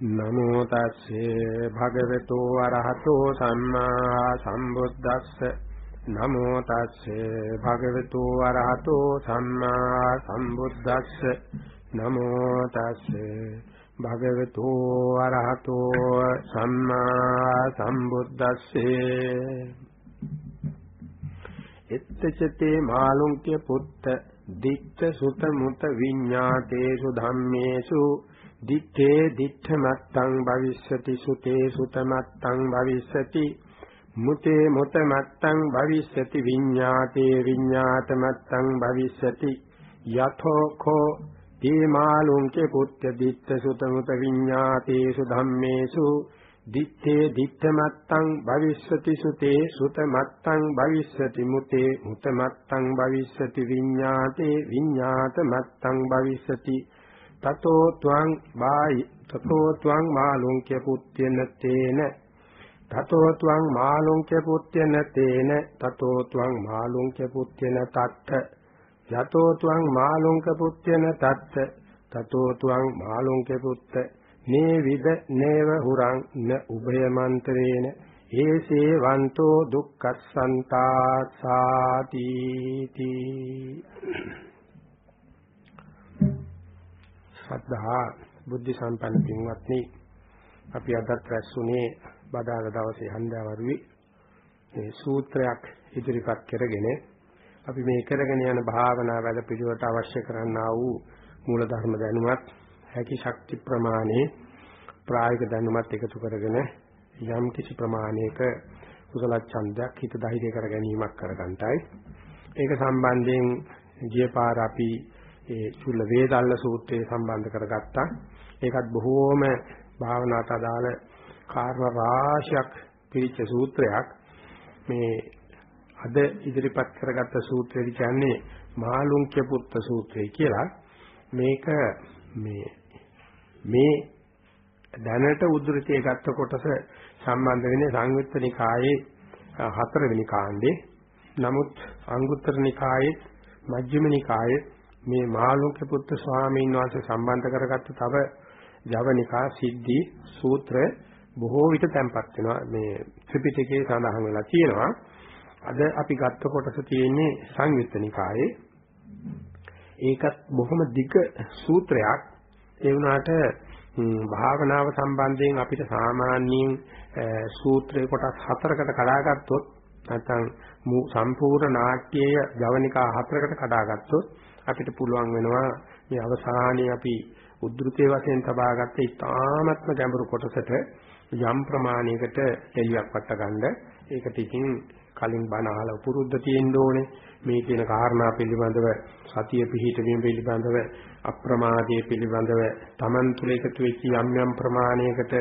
නමෝ තස්සේ භගවතු වරහතෝ සම්මා සම්බුද්දස්ස. නමෝ තස්සේ භගවතු වරහතෝ සම්මා සම්බුද්දස්ස. නමෝ තස්සේ භගවතු වරහතෝ සම්මා සම්බුද්දස්සේ. එත්තචතේ මාළුන්ක්‍ය පුත්ත දිත්ත සුත මුත විඤ්ඤාතේසු ධම්මේසු දිත්තේ දිත්ත මත්තං භවිස්සති සුතේ සුත මත්තං භවිස්සති. මුතේ මුත මත්තං භවිස්සති විඤ්ඤාතේ විඤ්ඤාත මත්තං භවිස්සති. යතෝ කෝ දීමාලුංකේ පුත්ත දිත්ත සුත මුත විඤ්ඤාතේසු ධම්මේසු දිත්තේ දිත්ත මත්තං භවිස්සති සුතේ සුත මත්තං භවිස්සති. මුතේ මුත මත්තං භවිස්සති විඤ්ඤාතේ විඤ්ඤාත මත්තං භවිස්සති. තතෝ ත්වං වායි තතෝ ත්වං මාළුංක්‍ය පුත්‍යන තේන. තතෝ ත්වං මාළුංක්‍ය පුත්‍යන තේන තතෝ ත්වං මාළුංක්‍ය පුත්‍යන තත්ත. යතෝ ත්වං මාළුංක්‍ය පුත්‍යන තත්ත තතෝ ත්වං මාළුංක්‍ය පුත්ත. නේ විද නේව හුරං න උභය මන්ත්‍රේන ඒසේ වන්තෝ දුක්ඛසන්තා සාති තී ශ්‍රද්ධා බුද්ධ සම්පන්න පින්වත්නි අපි අදත් රැස්ුනේ බදාල දවසේ හන්දෑවරුවේ. මේ සූත්‍රයක් ඉදිරිපත් කරගෙන අපි මේ කරගෙන යන භාවනා වැඩ පිළිවෙලට අවශ්‍ය කරන්නා වූ මූල ධර්ම දැනුමත් හැකි ශක්ති ප්‍රමාණේ ප්‍රායෝගික දැනුමත් එකතු කරගෙන යම් කිසි ප්‍රමාණයක කුසල ඡන්දයක් හිත ධෛර්ය කර ගැනීමක් කරගන්නටයි. ඒක සම්බන්ධයෙන් ගිය පාර අපි ඒ චුල්ල වේදල්ල සූත්‍රය සම්බන්ධ කරගත්තා. ඒකත් බොහෝම භාවනාවට අදාළ කාරණා රාශියක් පිළිච්ච සූත්‍රයක්. මේ අද ඉදිරිපත් කරගත්ත සූත්‍රය කියන්නේ මාළුන්ක්‍ය පුත්ත සූත්‍රය කියලා. මේක මේ මේ දැනට උද්දෘතය ගත්ත කොටස සම්බන්ධ වෙන්නේ සංයුත්ත නිකායේ හතරවෙනි කාණ්ඩේ. නමුත් අංගුත්තර නිකායේ මජ්ක්‍ධිම නිකායේ මේ මාළුක පුත්තු ස්වාමීන් වහන්සේ සම්බන්ධ කරගත්ත තව ජවනිකා සිද්ධි සූත්‍ර බොහෝ විට තැම්පත් වෙනවා. මේ ත්‍රිපිටකයේ සඳහන් වෙලා තියෙනවා. අද අපි ගත්ත කොටස තියෙන්නේ සංයුත්ත නිකායේ. ඒකත් බොහොම දිග සූත්‍රයක්. ඒ වුණාට භාවනාව සම්බන්ධයෙන් අපිට සාමාන්‍යයෙන් සූත්‍රේ කොටස් හතරකට කඩාගත්තොත් නැත්නම් සම්පූර්ණ නාට්‍යය ජවනිකා හතරකට කඩාගත්තොත් අපිට පුළුවන් වෙනවා මේ අවසානයේ අපි උද්ෘතයේ වශයෙන් තබාගත්ත ඉතාමත්ම ගැඹුරු කොටසට යම් ප්‍රමාණයකට එළියක් වට ගන්න. ඒකට ඉතින් කලින් බණ අහලා පුරුද්ද තියෙන්න ඕනේ. මේ කියන කාරණා පිළිබඳව සතිය පිහිටවීම පිළිබඳව අප්‍රමාදයේ පිළිබඳව Taman තුල එකතු වෙච්ච යම් යම් ප්‍රමාණයකට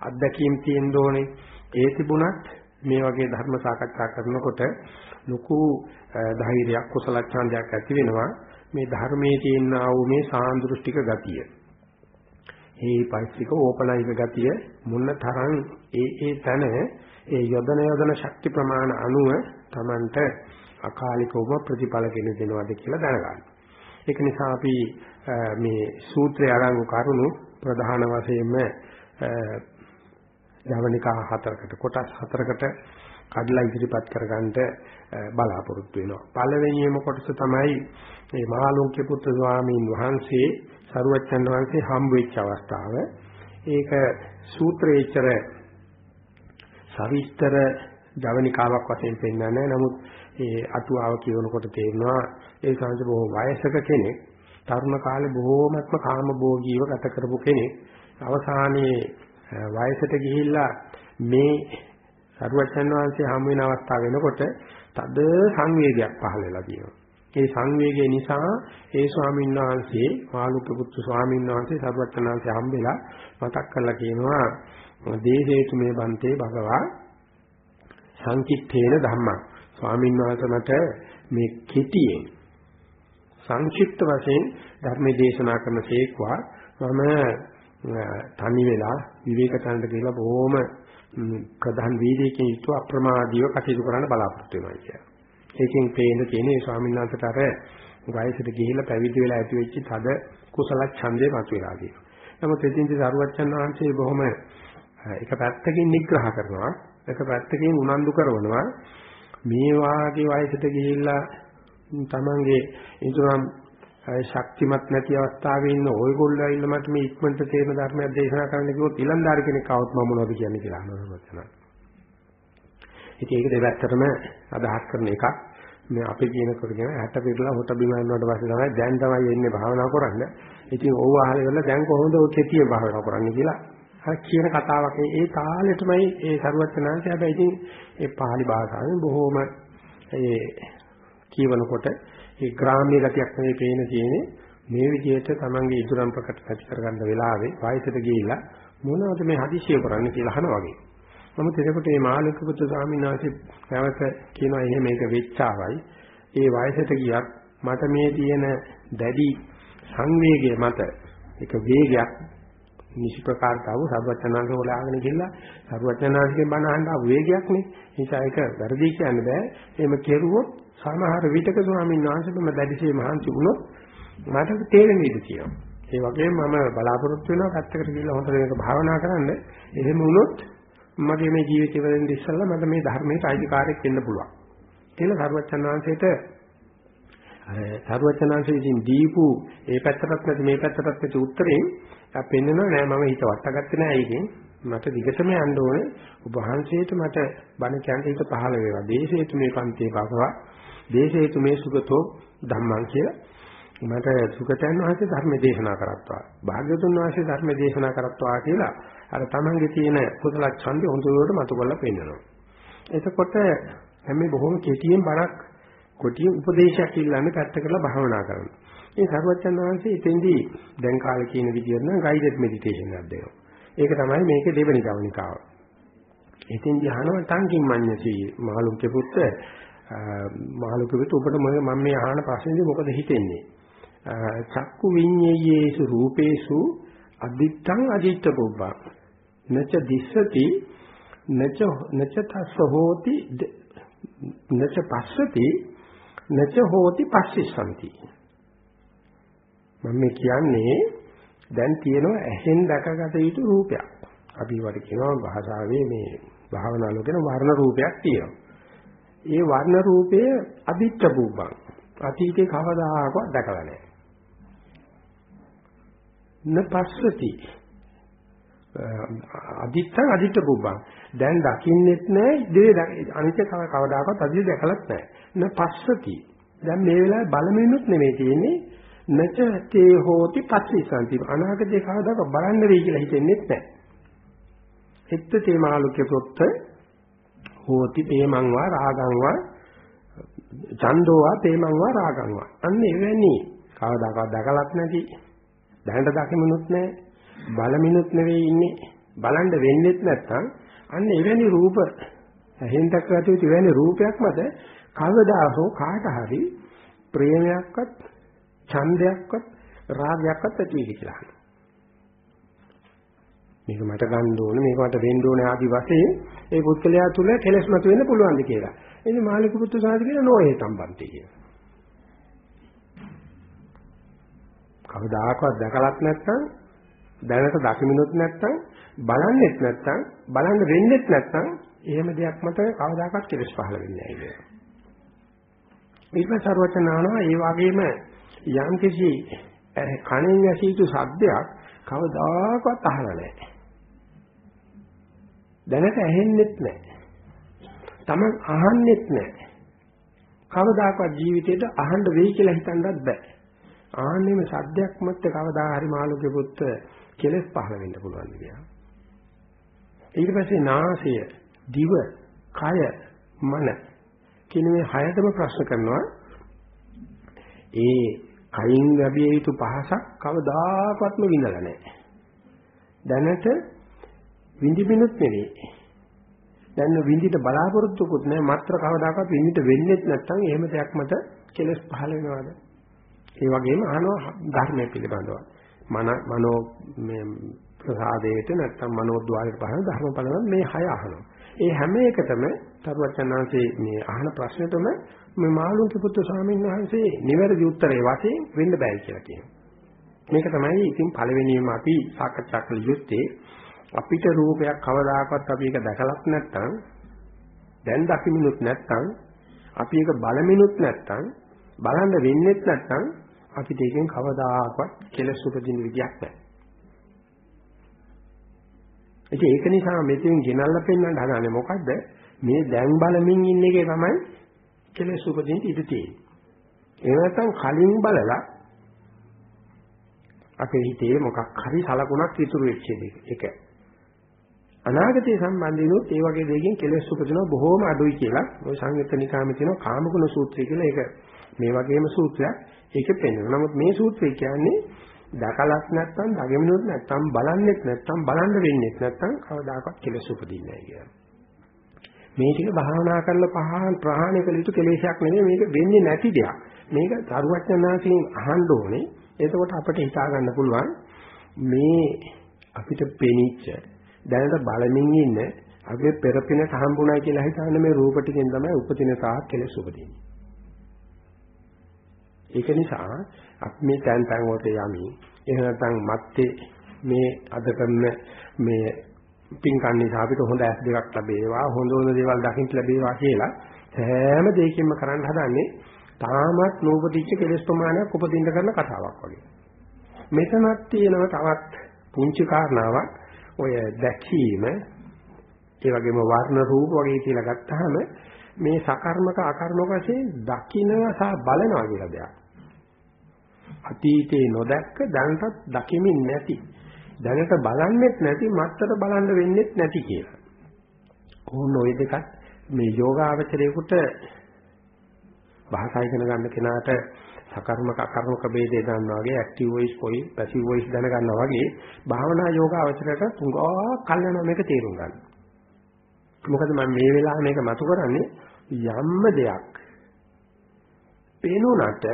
අත්දැකීම් තියෙන්න ඕනේ. ඒ තිබුණත් මේ වගේ ධර්ම සාකච්ඡා කරනකොට ලොකු ධෛර්යයක් කුසල ඡන්දයක් ඇති වෙනවා. මේ ධර්මයේ තියෙන ආ වූ මේ සාන්දෘෂ්ටික ගතිය. මේ පෛත්‍රික ඕපනයික ගතිය මුන්න තරම් ඒ ඒ තන ඒ යොදන යොදන ශක්ති ප්‍රමාණ අනුව Tamanට අකාලිකවම ප්‍රතිඵල ගෙන දෙනවාද කියලා දැනගන්න. ඒක නිසා අපි මේ සූත්‍රය අරංගු කරුණු ප්‍රධාන වශයෙන්ම ජවනිකා හතරකට කොටස් හතරකට කඩලා ඉදිරිපත් කරගන්නට බලාපොරොත්තු වෙනවා. පළවෙනියම කොටස තමයි මේ මහලෝකේ පුත්‍ර ස්වාමීන් වහන්සේ සරුවච්චන් වහන්සේ හම්බ වෙච්ච අවස්ථාව. ඒක සූත්‍රේචර සවිස්තර ජවනිකාවක් වශයෙන් පෙන්වන්නේ නැහැ. නමුත් ඒ අටුවාව කියනකොට තේරෙනවා ඒ සංස බොහෝ වයසක කෙනෙක් තරුණ කාලේ බොහෝමත්ම කාමභෝගීව ගත කරපු කෙනෙක් අවසානයේ වයසට ගිහිල්ලා මේ සරුවචන් වහන්සේ හමු වෙන අවස්ථාව වෙනකොට තද සංවේගයක් පහළ වෙලා තියෙනවා. ඒ සංවේගය නිසා ඒ ස්වාමීන් වහන්සේ මාළුක පුත්තු ස්වාමීන් වහන්සේ සරුවචන් වහන්සේ හම්බෙලා මතක් කරලා කියනවා දේශේතු මේ බන්තේ භගවා සංකිට්ඨේන ධම්මං ස්වාමීන් වහන්සේ මට මේ කෙටියෙන් සංක්ෂිප්ත වශයෙන් ධර්ම දේශනා කරන සේක්වා මම තනි වෙලා විවේක තැනට ගිහලා බොහොම ප්‍රධාන වීර්යයෙන් යුතුව අප්‍රමාදීව කටයුතු කරන්න බලාපොරොත්තු වෙනවා කියන්නේ. ඒකෙන් පේන තියෙන්නේ ස්වාමීන් වහන්සේට අර වයසට ගිහිල්ලා පැවිදි වෙලා ඇති වෙච්ච තද කුසල ඡන්දේ මතුවලා තියෙනවා. නමුත් එදින්දි සරුවච්චන් වහන්සේ බොහොම එක පැත්තකින් නිග්‍රහ කරනවා එක පැත්තකින් උනන්දු කරනවා මේ වාගේ වයසට ගිහිල්ලා තමන්ගේ ඉදරම් ශක්තිමත් නැති අවස්ථාවේ ඉන්න ඔයගොල්ලෝ ඇවිල්ලා මට මේ ඉක්මනට තේරෙන ධර්මයක් දේශනා කරන්න කිව්වොත් ඊලන්දාරි කෙනෙක් આવත් මම මොනවද කියන්නේ කියලා අහනවා. ඉතින් ඒක දෙපැත්තටම අදහස් කරන එකක්. මේ අපි කියනකොට කියන 60 පිටලා හොට බිම යනකොට පස්සේ තමයි දැන් තමයි එන්නේ භාවනා කරන්න. ඉතින් ඕව අහලා ඉවරලා දැන් කොහොමද ඔය කෙටියෙන් භාවනා කරන්නේ කියලා අර කියන කතාවක් ඒ තාලෙටමයි ඒ සරුවචනාංශය හැබැයි ඉතින් ඒ pāli භාෂාවෙන් බොහොම ඒ කියවනකොට ඒ ග්‍රාම්‍ය ගතියක් නෙවෙයි පේන තියෙන්නේ මේ විදිහට Tamange ඉදුරම් ප්‍රකට ඇති කරගන්න වෙලාවේ වයසට ගිහිල්ලා මොනවද මේ හදිසිය කරන්නේ කියලා අහනවා වගේ. නමුත් එතකොට මේ මාළික පුත්‍ර ස්වාමීන් වහන්සේ නැවත කියනවා එහෙම මේක වෙච්චාවයි. ඒ වයසට ගියත් මට මේ තියෙන දැඩි සංවේගය මත එක වේගයක් නිසි ප්‍රකාරට ආව සර්වඥාන්සේ හොලාගෙන ගිහිල්ලා සර්වඥාන්සේගෙන් බණ අහන්න ආව වේගයක් නේ. නිසා ඒක වැරදි කියන්න බෑ. එහෙම කෙරුවොත් සමහර විටක ස්වාමීන් වහන්සේම දැඩිසේ මහන්සි වුණොත් මට තේරෙන්නේ ඉඳී කියනවා. ඒ වගේම මම බලාපොරොත්තු වෙනවා පැත්තකට ගිහිල්ලා හොඳට මේක භාවනා කරන්න. එහෙම වුණොත් මගේ මේ ජීවිතේ වලින් ඉස්සල්ලා මට මේ ධර්මයේ අයිතිකාරයක් වෙන්න පුළුවන්. කියලා සර්වඥාන්සේට අර සරුවචනාංශ විසින් දීපු ඒ පැත්තටත් නැති මේ පැත්තටත් නැති උත්තරේ ආ පෙන්නනවා නෑ මම හිත වට්ටගත්තේ නෑ ඒකෙන් මට දිගටම යන්න ඕනේ ඔබ වහන්සේට මට බණ කියන්න හිත පහළ වේවා දේශේතු මේ පන්තිේ භගවා දේශේතු මේ සුගතෝ ධම්මං කියලා මට සුගතයන් වහන්සේ ධර්ම දේශනා කරත්වා භාග්‍යතුන් වහන්සේ ධර්ම දේශනා කරත්වා කියලා අර තමන්ගේ තියෙන කුසල ඡන්දය හොඳට මතු කරලා පෙන්නනවා එතකොට හැම බොහොම කෙටියෙන් බණක් කොටිය උපදේශයක් ඉල්ලන්නේ පැත්ත කරලා භාවනා කරනවා. මේ සර්වචන් වහන්සේ එතෙන්දී දැන් කාලේ කියන විදිහට නම් ගයිඩඩ් මෙඩිටේෂන් එකක් දෙනවා. ඒක තමයි මේකේ දෙවෙනි ගවනිකාව. එතෙන්දී අහනවා තංකින් මඤ්ඤති මහලුක්ගේ පුත්ත මහලුක්ගේ පුත්ත ඔබට මම මේ අහන ප්‍රශ්නේදී මොකද හිතෙන්නේ? චක්කු විඤ්ඤේයේසු රූපේසු අදිත්තං අදිත්ත පුබ්බං. නච දිස්සති නච නච තස්ස හෝති නච පස්සති නච හෝති පස්සිස්සන්ති. මම මේ කියන්නේ දැන් තියෙනවා ඇහෙන් දැකගත යුතු රූපයක්. අපි වට කියනවා භාෂාවේ මේ භාවනා ලෝකේන වර්ණ රූපයක් තියෙනවා. ඒ වර්ණ රූපය අදිච්ච භූපං අතීතේ කවදාකවත් දැකලා නැහැ. නපස්සති අදිත්තං අදිත්ත බුබ්බං දැන් දකින්නෙත් නෑ ඉදිරියේ අනිත්‍ය කවදාකවත් අදිට දැකලත් නෑ න පස්සති. දැන් මේ වෙලාවේ බලමිනුත් නෙමෙයි තියෙන්නේ. නච තේ හෝති පස්සිසන්ති අනාගතේ කවදාකවත් බලන්න වෙයි කියලා හිතෙන්නෙත් නෑ එත්ත තේ මාළුක්‍ය පොත්ත හෝති තේමං වා රාගං වා ඡන්தோවා තේමං වා රාගං වා. අන්න එවැනි කවදාකවත් දැකලත් නැති දැනට දකිමුනුත් නෑ බලමිනුත් නෙවෙයි ඉන්නේ. බලන්න වෙන්නේත් නැත්නම් අන්න එවැනි රූප ඇහෙන් දක්වාට යුතු එවැනි රූපයක් මත කවදා හෝ කාට හරි ප්‍රේමයක්වත් ඡන්දයක්වත් රාගයක්වත් ඇති වෙයි කියලා අහනවා. මේක මට ගන්න ඕනේ මේක මට වෙන්න ඕනේ ආදි වශයෙන් ඒ පුත්කලයා තුල කෙලස් මත වෙන්න පුළුවන්ද කියලා. එන්නේ මාළික පුත්තු සාධි කියන නොයේ සම්බන්ධය කියන. කවදාකවත් දැකලත් නැත්නම් දැනට දකිමිනුත් නැත්නම් බලන්නෙත් නැත්නම් බලන්න වෙන්නෙත් නැත්නම් එහෙම දෙයක් මත කවදාකවත් කෙලස් පහළ වෙන්නේ නැහැ කියලා. ඊට සර්වචනානවා ඒ වගේම යම් කිසි කණෙන් ඇසීතු ශබ්දයක් කවදාකවත් අහලා නැහැ. දැනට ඇහෙන්නෙත් නැහැ. Taman අහන්නෙත් නැහැ. කවදාකවත් ජීවිතේට අහන්න වෙයි කියලා හිතන්නත් බෑ. ආන්නේම සද්දයක් මත කවදා හරි මාළුගේ පුත්ත කෙලස් පහළ වෙන්න පුළුවන් කියලා. ඊට පස්සේ නාසය, දිව, කය, මන කියන මේ හයතම ප්‍රශ්න කරනවා. ඒ කයින් ලැබිය යුතු පහසක් කවදාකවත්ම විඳලා නැහැ. දැනට විඳිමිනුත් නෙවෙයි. දැන් විඳිට බලාපොරොත්තුකුත් නැහැ. මාත්‍ර කවදාකවත් විඳිට වෙන්නේ නැත්නම් එහෙම දෙයක් මත කෙලස් පහළ වෙනවද? ඒ වගේම අහනවා ධර්මය පිළිබඳව. මන මනෝ මේ ප්‍රසාදයට නැත්තම් මනෝද්වාරයට පහන ධර්ම බලන මේ හය අහනවා. ඒ හැම එකටම තරුවචනාංශේ මේ අහන ප්‍රශ්නෙටම මේ මාළුන්ගේ පුත්තු ස්වාමීන් වහන්සේ නිවැරදි උත්තරේ වශයෙන් වෙන්න බෑ කියලා කියනවා. මේක තමයි ඉතින් පළවෙනිම අපි සාකච්ඡා කළ යුත්තේ අපිට රූපයක් කවදාකවත් අපි ඒක දැකලත් නැත්නම් දැන් දකිමිනුත් නැත්නම් අපි ඒක බලමිනුත් නැත්නම් බලන්න වෙන්නේත් නැත්නම් අපිට ඒකෙන් කවදාකවත් කෙලස් උපදින විදියක් නැහැ. ඉතින් ඒක නිසා මෙතෙන් ගෙනල්ලා පෙන්වන්න හදන්නේ මොකද්ද? මේ දැන් බලමින් ඉන්න එකේ තමයි කෙලස් උපදින්න ඉඩ තියෙන්නේ. ඒ නැත්නම් කලින් බලලා අපේ හිතේ මොකක් හරි සලකුණක් ඉතුරු වෙච්ච එක. අනාගතයේ සම්බන්ධිනුත් ඒ වගේ දෙයකින් කෙලෙස් උපදිනවා බොහෝම අඩුයි කියලා ওই සංයුත්ත නිකාමේ තියෙන කාමගුණ සූත්‍රය කියලා ඒක මේ වගේම සූත්‍රයක් ඒකෙ පෙන්වනවා. නමුත් මේ සූත්‍රය කියන්නේ දකලක් නැත්තම් දගෙමිනුත් නැත්තම් බලන්නෙත් නැත්තම් බලන්න වෙන්නෙත් නැත්තම් කවදාකවත් කෙලෙස් උපදින්නේ නැහැ කියලා. මේ ටික භාවනා කරලා පහන් ප්‍රහාණය කළ යුතු කෙලෙසයක් නෙමෙයි මේක වෙන්නේ නැති දෙයක්. මේක තරුවචනාසියෙන් අහන්න ඕනේ. එතකොට අපිට හිතා ගන්න පුළුවන් මේ අපිට පෙනිච්ච දැනට බලමින් ඉන්න අපේ පෙරපින සම්පූර්ණයි කියලා හිතන්නේ මේ රූප ටිකෙන් තමයි උපදින තාක් කෙලෙස් උපදින්නේ. ඒක නිසා අපි මේ තැන් තැන් වලට යමි. එහෙම නැත්නම් මත්තේ මේ අද කරන මේ පින්කම් නිසා අපිට හොඳ ඇස් දෙකක් ලැබේවා හොඳ හොඳ දේවල් දකින්න ලැබේවා කියලා හැම දෙයකින්ම කරන්න හදන්නේ තාමත් නූපදිච්ච කෙලෙස් ප්‍රමාණයක් උපදින්න කරන කතාවක් වගේ. මෙතනක් තියෙනවා තවත් පුංචි කාරණාවක් ඔය දැකීම ඒ වගේම වර්ණ රූප වගේ කියලා ගත්තාම මේ සකර්මක අකර්මක වශයෙන් දකින්නවා සහ බලනවා කියලා දෙයක්. අතීතේ නොදැක්ක දැනටත් දකිමින් නැති දැනට බලන්නෙත් නැති මත්තර බලන්න වෙන්නෙත් නැති කියලා. ඕන ඔය දෙකත් මේ යෝගාවචරයේකට භාෂා ඉගෙන ගන්න කෙනාට සකර්මක අකර්මක ભેදේ දන්නවා වගේ ඇක්ටිව් වොයිස් කොයි පැසිව් වොයිස් දැන ගන්නවා වගේ භාවනා යෝගාවචරයට තුඟා කල් යනවා මේක තේරුම් ගන්න. මොකද මම මේ වෙලාවේ මේක මතු කරන්නේ යම්ම දෙයක් පේනුනට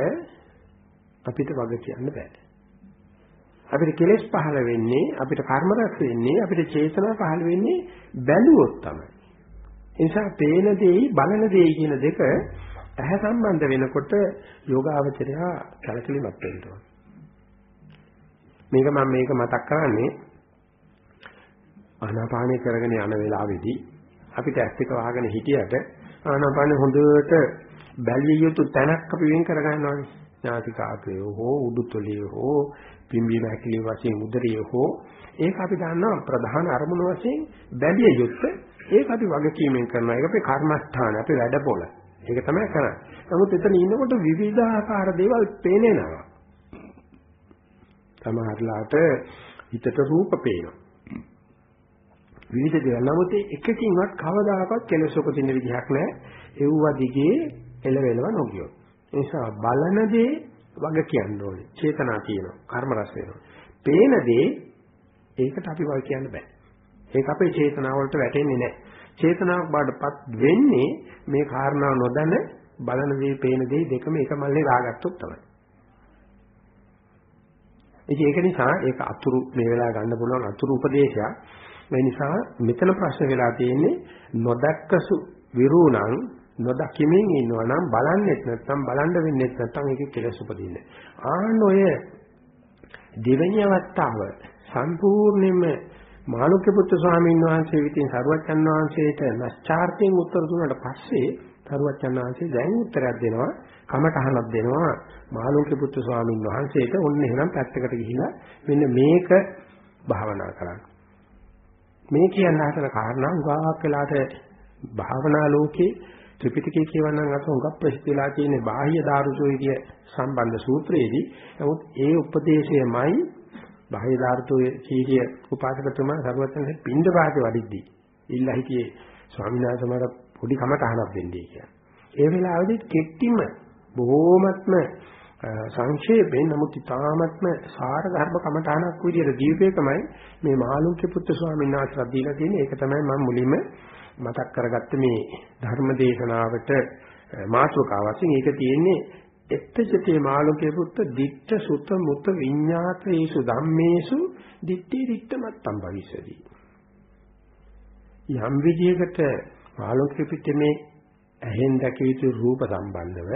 අපිට වග කියන්න බෑ. අපිට කෙලෙස් පහළ වෙන්නේ අපිට කර්ම රැස් වෙන්නේ අපිට චේතනා පහළ වෙන්නේ බැලුවොත් තමයි. ඒ නිසා පේන දෙයි බලන දෙයි කියන දෙක ඇහැ සම්බන්ධ වෙනකොට යෝගාවචරය කලකිරීමක් වෙනවා. මේක මම මේක මතක් කරන්නේ ආනාපානය කරගෙන යන වෙලාවේදී අපිට ඇස් එක වහගෙන හිටියට ආනාපානෙ හොඳට බැලිය යුතු තැනක් අපි වෙන් කර ගන්නවානේ. ඥාතිකාග්‍රය හෝ උඩුතොලිය හෝ පිම්බීම හැකිලි වශයෙන් උදරිය හෝ ඒක අපි දන්නවා ප්‍රධාන අරමුණ වශයෙන් බැලිය යුත්තේ ඒක අපි වගකීමෙන් කරනවා. ඒක අපේ කර්මස්ථාන, අපේ වැඩපොළ. ඒක තමයි කරන්නේ. නමුත් එතන ඉන්නකොට විවිධාකාර දේවල් පේනේනවා. සමහරලාට හිතට රූප පේනවා. විවිධ දේවල්. නමුත් එකකින්වත් කවදාකවත් කෙලෙස් උපදින්න විදිහක් නැහැ. ඒව දිගේ එළවෙලව නොගියොත්. ඒ නිසා බලන දේ වග කියන්න ඕනේ. චේතනා තියෙනවා. කර්ම රස වෙනවා. පේන දේ ඒකට අපි වග කියන්න බෑ. ඒක අපේ චේතනාවලට වැටෙන්නේ නැහැ. චේතනාවක් බාටපත් වෙන්නේ මේ කාරණා නොදැන බලන දේ පේන දේ දෙකම එක මල්ලේ දාගත්තොත් තමයි. ඉතින් ඒක නිසා ඒක අතුරු මේ වෙලාව ගන්න පුළුවන් අතුරු උපදේශයක්. මේ නිසා මෙතන ප්‍රශ්න වෙලා තියෙන්නේ නොදක්කසු විරුණං නොදකිමින් ඉන්නවා නම් බලන්නෙත් නැත්නම් බලන්න වෙන්නෙත් නැත්නම් ඒකේ කෙලස් උපදින්නේ. ආන්න ඔය දෙවෙනි අවස්ථාව සම්පූර්ණයෙන්ම මාළුක්‍ය පුත්‍ර ස්වාමීන් වහන්සේ විසින් සරුවච්චන් වහන්සේට නැස්චාර්තයෙන් උත්තර දුන්නාට පස්සේ සරුවච්චන් වහන්සේ දැන් උත්තරයක් දෙනවා කමටහනක් දෙනවා මාළුක්‍ය පුත්‍ර ස්වාමීන් වහන්සේට ඔන්න එහෙනම් පැත්තකට ගිහිලා මෙන්න මේක භාවනා කරන්න. මේ කියන හතර කාරණා උගාවක් වෙලාට භාවනා ලෝකේ ත්‍රිපිටකය කියවනම් අත උගක් ප්‍රසිද්ධ වෙලා තියෙන බාහ්‍ය දාරුසෝයි සම්බන්ධ සූත්‍රයේදී නමුත් ඒ උපදේශයමයි බාහ්‍ය ධාර්තෝයේ සීහිය උපාසකතුමා සරුවචනසේ පින්ඳ පාතේ වඩිද්දී ඉල්ලා හිටියේ ස්වාමීන් වහන්සේ මට පොඩි කමටහනක් දෙන්නේ කියලා. ඒ වෙලාවේදී කෙට්ටිම බොහෝමත්ම සංක්ෂේපයෙන් නමුත් ඉතාමත්ම සාර ධර්ම කමටහනක් විදියට දීපේකමයි මේ මහලුක්‍ය පුත්‍ර ස්වාමීන් වහන්සේලා දීලා තියෙන්නේ. ඒක තමයි මම මුලින්ම මතක් කරගත්ත මේ ධර්ම දේශනාවට මාතෘකාව වශයෙන් ඒක තියෙන්නේ එත්තජතේ මාළුකේ පුත්ත ditta sutta mutta විඤ්ඤාතේසු ධම්මේසු ditti ditta මත්තම් භවිෂති. යම් විදියකට මාළුකේ පිටේ ඇහෙන් දැකිය යුතු රූප සම්බන්ධව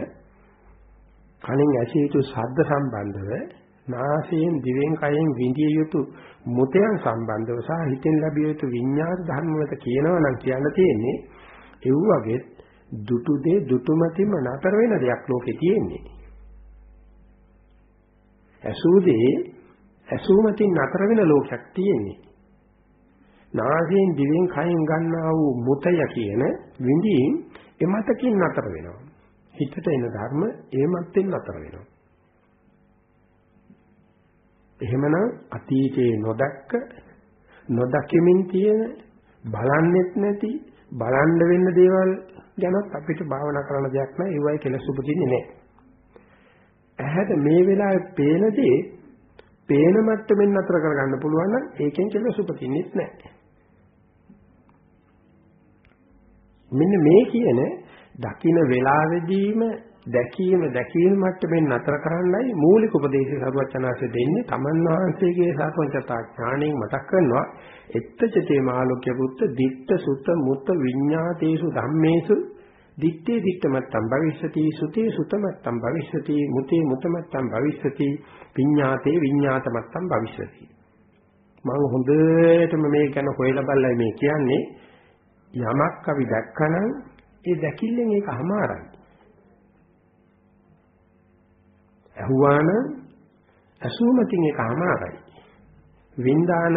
කනින් ඇසිය යුතු ශබ්ද සම්බන්ධව නාසයෙන් දිවෙන් කයෙන් විඳිය යුතු මුතයන් සම්බන්ධව සහ හිතෙන් ලැබිය යුතු විඤ්ඤාණ ධර්ම වලට කියනවා නම් කියන්න තියෙන්නේ ඒ වගේ දුටු දේ දුටුමැතිම නතර වෙන දෙයක් ලෝකේ තියෙන්නේ. ඇසූ දේ ඇසූමතින් නතර වෙන ලෝකයක් තියෙන්නේ. නාසයෙන් දිවෙන් කයෙන් ගන්නා වූ මුතය කියන විඳින් එමතකින් නතර වෙනවා. හිතට එන ධර්ම එමත්ෙන් නතර වෙනවා. එහෙමනම් අතීතයේ නොදැක්ක නොදකිමින් තියෙන බලන්නෙත් නැති බලන්න වෙන්න දේවල් ගැනත් අපිට භාවනා කරන්න දෙයක් නැහැ ඒවයි කෙලස් උපදින්නේ නැහැ. ඇහැට මේ වෙලාවේ පේන දේ පේන මට්ටමින් නතර කරගන්න පුළුවන් නම් ඒකෙන් කෙලස් උපදින්නේ නැහැ. මෙන්න මේ කියන දකින්න වෙලාවෙදීම දැකීම දැකීම මට්ටමින් නතර කරන්නයි මූලික උපදේශය සරුවචනාංශ දෙන්නේ. තමන් වහන්සේගේ සාසංචතා ඥාණයෙන් මතක් කරනවා එත්තචතේ මාලෝක්‍ය පුත්ත ditta sutta mutta විඤ්ඤාතේසු ධම්මේසු දිත්තේ දිත්තමත්තම් භවිෂති සුතේ සුතමත්තම් භවිෂති මුතේ මුතමත්තම් භවිෂති විඤ්ඤාතේ විඤ්ඤාතමත්තම් භවිෂති මම හොඳටම මේ ගැන හොයලා බලලා මේ කියන්නේ යමක් අපි දැක්කනම් ඒ දැකිල්ලෙන් ඒක අමාරයි. ඇහුවාන ඇසුමකින් ඒක අමාරයි. වින්දාන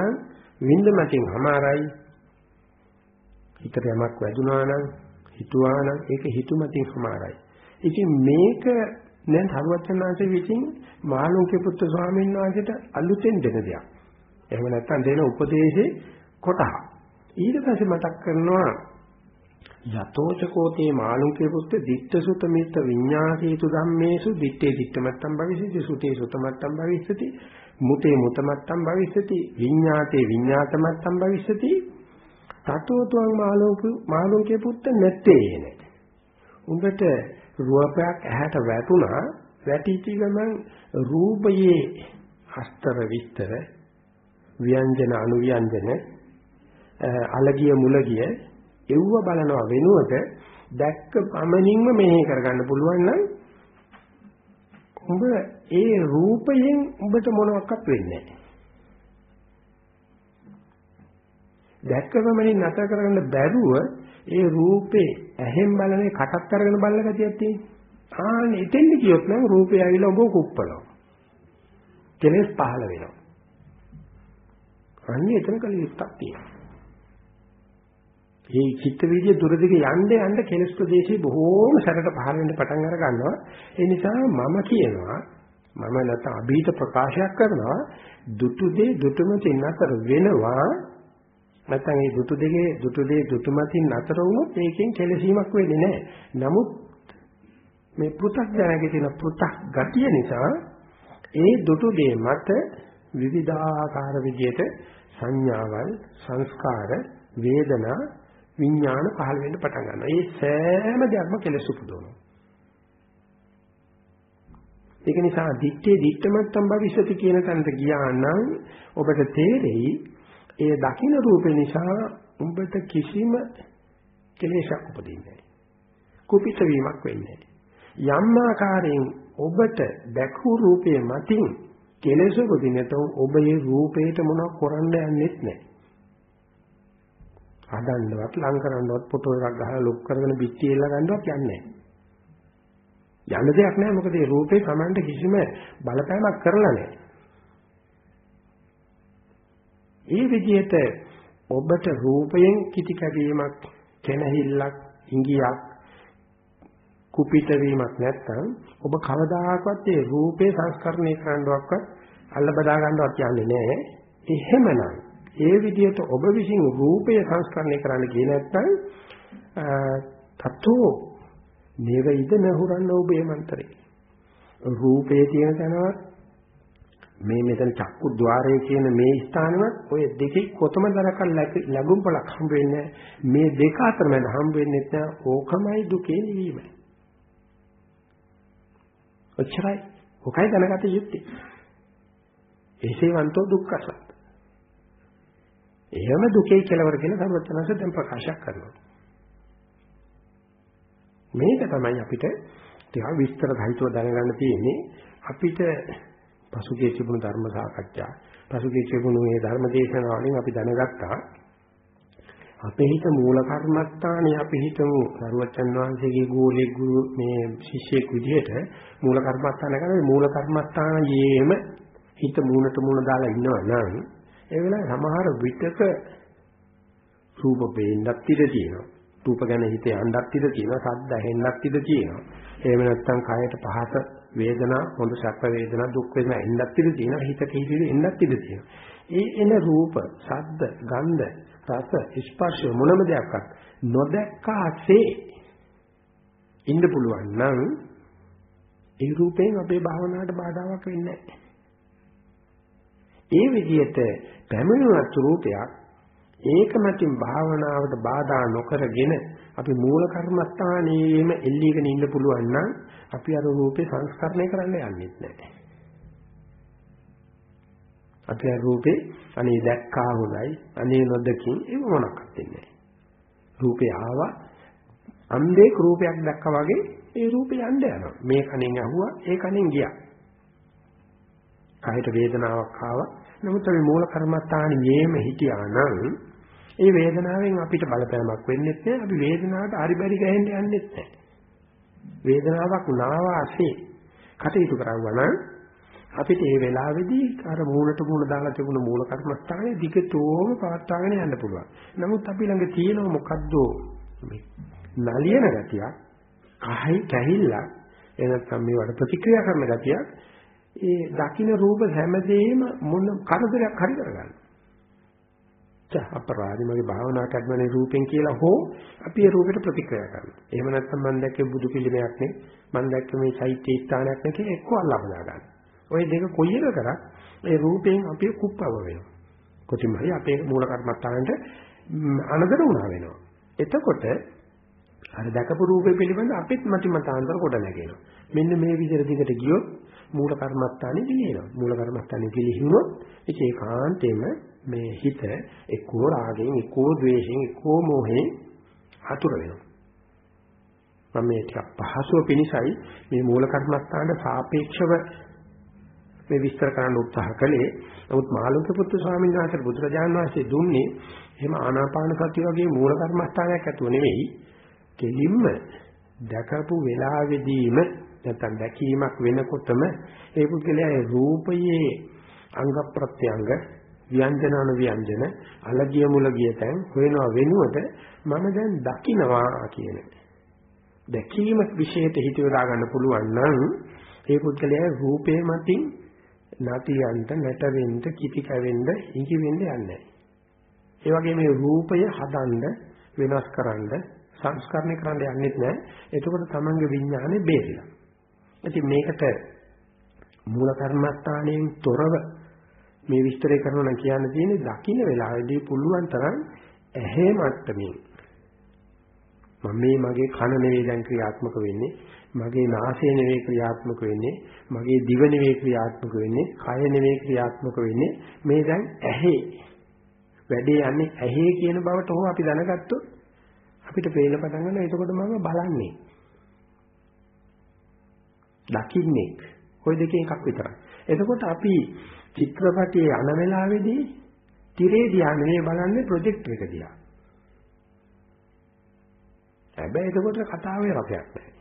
වින්දමකින් අමාරයි. හිතට යමක් වැදුනා නම් හිතුවා නම් ඒක හිතුමකින් අමාරයි. ඉතින් මේක දැන් හරුවචනාංශ විසින් මාළුකේ පුත්තු ස්වාමීන් වහන්සේට අලුතෙන් දෙන දෙයක්. එහෙම නැත්නම් දෙන උපදේශේ කොටහ. ඊට පස්සේ මතක් කරනවා යතෝචකෝතේ මාළුකේ පුත්ත dittasuත මිත්ත විඤ්ඤාසීතු ධම්මේසු ditte dittමත්තම් භවිෂති සුතේ සුතමත්තම් භවිෂති මුතේ මුතමත්තම් භවිෂති විඤ්ඤාතේ විඤ්ඤාතමත්තම් භවිෂති තතෝ තුං මාළුක මාළුකේ පුත්ත නැත්තේන. උඹට රූපයක් ඇහැට වැටුණා වැටිච්ච ගමන් රූපයේ අස්තර විස්තර ව්‍යංජන අනුව්‍යංජන අලගිය මුලගිය එව්ව බලනවා වෙනුවට දැක්ක පමණින්ම මෙහෙ කරගන්න පුළුවන් නම් උඹ ඒ රූපයෙන් උඹට මොනවත් වෙන්නේ නැහැ. දැක්ක පමණින් නැතර කරගන්න බැරුව ඒ රූපේ ඇහෙන් බලනේ කටක් අරගෙන බලන ගතියක් තියෙනවා. ආන්නේ එතෙන්ද කියොත් නම් රූපය ඇවිල්ලා ඔබ කුප්පනවා. කෙලස් පහළ වෙනවා. අන්නේ එතන කල යුක්තක් තියෙනවා. මේ චිත්ත වීදිය දුර දිග යන්න යන්න කෙලස් ප්‍රදේශේ බොහෝම සැරට පහළ වෙන්න පටන් අර ගන්නවා. ඒ නිසා මම කියනවා මම නැත්නම් අභීත ප්‍රකාශයක් කරනවා දුටු දේ දුටුම තින් අතර වෙනවා නැත්නම් මේ දුටු දෙකේ දුටු දේ දුටුමතින් අතර වුණොත් ඒකෙන් කෙලසීමක් වෙන්නේ නැහැ. නමුත් මේ පෘථග්ජනකේ තියෙන පෘථග් ගතිය නිසා ඒ දුටු දේ මත විවිධාකාර විදියට සංඥාවල් සංස්කාර වේදනා විඥාන පහළ වෙන්න පටන් ගන්නවා. ඒ සෑම දෙයක්ම කෙලෙස් උපදවනවා. ඒක නිසා දිත්තේ දිත්තමත්තම් භවිෂති කියන තැනට ගියා නම් ඔබට තේරෙයි ඒ දකින්න රූපේ නිසා උඹට කිසිම කෙලෙසක් උපදින්නේ නැහැ. කුපිත වීමක් වෙන්නේ නැහැ. යම් ආකාරයෙන් ඔබට දැකූ රූපයේ මතින් කෙලෙස උපදිනතෝ ඔබ ඒ රූපේට මොනවක් කරන්න යන්නේත් නැහැ. හදන්නවත් ලං කරන්නවත් ෆොටෝ එකක් ගහලා ලොක් කරගෙන පිටි එල්ල ගන්නවත් යන්නේ නැහැ. යන්න දෙයක් නැහැ මොකද මේ රූපේ Tamanට කිසිම බලපෑමක් කරලා නැහැ. ඒ විදිහට ඔබට රූපයෙන් කිති කැවීමක්, කෙනහිල්ලක්, ඉංගියක්, කුපිත වීමක් නැත්නම් ඔබ කවදාකවත් ඒ රූපේ සංස්කරණය කරන්නවත් අල්ල බදා ගන්නවත් යන්නේ නැහැ. එහෙමනම් ඒ විදිහට ඔබ විසින් රූපය සංස්කරණය කරන්න ගියේ නැත්නම් තතෝ මේව ඉද නහුරන්න ඔබේ මන්තරේ රූපේ තියෙන තැනවත් මේ මෙතන චක්කු ద్వාරයේ කියන මේ ස්ථානෙවත් ඔය දෙකේ කොතම දරකල් ලැබුම් පළක් හම්බ වෙන්නේ මේ දෙක අතර මැද හම්බ වෙන්නේ නැත්නම් ඕකමයි දුකේ නිවීම. ඔච්චරයි. ඔකයි දැනගත යුත්තේ. ඒසේවන්තෝ දුක්ඛසත්. එහෙම දුකේ කෙලවර කියන සර්වඥාන්ස දැන් ප්‍රකාශ කරනවා. මේක තමයි අපිට ටිකක් විස්තර සහිතව දැනගන්න තියෙන්නේ. අපිට පසුගිය තිබුණු ධර්ම සාකච්ඡා පසුගිය තිබුණු මේ ධර්ම දේශනා වලින් අපි දැනගත්තා අපේ හිත මූල කර්මස්ථානේ අපි හිතමු සරුවචන් වහන්සේගේ ගෝලෙක් ගුරු මේ ශිෂ්‍යෙක් විදිහට මූල කර්මස්ථාන කරන්නේ මූල කර්මස්ථානයේම හිත මූණට මූණ දාලා ඉන්නවා නම් ඒ වෙලාවේ සමහර විටක රූප පේන්නත් ඉඩ තියෙනවා. රූප ගැන හිත යන්නත් ඉඩ තියෙනවා. සද්ද ඇහෙන්නත් ඉඩ තියෙනවා. එහෙම නැත්නම් කයට පහස වේදනා හොඳ සැප වේදනා දුක් වේදනා එන්නත් ඉඩ තියෙනවා. හිත කීවිද එන්නත් ඉඩ තියෙනවා. ඒ එන රූප ශබ්ද ගන්ධ රස ස්පර්ශ මොනම දෙයක්වත් නොදැක්කාසේ ඉන්න පුළුවන් නම් ඒ රූපයෙන් අපේ භාවනාවට බාධාවක් වෙන්නේ නැහැ. ඒ විදිහට පැමිණුවත් රූපයක් ඒක මතින් භාවනාවට බාධා නොකරගෙන අපි මූල කර්මස්ථානයේම එල්ලීගෙන ඉන්න පුළුවන් නම් අපි අර රූපේ සංස්කරණය කරන්න යන්නේ නැහැ. අපි අර රූපේ අනේ දැක්කා හොඳයි අනේ නොදකින් ඒක මොනක්වත් වෙන්නේ රූපේ ආවා අන්දේක රූපයක් දැක්කා වගේ ඒ රූපේ යන්න යනවා. මේ කණෙන් ඇහුවා ඒ කණෙන් ගියා. කයට වේදනාවක් ආවා. නමුත් අපි මූල කර්මස්ථානියේම හිටියා නම් ඒ වේදනාවෙන් අපිට බලපෑමක් වෙන්නේ නැහැ අපි වේදනාවට අරිබරි ගහෙන්න යන්නේ නැහැ වේදනාවක් නාවාසේ කටයුතු කරවුවා නම් අපිට මේ වෙලාවේදී අර මූලට මූල දාලා තිබුණ මූල කර්මස්ථානයේ දිගටම පවත්වාගෙන යන්න පුළුවන්. නමුත් අපි ළඟ තියෙන මොකද්ද? මේ නලියන ගතියක්, කහයි කැහිල්ලක්, එනත්නම් මේවට ප්‍රතික්‍රියා කරන ගතියක් ඒ දකින්න රූප හැමදේම මොන කරදරයක් හරි කරගන්න. චා අපරාධි මගේ භාවනාවට අඩමනේ රූපෙන් කියලා හෝ අපි ඒ රූපෙට ප්‍රතික්‍රියා කරනවා. එහෙම නැත්නම් මම දැක්කේ බුදු පිළිමයක් නේ, මම දැක්කේ මේ චෛත්‍ය ස්ථානයක් නේ කියලා එක්ක අල්ලා බදා ගන්න. ওই දෙක කොයි එක කරත් ඒ රූපයෙන් අපි කුප්පව වෙනවා. කොටිම හරි අපේ මූල කර්මත්තාන්ට අනදර වුණා වෙනවා. එතකොට අර දැකපු රූපේ පිළිබඳ අපිත් මති මතාන්තර කොට නැගෙනවා. මෙන්න මේ විදිහට දිගට ගියොත් මූල කර්මස්ථානේ ගිලිනවා. මූල කර්මස්ථානේ ගිලිහිනොත් ඒකේ කාන්තේම මේ හිත එක්කෝ රාගෙන් එක්කෝ ද්වේෂෙන් එක්කෝ මොහෙන් අතුර වෙනවා. මම මේ ටික පහසුව පිණිසයි මේ මූල කර්මස්ථානට සාපේක්ෂව මේ විස්තර කරන්න උත්සාහ කළේ. නමුත් මාළුක පුත්තු ස්වාමීන් වහන්සේ බුදුරජාණන් වහන්සේ දුන්නේ එහෙම ආනාපාන සතිය වගේ මූල කර්මස්ථානයක් ඇතුව නෙවෙයි. කෙලින්ම දැකපු වෙලාවෙදීම නැත්නම් දැකීමක් වෙනකොටම ඒ පුද්ගලයා රූපයේ අංග ප්‍රත්‍යංග ව්‍යංජනන ව්‍යංජන අලගිය මුලගිය තැන් හොයනවා වෙනුවට මම දැන් දකින්නවා කියන දැකීම විශේෂයට හිතවලා ගන්න පුළුවන් නම් ඒ පුද්ගලයා රූපේ මතින් නැතියන්ට නැටවෙන්න කිපි කැවෙන්න ඉඟි වෙන්න යන්නේ ඒ වගේ මේ රූපය හදන්න වෙනස් කරන්න සංස්කරණය කරන්න යන්නෙත් නැහැ. එතකොට තමන්ගේ විඥානේ බේරිලා. ඉතින් මේකට මූල කර්මස්ථානයෙන් තොරව මේ විස්තරය කරනවා නම් කියන්න තියෙන්නේ දකින්න වෙලාවේදී පුළුවන් තරම් ඇහැ මට්ටමින්. මම මේ මගේ කන නෙවෙයි දැන් ක්‍රියාත්මක වෙන්නේ. මගේ නාසය නෙවෙයි ක්‍රියාත්මක වෙන්නේ. මගේ දිව නෙවෙයි ක්‍රියාත්මක වෙන්නේ. කය නෙවෙයි ක්‍රියාත්මක වෙන්නේ. මේ දැන් ඇහි. වැඩේ යන්නේ ඇහි කියන බවට හෝ අපි දැනගත්තොත් අපිට පේන පටන් ගන්නවා. එතකොට මම බලන්නේ. දකින්නේ ওই දෙකේ එකක් විතරයි. එතකොට අපි චිත්‍රපටයේ යන වෙලාවේදී තිරේ දිහා නෙවෙයි බලන්නේ ප්‍රොජෙක්ටර් එක දිහා. හැබැයි එතකොට කතාවේ රසයක් නැහැ.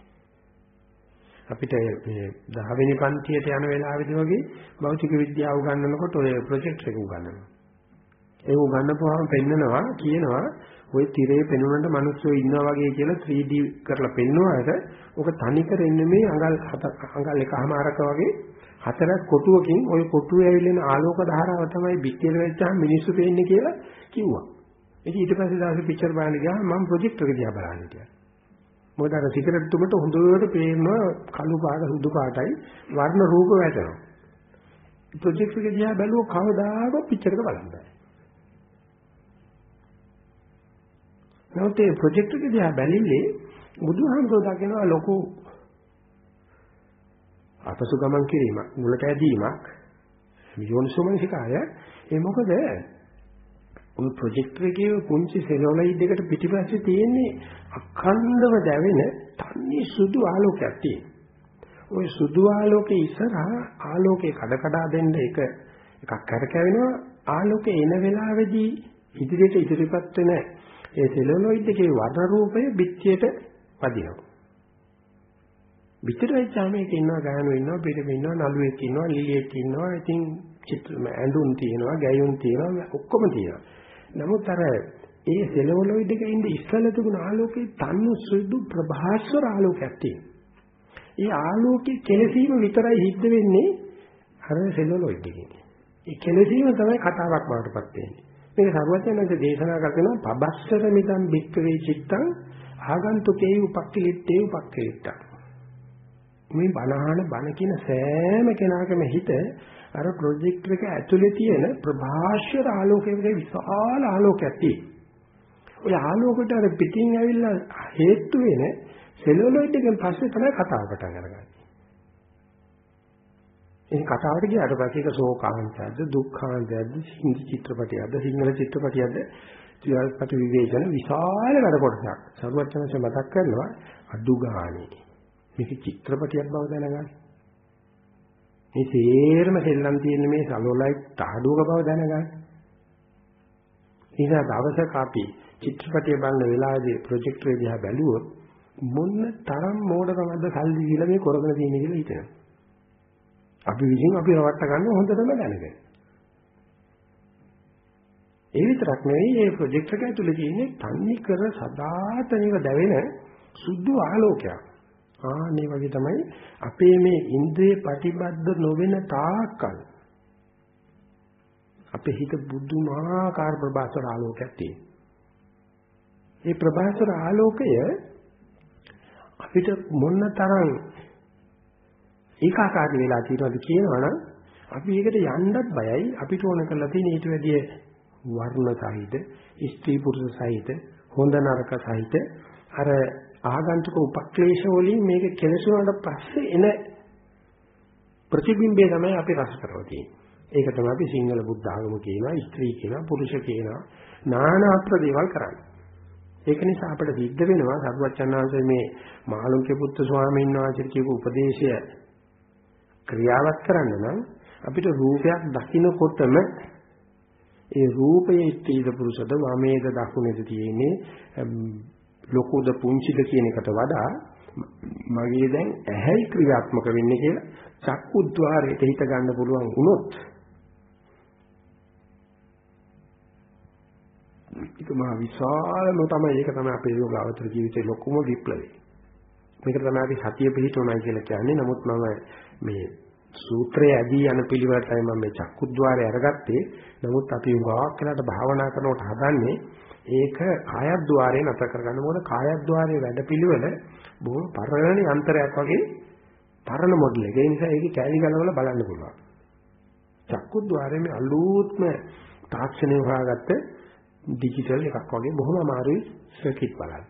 අපිට මේ 10 වෙනි පන්තියට යන වෙලාවෙදී වගේ භෞතික විද්‍යාව උගන්වනකොට ඔය ප්‍රොජෙක්ට් එක උගන්වනවා. ඒ උගන්වපුවාම පෙන්නනවා කියනවා ওই තිරේ පෙනුනට මිනිස්සු ඉන්නවා වගේ කියලා 3D කරලා පෙන්වුවාට ඔක තනිකර එන්නේ මේ අඟල් අඟල් එකමාරක වගේ හතරක් කොටුවකින් ওই කොටුවේ ඇවිල්ලා ආලෝක ධාරාව තමයි පිටියට වෙච්චාම මිනිස්සු පේන්නේ කියලා කිව්වා. ඉතින් ඊට පස්සේ දාසේ පික්චර් බලන්න ගියාම මම ප්‍රොජෙක්ට් එක දිහා බලන්න හිටියා. මොකද අර සිගරට් තුමට හොඳට පේනවා කළු පාට සුදු පාටයි වර්ණ රූප වැටෙනවා. ප්‍රොජෙක්ට් එක දිහා බැලුව කවදාකවත් පිච්චරක බලන්න බෑ. නමුත් මේ ප්‍රොජෙක්ට් එක දිහා බැලිල්ලේ බුදුහාමුදුරුවෝ දකිනවා ලොකු අපසු ගමන් කිරීමක් මුලට ඇදීමක් යෝනිසෝමනසිකාය ඒ මොකද ඔය ප්‍රොජෙක්ට් එකේ පුංචි සෙලෝලයිඩ් එකට පිටිපස්සේ තියෙන්නේ අඛණ්ඩව දැවෙන තන්නේ සුදු ආලෝකයක් තියෙන. ওই සුදු ආලෝකයේ ඉස්සරහා ආලෝකේ කඩ කඩා දෙන්න එක එකක් කරකැවෙනවා ආලෝකේ එන වෙලාවේදී ඉදිරියට ඉදිරිපත් වෙන ඒ සෙලුලොයිඩ් එකේ වර්ණ රූපය පිටියට වදිනවා. පිටියට වෙච්චාම මේක ඉන්නවා ගෑනු ඉන්නවා පිටිම ඉන්නවා නළුවෙක් ඉන්නවා ලීලියෙක් ඉන්නවා ඉතින් චිත්‍ර ඇඳුම් තියෙනවා ගැයුම් තියෙනවා ඔක්කොම තියෙනවා. නමුත් අර ඒ සෙලුලොයිඩ් එකේ ඉඳ ඉස්සල තිබුණ ආලෝකේ තන්නු සුදු ප්‍රභාස්වර ආලෝකයක් තියෙනවා. ඒ ආලෝකයේ කෙලසීම විතරයි හිට වෙන්නේ අර සෙලුලොයිඩ් එකේ. ඒ කෙලසීම තමයි කතාවක් වඩටපත් වෙන්නේ. මේක සර්වඥයන්ගේ දේශනා කරන පබස්සර මිදම් බික්කවේ චිත්තං ආගන්තුකේ උපක්ඛලිට්ඨේ උපක්ඛලිට්ඨ. මේ බණහන බණ කියන සෑම කෙනාගේම හිත අර ප්‍රොජෙක්ටර් එක ඇතුලේ තියෙන ප්‍රභාෂ්‍යර ආලෝකයේ විශාල ආලෝකයක් තියෙනවා. ඔය ආලෝකයට අර පිටින් ඇවිල්ලා හේතු වෙන සෙලුලොයිඩ් එකෙන් පස්සේ තමයි කතාව පටන් අරගන්නේ. ඉතින් කතාවට ගියාට පස්සේ ඒක ශෝකාන්තයක්ද දුක්ඛාන්තයක්ද හින්දි චිත්‍රපටයක්ද සිංහල චිත්‍රපටයක්ද ත්‍රිවල්පට විවේචන විශාල වැඩ කොටසක්. සරුවචනසේ මතක් කරනවා අඩු ගානේ. මේක චිත්‍රපටයක් බව දැනගන්න. මේ සේරම සෙල්ලම් තියෙන මේ සලෝලයි තාඩුවක බව දැනගන්න. නිසා දවසක අපි චිත්‍රපටය බලන වෙලාවේදී ප්‍රොජෙක්ටර් එක දිහා බැලුවොත් මොන්න තරම් මෝඩකමක්ද සල්ලි දීලා මේ කරගෙන තියෙන්නේ කියලා හිතෙනවා. අපි විසින් අපි රවට්ට ගන්න හොඳටම දැනගෙන. ඒ විතරක් නෙවෙයි මේ ප්‍රොජෙක්ට් එක ඇතුලේ තියෙන්නේ තන්නේ කර සදාතනිව දැවෙන සුදු ආලෝකයක්. ආන්නේ වගේ තමයි අපේ මේ ඉන්ද්‍රිය ප්‍රතිබද්ධ නොවන තාක්කල් අපේ හිත බුදුමාකාර ප්‍රභාසර ආලෝකයක් තියෙනවා. මේ ප්‍රභාසර ආලෝකය අපිට මොන තරම් ඒකාකාරී වෙලා තියෙනවද කියනවනම් අපි ඒකට යන්නත් බයයි අපිට ඕන කරලා තියෙන ඊට වැඩිය වර්ණ සහිත ස්ත්‍රී පුරුෂ සහිත හොඳ නරක සහිත අර ආගන්තුක උපක්ලේශ වලින් මේක කෙලසුනට පස්සේ එන ප්‍රතිබිම්බය තමයි අපි රස කරව තියෙන්නේ. ඒක තමයි අපි සිංහල බුද්ධ ආගම කියනවා ස්ත්‍රී කියනවා පුරුෂ කියනවා නානා ප්‍රදේවල් කරන්නේ. ඒක නිසා අපිට සිද්ධ වෙනවා සරුවච්චන්හන්සේ මේ මහලුන්ගේ පුත්තු ස්වාමීන් වහන්සේ කියපු උපදේශය ක්‍රියාවක් කරන්න නම් අපිට රූපයක් දකින්නකොටම ඒ රූපයේ ස්ත්‍රීද පුරුෂද වමේද දකුණේද තියෙන්නේ ලොකුද පුංචිද කියන එකට වඩා මගේ දැන් ඇහැයි ක්‍රියාත්මක වෙන්නේ කියලා චක්කුද්්වාරයට හිත ගන්න පුළුවන් වුණොත් ඒක මා විශාලම තමයි ඒක තමයි අපේ යෝගාවතර ජීවිතේ ලොකුම විප්ලවය. මේක තමයි අපි සතිය පිහිටුණයි කියලා කියන්නේ. නමුත් මම මේ සූත්‍රයේ ඇදී යන පිළිවෙලටයි මම මේ චක්කුද්්වාරය අරගත්තේ. නමුත් අපි උගාවක් වෙලාට භාවනා කරනකොට හදන්නේ ඒක කායද්්වාරේ නැතර කරගන්න. මොකද කායද්්වාරයේ වැඩපිළිවෙල බොහොම පරණ යන්ත්‍රයක් වගේ පරණ මොඩල් එක. ඒ නිසා ඒකේ කැලි ගලවල බලන්න පුළුවන්. චක්කුද්්වාරයේ මේ අලුත්ම තාක්ෂණය හොයාගත්ත ඩිජිටල් එකක් වගේ බොහොම අමාරුයි සර්කිට් බලන්න.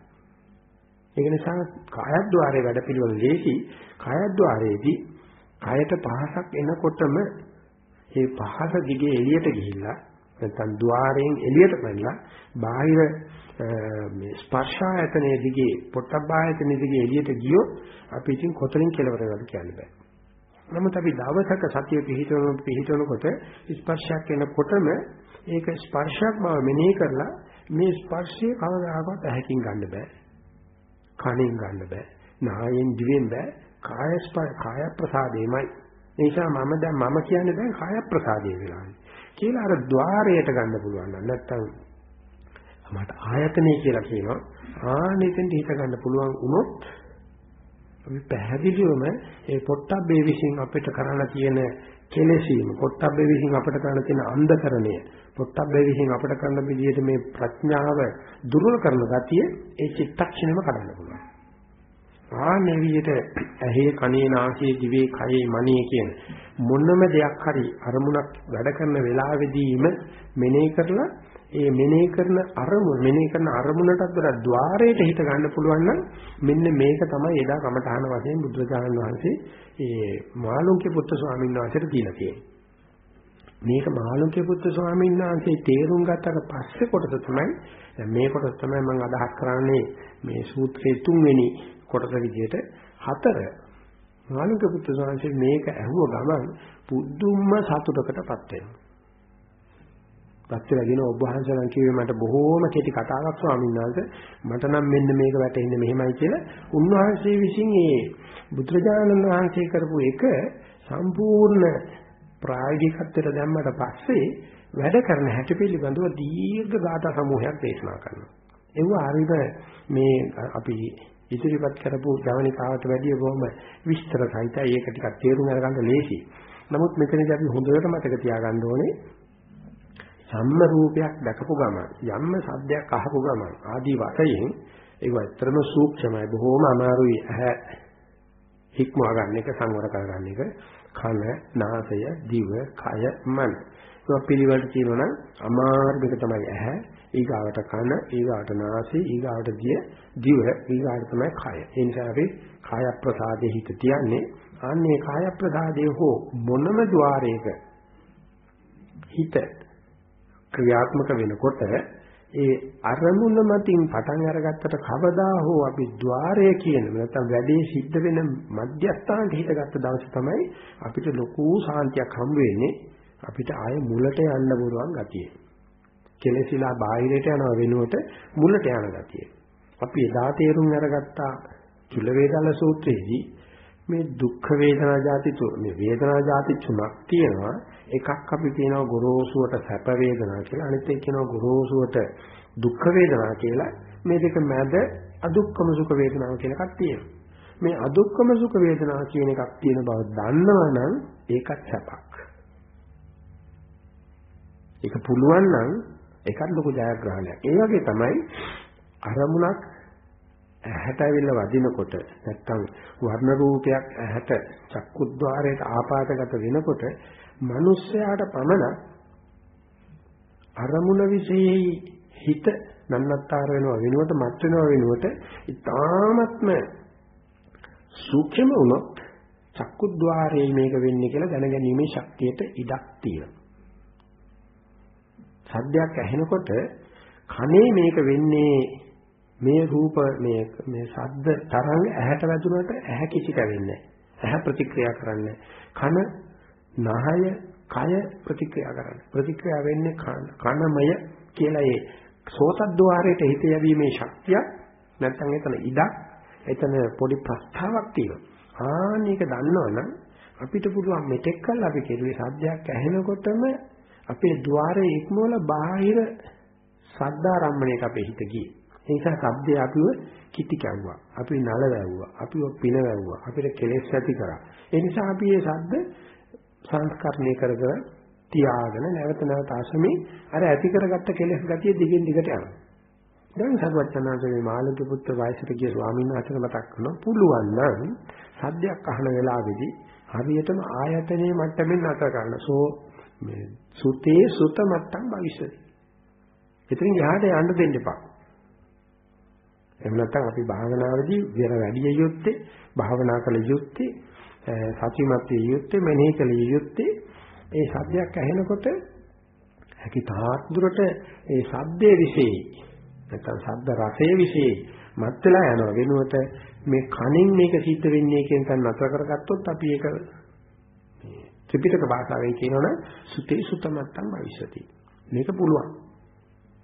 ඒක නිසා කායද්්වාරයේ වැඩපිළිවෙල ලේසි. කායද්්වාරයේදී කයට පහසක් එනකොටම ඒ පහස දිගේ එළියට ගිහිල්ලා නැත්නම් ద్వාරයෙන් එළියට පැනලා බාහිර මේ ස්පර්ශායතනයේ දිගේ පොට්ටබ්බායතනයේ දිගේ එළියට ගියොත් අපි ඉතින් කොතනින් කෙලවර වෙනවද කියන්න බෑ. නමුත් අපි දවසක සතිය පිහිටවන පිහිටවනකොට ස්පර්ශයක් එනකොටම ඒක ස්පර්ශයක් බව මෙනෙහි කරලා මේ ස්පර්ශය කවදාකවත් ඇහැකින් ගන්න බෑ. කනින් ගන්න බෑ. නායෙන් දිවෙන් බෑ. කාය කාය ප්‍රසාදේමයි. ඒ නිසා මම දැන් මම කියන්නේ දැන් කාය ප්‍රසාදේ වෙලානේ. කියලා අර ద్వාරයට ගන්න පුළුවන් නම් නැත්තම් මට ආයතනේ කියලා කියනවා. ආනෙතෙන්ට හිත ගන්න පුළුවන් වුණොත් අපි පැහැදිලිවම ඒ පොට්ටබ්බේ විසින් අපිට කරන්න තියෙන කෙලෙසීම පොට්ටබ්බේ විසින් අපිට කරන්න තියෙන අන්ධකරණය පොට්ටබ්බේ විසින් අපිට කරන විදිහට මේ ප්‍රඥාව දුර්වල කරන ගතිය ඒ චිත්තක්ෂණයම කඩන්න පුළුවන්. ආන්නේ විදිහට ඇහි කනේ නාසයේ දිවේ කයේ මනේ කියන මොනම දෙයක් හරි අරමුණක් වැඩ කරන වෙලාවෙදීම මෙනෙහි කරලා ඒ මෙනෙහි කරන අරමුණ මෙනෙහි කරන අරමුණටත් වඩා ద్వාරයට හිත ගන්න පුළුවන් නම් මෙන්න මේක තමයි එදා කමඨාන වශයෙන් බුදුරජාණන් වහන්සේ ඒ මාළුන්ගේ පුත්තු ස්වාමීන් වහන්සේට දීලා තියෙන්නේ. මේක මාළුන්ගේ පුත්තු ස්වාමීන් වහන්සේ තේරුම් ගත්තට පස්සේ කොටස තමයි දැන් මේ කොටස තමයි මම අදහස් කරන්නේ මේ සූත්‍රයේ තුන්වෙනි කොටස විදිහට හතර මාළුක පුත්‍ර සාංශේ මේක ඇහුව ගමන් පුදුම සතුටකටපත් වෙනවා. පස්සේ ලගින ඔබ වහන්සේලා කිව්වේ මට බොහෝම කෙටි කතාවක් ස්වාමීන් වහන්සේ මට නම් මෙන්න මේක වැටෙන්නේ මෙහෙමයි කියලා උන්වහන්සේ විසින් ඒ බුදුරජාණන් වහන්සේ කරපු එක සම්පූර්ණ ප්‍රායෝගිකත්වයට දැම්මට පස්සේ වැඩ කරන හැටි පිළිබඳව දීර්ඝ ගාථා සමූහයක් දේශනා කරනවා. ඒව හරියට මේ අපි ඉදිරිපත් කරපු ජවනිකාවට වැඩිය බොහොම විස්තර සහිතයි ඒක ටිකක් තේරුම් අරගන්න ලේසි. නමුත් මෙතනදී අපි හොඳට මතක තියාගන්න ඕනේ සම්ම රූපයක් දැකපු ගමන් යම්ම සද්දයක් අහපු ගමන් ආදී වශයෙන් ඒක ඇත්තම සූක්ෂමයි. බොහොම අමාරුයි ඇහැ හික්මවා ගන්න එක සංවර කරගන්න එක. කන නාසය දිව කය මන. ඒවා පිළිවෙලට තියෙනවා නම් අමාර්ගික තමයි ඇහැ, ඊගාවට කන, ඊගාවට නාසය, ඊගාවට දිය, දිව, ඊගාවට තමයි කය. ඒ නිසා අපි කාය ප්‍රසාදයේ හිත තියන්නේ අන්නේ කාය ප්‍රසාදයේ හෝ මොනම ద్వාරයක හිත ක්‍රියාත්මක වෙනකොට ඒ අරමුණ මතින් පටන් අරගත්තට කවදා හෝ අපි ద్వාරය කියන නැත්නම් වැඩේ සිද්ධ වෙන මධ්‍යස්ථානට හිටගත්ත දවසේ තමයි අපිට ලොකු සාන්තියක් හම් වෙන්නේ අපිට ආයේ මුලට යන්න පුළුවන් ගතිය. කෙලසිලා බාහිරට යනව වෙනුවට මුලට යන ගතිය. අපි එදා තේරුම් අරගත්තා චුල්ල වේදාල සූත්‍රයේදී මේ දුක්ඛ වේදනා જાති මේ වේදනා જાති තුනක් තියෙනවා එකක් අපි කියනවා ගොරෝසුවට සැප වේදනා කියලා අනිත් එක කියනවා ගොරෝසුවට දුක්ඛ වේදනා කියලා මේ දෙක මැද අදුක්කම සුඛ වේදනාව කියලා එකක් තියෙනවා මේ අදුක්කම සුඛ වේදනා කියන එකක් තියෙන බව දන්නවනම් ඒකත් සැපක් ඒක පුළුවන් නම් ඒකත් ලොකු ජයග්‍රහණයක් ඒ වගේ තමයි අරමුණක් ඇහැට ඇවිල්ලා වදිනකොට නැත්තම් වර්ණ රූපයක් ඇහැට චක්කුද්්වාරයට ආපාතගත වෙනකොට මිනිස්යාට පමණ අරමුණ විශේෂයි හිත නන්නත්තර වෙනවා වෙනුවට මත් වෙනවා වෙනුවට ඊ타ත්ම සූක්ෂම වුණොත් චක්කුද්්වාරයේ මේක වෙන්නේ කියලා දැනගැනීමේ ශක්තියට ඉඩක් තියෙනවා. සද්දයක් ඇහෙනකොට කනේ මේක වෙන්නේ මේ රූප මේ මේ ශබ්ද තරංග ඇහැට වැදුනට ඇහැ කිසි කැවෙන්නේ ඇහැ ප්‍රතික්‍රියා කරන්නේ කන නහය කය ප්‍රතික්‍රියා කරන්නේ ප්‍රතික්‍රියා වෙන්නේ කනමය කියලා ඒ සෝතද්්වාරයට හිත යැවීමේ ශක්තිය නැත්නම් එතන ඉඩක් එතන පොඩි ප්‍රස්තාවක් තියෙනවා. ආනීක දන්නවනම් අපිට පුළුවන් මෙතෙක් කල් අපි කෙරුවේ සද්දයක් ඇහෙනකොටම අපේ ద్వාරයේ ඉක්මවල බාහිර සද්දාරම්මණයක අපේ හිත ගියේ ඒ නිසා සබ්දේ අපිව කිටි කැවුවා. අපි නල වැව්වා. අපිව පින වැව්වා. අපිට කෙලෙස් ඇති කරා. ඒ නිසා අපි මේ සද්ද සංස්කරණය කර කර තියාගෙන නැවත නැවත අසමේ අර ඇති කරගත්ත කෙලෙස් ගතිය දිගින් දිගට යනවා. දැන් සර්වඥාන්සේ මාළුක පුත්‍ර වයසට ගිය ස්වාමීන් වහන්සේ මතක් කරනවා පුළුවන් නම් සද්දයක් අහන වෙලාවේදී හරියටම ආයතනයේ මට්ටමින් නැතර කරන්න. සෝ මේ සුතේ සුත මට්ටම් භවිෂති. එතනින් යහට යන්න දෙන්න එපා. එහෙම නැත්නම් අපි භාවනාවේදී විර වැඩි යොත්තේ භාවනා කළ යොත්තේ සතිමත් විය යුත්තේ මෙනෙහි කළ යුත්තේ ඒ සද්දයක් ඇහෙනකොට හැකි තාක් දුරට ඒ සද්දේ વિશે නැත්නම් සද්ද රසයේ વિશે මත් වෙලා යනවා වෙනුවට මේ කණින් මේක සිද්ධ වෙන්නේ කියන තැන නතර කරගත්තොත් අපි ඒක ත්‍රිපිටක භාෂාවෙන් කියනවනම් සුතේ සුතමත්තම් භවිෂති මේක පුළුවන්.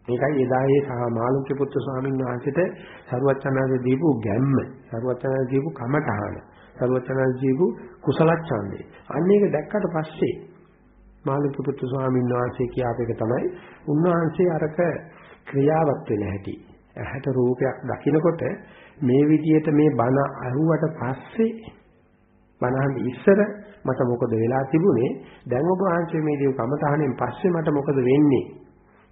මේකයි එදා ඒ සහ මාළුක්‍ය පුත්‍ර ස්වාමීන් වහන්සේට සරුවචනාංශ දීපු ගැම්ම සරුවචනාංශ දීපු කමඨහන සරුවචනාංශ දීපු කුසල ඡන්දේ අන්න ඒක දැක්කට පස්සේ මාළුක්‍ය පුත්‍ර ස්වාමීන් වහන්සේ කියාපේක තමයි උන්වහන්සේ අරක ක්‍රියාවත් වෙන හැටි. ඇහැට රූපයක් දකිනකොට මේ විදිහට මේ බණ අහුවට පස්සේ බණහන් ඉස්සර මට මොකද වෙලා තිබුණේ දැන් ඔබ වහන්සේ මේ දේ කමතහනෙන් පස්සේ මට මොකද වෙන්නේ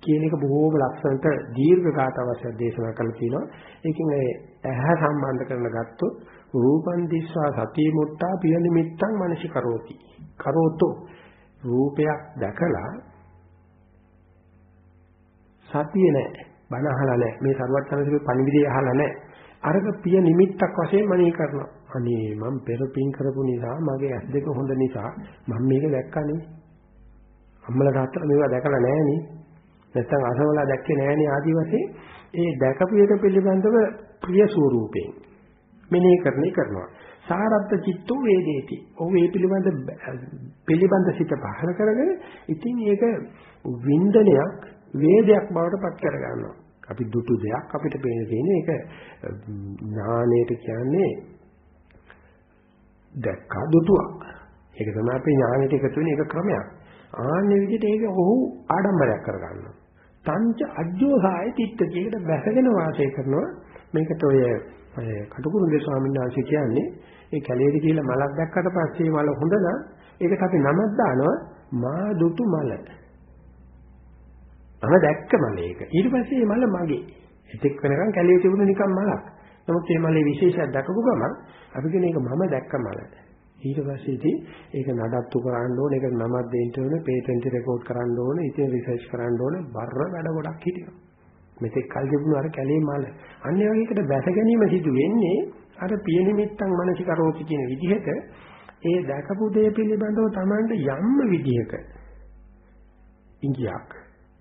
කියන එක බොහෝම ලක්ෂණට දීර්ඝ කාත අවශ්‍ය දේශනා කරලා තිනවා. ඒකෙන් ඒ ඇහැ සම්බන්ධ කරන ගත්තොත් රූපං දිස්වා සතිය මුත්තා පිය නිමිත්තං මනසි කරෝති. කරෝතෝ රූපයක් දැකලා සතිය නැහැ. බණ අහලා නැහැ. මේ සරුවත්තරගේ පණිවිඩය අහලා නැහැ. අරක පිය නිමිත්තක් වශයෙන් මනේ කරනවා. අනේ මම පෙර පින් කරපු නිසා මගේ ඇස් දෙක හොඳ නිසා මම මේක දැක්කනේ. අම්මලා තාත්තලා මේවා දැකලා නැහැ නේ. නැත්නම් අසවලා දැක්කේ නෑනේ ආදි වශයෙන් ඒ දැකපු එක පිළිබඳව ප්‍රිය ස්වරූපයෙන් මෙනෙහි කරන්නේ කරනවා. සාරත්ත චිත්තෝ වේදේති. ඔව් ඒ පිළිබඳ පිළිබඳ සිත පහල කරගෙන ඉතින් ඒක වින්දනයක් වේදයක් බවට පත් කර ගන්නවා. අපි දුටු දෙයක් අපිට පේන තියෙන්නේ ඒක ඥානයට කියන්නේ දැක්කා දුටුවක්. ඒක තමයි අපේ ඥානයට එකතු වෙන එක ක්‍රමයක්. ආන්නේ විදිහට ඒක ඔහු ආඩම්බරයක් කරගන්නවා. තංච අජ්ජෝසාය තිත්තකයකට බැසගෙන වාසය කරනවා. මේකට ඔය කටුකුරුන්ගේ ස්වාමීන් වහන්සේ කියන්නේ ඒ කැලේට කියලා මලක් දැක්කට පස්සේ මල හොඳ නම් ඒකට අපි නමක් දානවා මා දුටු මල. මම දැක්ක මල ඒක. ඊට පස්සේ මේ මල මගේ. එතෙක් වෙනකන් කැලේ තිබුණ නිකන් මලක්. නමුත් මේ මලේ විශේෂයක් දැකපු ගමන් අපි කියන එක මම දැක්ක මල. ඊට පස්සේ ඉතින් ඒක නඩත්තු කරන්න ඕනේ, ඒක නමක් දෙන්න ඕනේ, පේටන්ට් රෙකෝඩ් කරන්න ඕනේ, ඉතින් රිසර්ච් කරන්න ඕනේ, බර වැඩ ගොඩක් හිටියා. මෙතෙක් කල් තිබුණු අර කැලේ මල. අන්න ඒ වගේ එකට බැස ගැනීම සිදු වෙන්නේ අර පිය නිමිත්තන් මනසිකරෝති කියන විදිහට ඒ දැකපු දේ පිළිබඳව Tamanට යම් විදිහක ඉංගියක්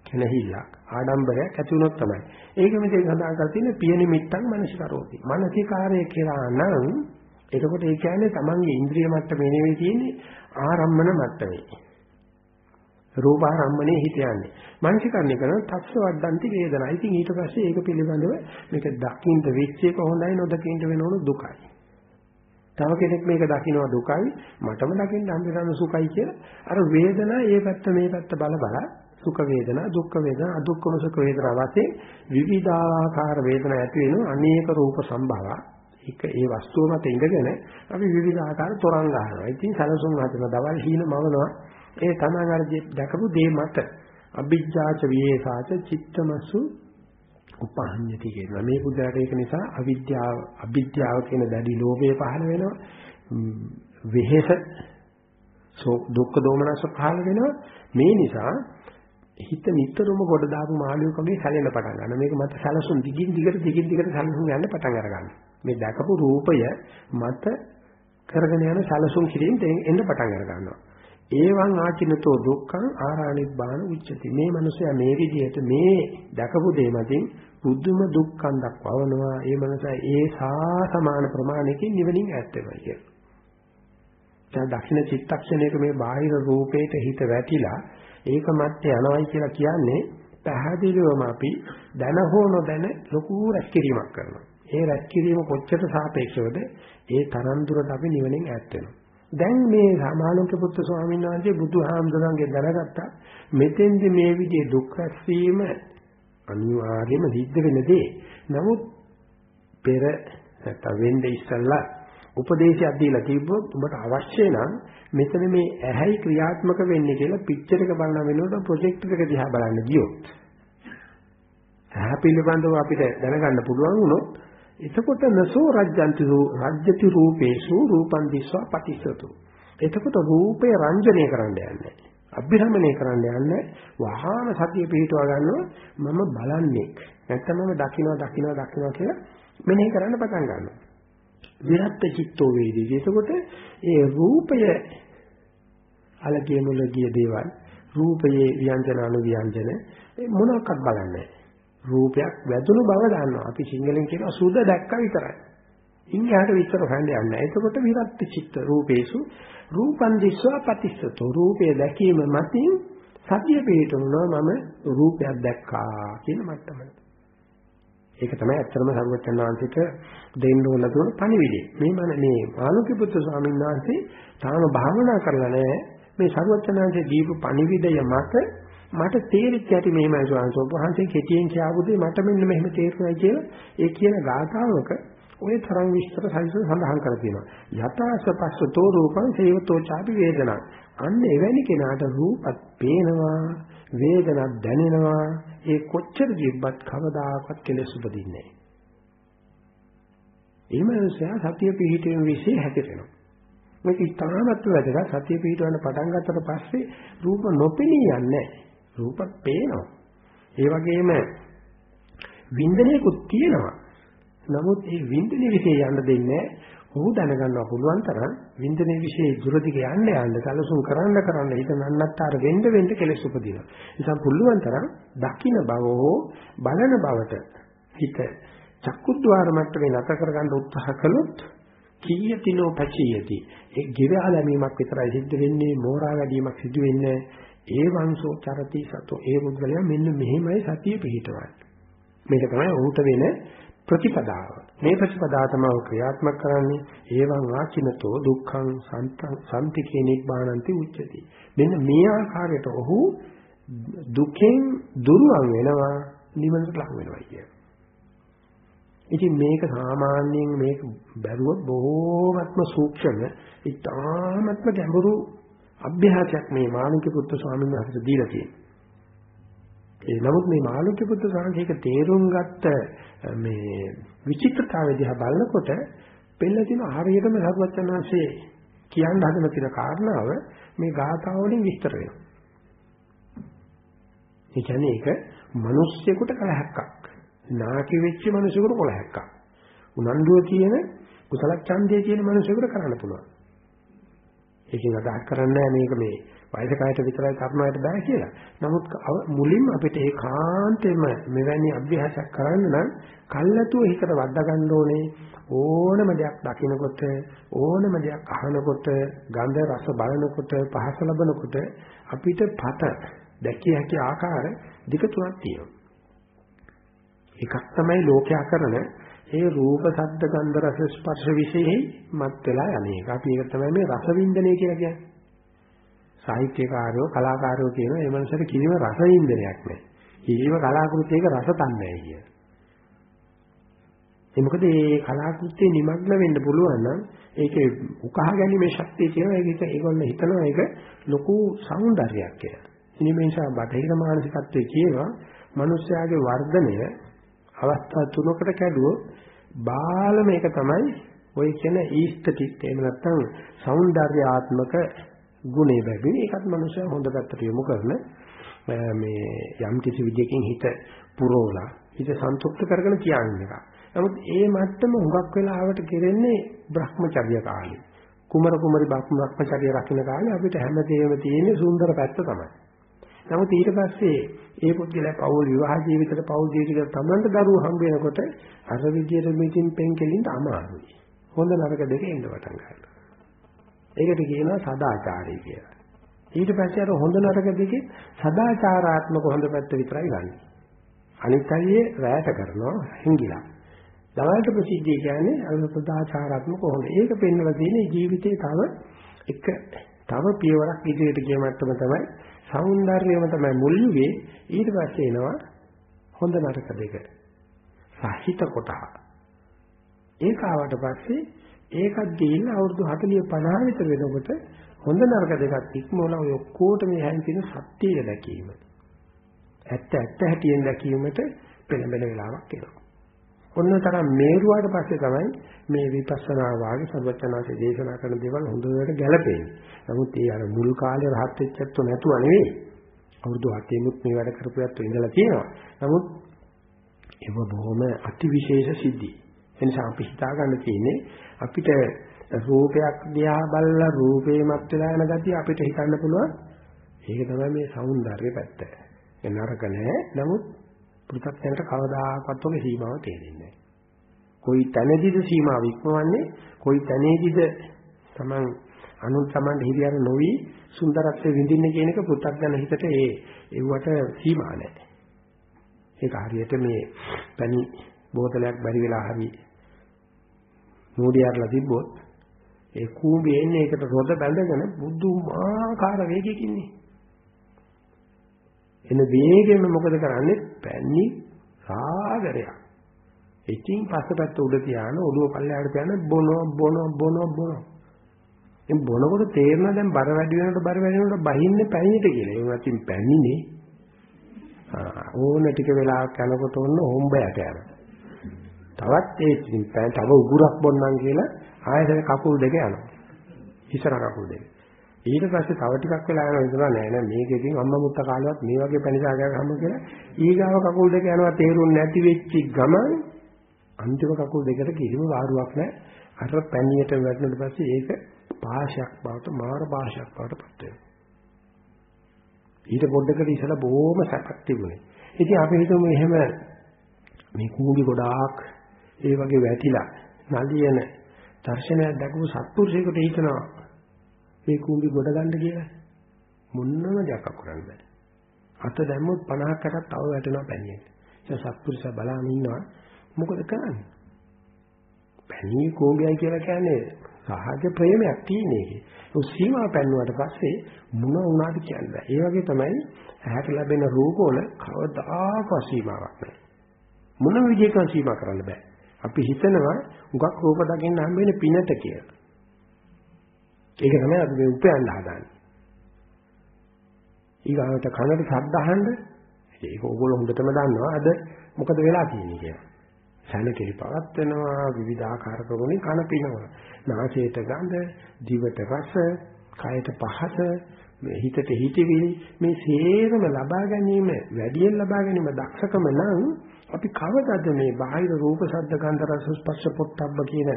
කෙනහිල්ලක් ආඩම්බරයක් ඇති වුණොත් තමයි. ඒක මෙතේ සඳහන් කර තියෙන පිය නිමිත්තන් මනසිකරෝති. මනසිකාරය කියලා නම් එතකොට ඒ කියන්නේ Tamanගේ ඉන්ද්‍රිය මට්ටමේ නෙවෙයි තියෙන්නේ ආරම්මන මට්ටමේ. රූපාරම්මනේ හිත යන්නේ. මානසිකරණය කරන තක්ෂ වඩන්ති වේදනා. ඉතින් ඊට පස්සේ ඒක පිළිබඳව මේක දකින්න වෙච්ච එක හොඳයි නොදකින්න වෙනවන දුකයි. තව කෙනෙක් මේක දකින්න දුකයි මටම දකින්න හම්බෙන සුඛයි කියලා අර වේදනා ඒ පැත්ත මේ පැත්ත බල බල සුඛ වේදනා දුක්ඛ වේදනා අදුක්ඛම සුඛ වේදනා වශයෙන් විවිධාකාර වේදනා ඇති වෙන අනේක රූප සම්භව එක ඒ වස්තුව මත ඉඳගෙන අපි විවිධාකාර තොරන් ගන්නවා. ඉතින් සලසුන් හදන දවල් හීන මවනවා ඒ තමන් අර දැකපු දේ මත අභිජ්ජාච විේසාච චිත්තමසු උපහඤ්ඤති කියනවා. මේ බුද්ධාට ඒක නිසා අවිද්‍යාව අවිද්‍යාව කියන දැඩි ලෝභය පහළ වෙනවා. වෙහෙස දුක්ඛ දෝමනස පහළ වෙනවා. මේ නිසා හිත නිතරම ගොඩ දාපු මාළියෙක් වගේ සැලෙන්න පටන් ගන්නවා. මේක මත සැලසුම් දිගින් දිගට දිගින් දිගට සැලසුම් යන්න පටන් අර ගන්නවා. මේ දැකපු රූපය මත කරගෙන යන සැලසුම් කිරීම එන්න පටන් අර ගන්නවා. ඒවං ආචිනතෝ දුක්ඛං ආරාණිබ්බාන උච්චති මේ මනුස්සයා මේ විදිහට මේ දැකපු දේ මතින් බුදුම දුක්ඛන් දක්වනවා ඒ මනුස්සයා ඒ සා සමාන ප්‍රමාණයකින් නිවනින් ඈත් වෙනවා කියන. දැන් දක්ෂින චිත්තක්ෂණයක මේ බාහිර රූපේට හිත වැටිලා ඒක මැත්තේ යනවයි කියලා කියන්නේ පැහැදිලිවම අපි දැන හෝ නොදැන ලොකු රැස්කිරීමක් කරනවා. ඒ රැස්කිරීම කොච්චර සාපේක්ෂවද ඒ තරම් දුරට අපි නිවනින් ඈත් වෙනවා. දැන් මේ සාමානුක පුත්තු ස්වාමීන් වහන්සේ බුදුහාමුදුරන්ගේ දැනගත්තා මෙතෙන්දි මේ විදිහේ දුක් රැස්වීම අනිවාර්යයෙන්ම සිද්ධ වෙන දේ. නමුත් පෙර නැත්නම් වෙන්නේ ඉස්සල්ලා උපදේශයක් දීලා තිබ්බොත් උඹට අවශ්‍ය නම් මෙතන මේ ඇහැයි ක්‍රියාත්මක වෙන්නේ කියලා පික්චර් එක බලන වෙනකොට ප්‍රොජෙක්ටර් එක දිහා බලන්න ගියොත් ඇහැ පිළිබඳව අපිට දැනගන්න පුළුවන් වුණොත් එතකොට නසෝ රජ්ජන්ති රජ්‍යති රූපේසු රූපං දිස්වා පටිසතු. එතකොට රූපේ රංජනය කරන්න යන්නේ. අභිරමණය කරන්න යන්නේ වහාම සතිය පිහිටවා ගන්නවා මම බලන්නේ. නැත්නම් මම දකින්නවා දකින්නවා දකින්නවා කියලා මෙනෙහි කරන්න පටන් ගන්නවා. විරත් චිත්තෝ වේදී. එතකොට ඒ රූපය අලගිය මුලගිය දේවල් රූපයේ ව්‍යංජන අනු ව්‍යංජන මොනක්වත් බලන්නේ රූපයක් වැදුණු බව දන්නවා. අපි සිංහලෙන් කියනවා සුද දැක්ක විතරයි. ඉන්හිහට විතර හොයන්න යන්නේ නැහැ. එතකොට විරත් චිත්ත රූපේසු රූපං දිස්වා පතිස්සතෝ රූපය දැකීම මතින් සතිය පිටුනවා මම රූපයක් දැක්කා කියන මට්ටමට. ඒක තමයි ඇත්තම සර්වඥාන් වහන්සේට දෙන්න ඕන දුන පණිවිඩය. මේ මන මේ ආලෝක පුත්‍ර ස්වාමීන් වහන්සේ තාම භාවනා කරලා නැහැ. මේ සර්වඥාන්සේ දීපු පණිවිඩය මත මට තේරිච්ච ඇති මෙහෙමයි ස්වාමීන් වහන්සේ කෙටියෙන් කියපු දේ මට මෙන්න මෙහෙම තේරුණා කියලා ඒ කියන ගාථාවක ඔය තරම් විස්තර සහිතව සඳහන් කරලා තියෙනවා යථාසපස්සතෝ රූපං සේවතෝ ചാපි වේදනා අන්න එවැනි කෙනාට රූපත් පේනවා වේදනක් දැනෙනවා ඒ කොච්චර ජීවත් කවදාකවත් කෙලෙස් උපදින්නේ නැහැ. එහෙමනම් සතිය පිහිටීම વિશે හැදෙනවා. මේක ඉතාමත් වැදගත් සතිය පිහිටවන්න පටන් ගත්තට පස්සේ රූප නොපෙනී යන්නේ රූප පේනවා. ඒ වගේම වින්දනයකුත් තියෙනවා. නමුත් ඒ වින්දනය විශේෂ යන්න දෙන්නේ ඔහු දැනගන්නවා පුළුවන් තරම් වින්දනයේ વિશે දුරදිග යන්න යන්න සැලසුම් කරන්න කරන්න හිත නන්නත්තර වෙන්න වෙන්න කෙලෙස් උපදිනවා. නිසා පුළුවන් තරම් දකින්න බව හෝ බලන බවට හිත චක්කුද්්වාර මට්ටමේ නැත කරගන්න උත්සාහ කළොත් කීයතිනෝ පචියති. ඒ ගෙවහා දැමීමක් විතරයි සිද්ධ වෙන්නේ මෝරා වැඩිවීමක් සිදු වෙන්නේ ඒ වංශෝ චරති සතෝ. ඒ පුද්ගලයා මෙන්න මෙහෙමයි සතිය පිහිටවන්නේ. මේක තමයි ඔහුට වෙන ප්‍රතිපදාව. මේ ප්‍රතිපදාව තමයි ක්‍රියාත්මක කරන්නේ. ඒවං වාචිනතෝ දුක්ඛං සම්තිකේ නිබ්බානන්ති උච්චති. මෙන්න මේ ආකාරයට ඔහු දුකෙන් දුරවන් වෙනවා නිවනට ලං වෙනවා කියන්නේ ඉතින් මේක සාමාන්‍යයෙන් මේක බැලුවොත් බොහෝමත්ම සූක්ෂම ඉතාමත්ම ගැඹුරු අභ්‍යාසයක් මේ මාළුක්‍ය පුත්තු ස්වාමීන් වහන්සේ දීලා තියෙනවා. ඒ නමුත් මේ මාළුක්‍ය පුත්තු සාංශික තේරුම් ගත්ත මේ විචිත්‍රතාවය දිහා බලනකොට පෙළ තියෙන හරියටම සරුවචනාංශයේ කියන්න හදන තියෙන කාරණාව මේ ගාථා වලින් විස්තර වෙනවා. ඒ කියන්නේ ඒක මිනිස්සෙකුට කලහක්ක්. නාකි වෙච්ච මිනිසෙකුට 11ක්. උනන්දුව තියෙන කුසල ඡන්දයේ තියෙන මිනිසෙකුට කරන්න පුළුවන්. ඒකෙන් අදහස් කරන්නේ මේක මේ වයසකයට විතරයි තරුණයට බෑ කියලා. නමුත් මුලින්ම අපිට ඒකාන්තයෙන්ම මෙවැනි අභ්‍යාසයක් කරන්න නම් කල්ැතුව හිතට වද්දා ගන්න ඕනේ ඕනම දෙයක් දකිනකොට ඕනම දෙයක් අහනකොට ගන්ධ රස බලනකොට පහස ලබනකොට අපිට පත දැකිය හැකි ආකාර දෙක තුනක් තියෙනවා. එකක් තමයි ලෝකයා කරන ඒ රූප ශබ්ද ගන්ධ රස ස්පර්ශ විශේෂයි මත් වෙලා යන්නේ. අපි ඒක තමයි මේ රස වින්දනය කියලා කියන්නේ. සාහිත්‍යකාරයෝ කලාකාරයෝ කියන ඒ මනසට කිසිම රස වින්දනයක් නැහැ. කිසිම කලාකෘතියක රස තන්නේ කිය. ඒ මොකද මේ කලාකෘතියේ নিমগ্ন වෙන්න පුළුවන් නම් ඒකේ උකහා ගැනීමේ ශක්තිය කියන එක ඒගොල්ලෝ හිතනවා ඒක ලොකු సౌందర్యයක් කියලා. ඉනිමේෂා බටහිර මානසිකත්වයේ කියනවා මිනිස්යාගේ වර්ධනය අවස්ථා තුනකට කැඩුවොත් බාල මේක තමයි ඔය කියන ඊස්තටික් එහෙම නැත්නම් సౌందర్యාත්මක ගුණේ බැගින් ඒකත් මනුස්සය හොඳ පැත්තට යොමු කරන මේ යම් කිසි විදියකින් හිත පුරවලා හිත සන්තුෂ්ත කරගෙන තියාගෙන එක. නමුත් ඒ මට්ටම හුඟක් වෙලාවට කෙරෙන්නේ Brahmacharya කාලේ. කුමර කුමරි Brahmacharya රකින්න කාලේ අපිට හැමදේම තියෙන්නේ සුන්දර පැත්ත තමයි. නමුත් ඊට පස්සේ ඒ පුද්ගලයා පෞල් විවාහ ජීවිතේ පෞල් ජීවිතේ තමන්ට දරුවෝ හම්බ වෙනකොට අර විදියට මේකින් පෙන් කෙලින්ද අමාරුයි. හොඳ නරක දෙක එන්න පටන් ගන්නවා. ඒකට කියනවා සදාචාරය කියලා. ඊට පස්සේ අර හොඳ නරක දෙකේ සදාචාරාත්මක හොඳ පැත්ත විතරයි ගන්න. අනිත් අයියේ රැයට කරනවා හිංගිලා. දවල්ට ප්‍රසිද්ධිය කියන්නේ අර සදාචාරාත්මක හොඳ. ඒක පෙන්වලා තියෙන ජීවිතේ තව එක තව පියවරක් ඉදිරියට ගිය මට්ටම තමයි సౌందර්යම තමයි මුල් යුගේ ඊට පස්සේ එනවා හොඳ නරක දෙක. සහිත කොටහ. ඒක ආවට පස්සේ ඒකත් ගිහිල්ලා අවුරුදු 40 50 විතර වෙනකොට හොඳ නරක දෙකක් ඉක්මවලා ඔය ඔක්කොට මේ හැන් තියෙන සත්‍යය දැකීම. ඇත්ත ඇත්ත හැටියෙන් දැකීමට පෙළඹෙන වෙලාවක් එනවා. ඔන්න තරම් මේරුවාට පස්සේ තමයි මේ විපස්සනා වාගේ සර්වචනාසේ දේශනා කරන දේවල් හොඳට ගැලපෙන්නේ. නමුත් ඒ අර මුල් කාලේ රහත් වෙච්චත්තු නැතුව නෙවෙයි. අවුරුදු 8 මේ වැඩ කරපු යත්තු ඉඳලා තියෙනවා. නමුත් ඒක බොහොම අතිවිශේෂ සිද්ධි. එනිසා අපි හිතා ගන්න තියෙන්නේ අපිට රූපයක් දිහා බලලා රූපේමත් වෙලා යන ගතිය අපිට හිතන්න පුළුවන්. ඒක තමයි මේ సౌందර්ය පැත්ත. ඒ නරක නෑ. නමුත් පෘථග්ජනට කවදාකවත් ඔගේ සීමාව තේරෙන්නේ නැහැ. කොයි තැනදීද සීමාව ඉක්මවන්නේ කොයි තැනේදීද Taman අනුන් Taman හිරියර නොවි සුන්දරත්වයේ විඳින්න කියන එක පෘථග්ජන හිතට ඒ ඒවට සීමා නැහැ. ඒක හරියට මේ පැණි බෝතලයක් බැරි වෙලා හරි මෝඩියarලා තිබ්බොත් ඒ කූඹේ එන්නේ ඒකට රොද බැඳගෙන බුදුමාකාර වේගයකින්නේ. එන වේගෙම මොකද කරන්නේ? පැණි සාගරයක්. ඉතින් පස්සපැත්ත උඩ තියාන ඔළුව පල්ලයට තියාන බොන බොන බොන බොන. එම් බොනකොට තේරෙනවා දැන් බර වැඩි වෙනකොට බර වැඩි වෙනකොට බහින්නේ පැණිට කියලා. ඒ වගේම පැණිනේ. ඕන ටික වෙලාවක් යනකොට ඔන්න හොම්බයට යනවා. තවත් ඒ ඉතින් තව උගුරක් බොන්නම් කියලා ආයෙත් කකුල් දෙක යනවා. ඉස්සර කකුල් දෙක. ඊට පස්සේ තව ටිකක් වෙලා යනවා ඉතලා නෑ නෑ මේකකින් අම්මා මුත්ත කාලවත් මේ වගේ පැණිසාගයක් හම්බ කියලා ඊගාව කකුල් දෙක යනවා තේරුම් නැති වෙච්ච ගමන් අන්තිම කකුල් දෙකට කිසිම වාරුවක් නෑ අර පැණියට වැටුණාට පස්සේ ඒක පාශයක් බවට මාර පාශයක් බවට පත් වෙනවා ඊට පොඩ්ඩකට ඉස්සලා බොහොම සැපක් තිබුණේ ඉතින් අපි හිතමු එහෙම මේ කූඹි ගොඩාක් ඒ වගේ වැටිලා නලියන දර්ශනයක් දැකපු සත්පුරුෂයෙකුට හිතනවා මේ කුඹි ගොඩ ගන්න කියලා. මොන්නම දෙයක් කරන්න බෑ. අත දැම්මොත් 50කටත් තව වැටෙනවා පැණියට. ඒ සත්පුරුෂයා බලන් ඉන්නවා මොකද කරන්නේ? පැණි කෝඹයයි කියලා කියන්නේ සහජ ප්‍රේමයක් තියෙන එකේ. ඒ සීමා පැන්නුවට පස්සේ මොන වුණාද කියන්නේ. ඒ වගේ තමයි ඇහැට ලැබෙන රූපවල කවදාකවත් සීමාවක් නැහැ. මොන විදිහකින් සීමා කරන්න බෑ. අපි හිතනවා උගක් රූප දකින්න හම්බ වෙන පිනට කියලා. ඒක තමයි අපි මේ උපයන්න හදාන්නේ. ඊගාවට කනට ශබ්ද අහන්න ඒක ඕගොල්ලෝ හොඳටම දන්නවා අද මොකද වෙලා තියෙන්නේ කියලා. සැලකිලි පවත් වෙනවා විවිධාකාර ප්‍රගුණේ කන පිනවනවා. නාසයට ගඳ, දිවට රස, කයට පහස, හිතට හිතවිලි මේ සේරම ලබා ගැනීම වැඩියෙන් ලබා ගැනීම දක්ෂකම නම් අපි කවදාද මේ බාහිර රූප ශබ්ද ගන්ධ රස ස්පර්ශ පොට්ටබ්බ කියන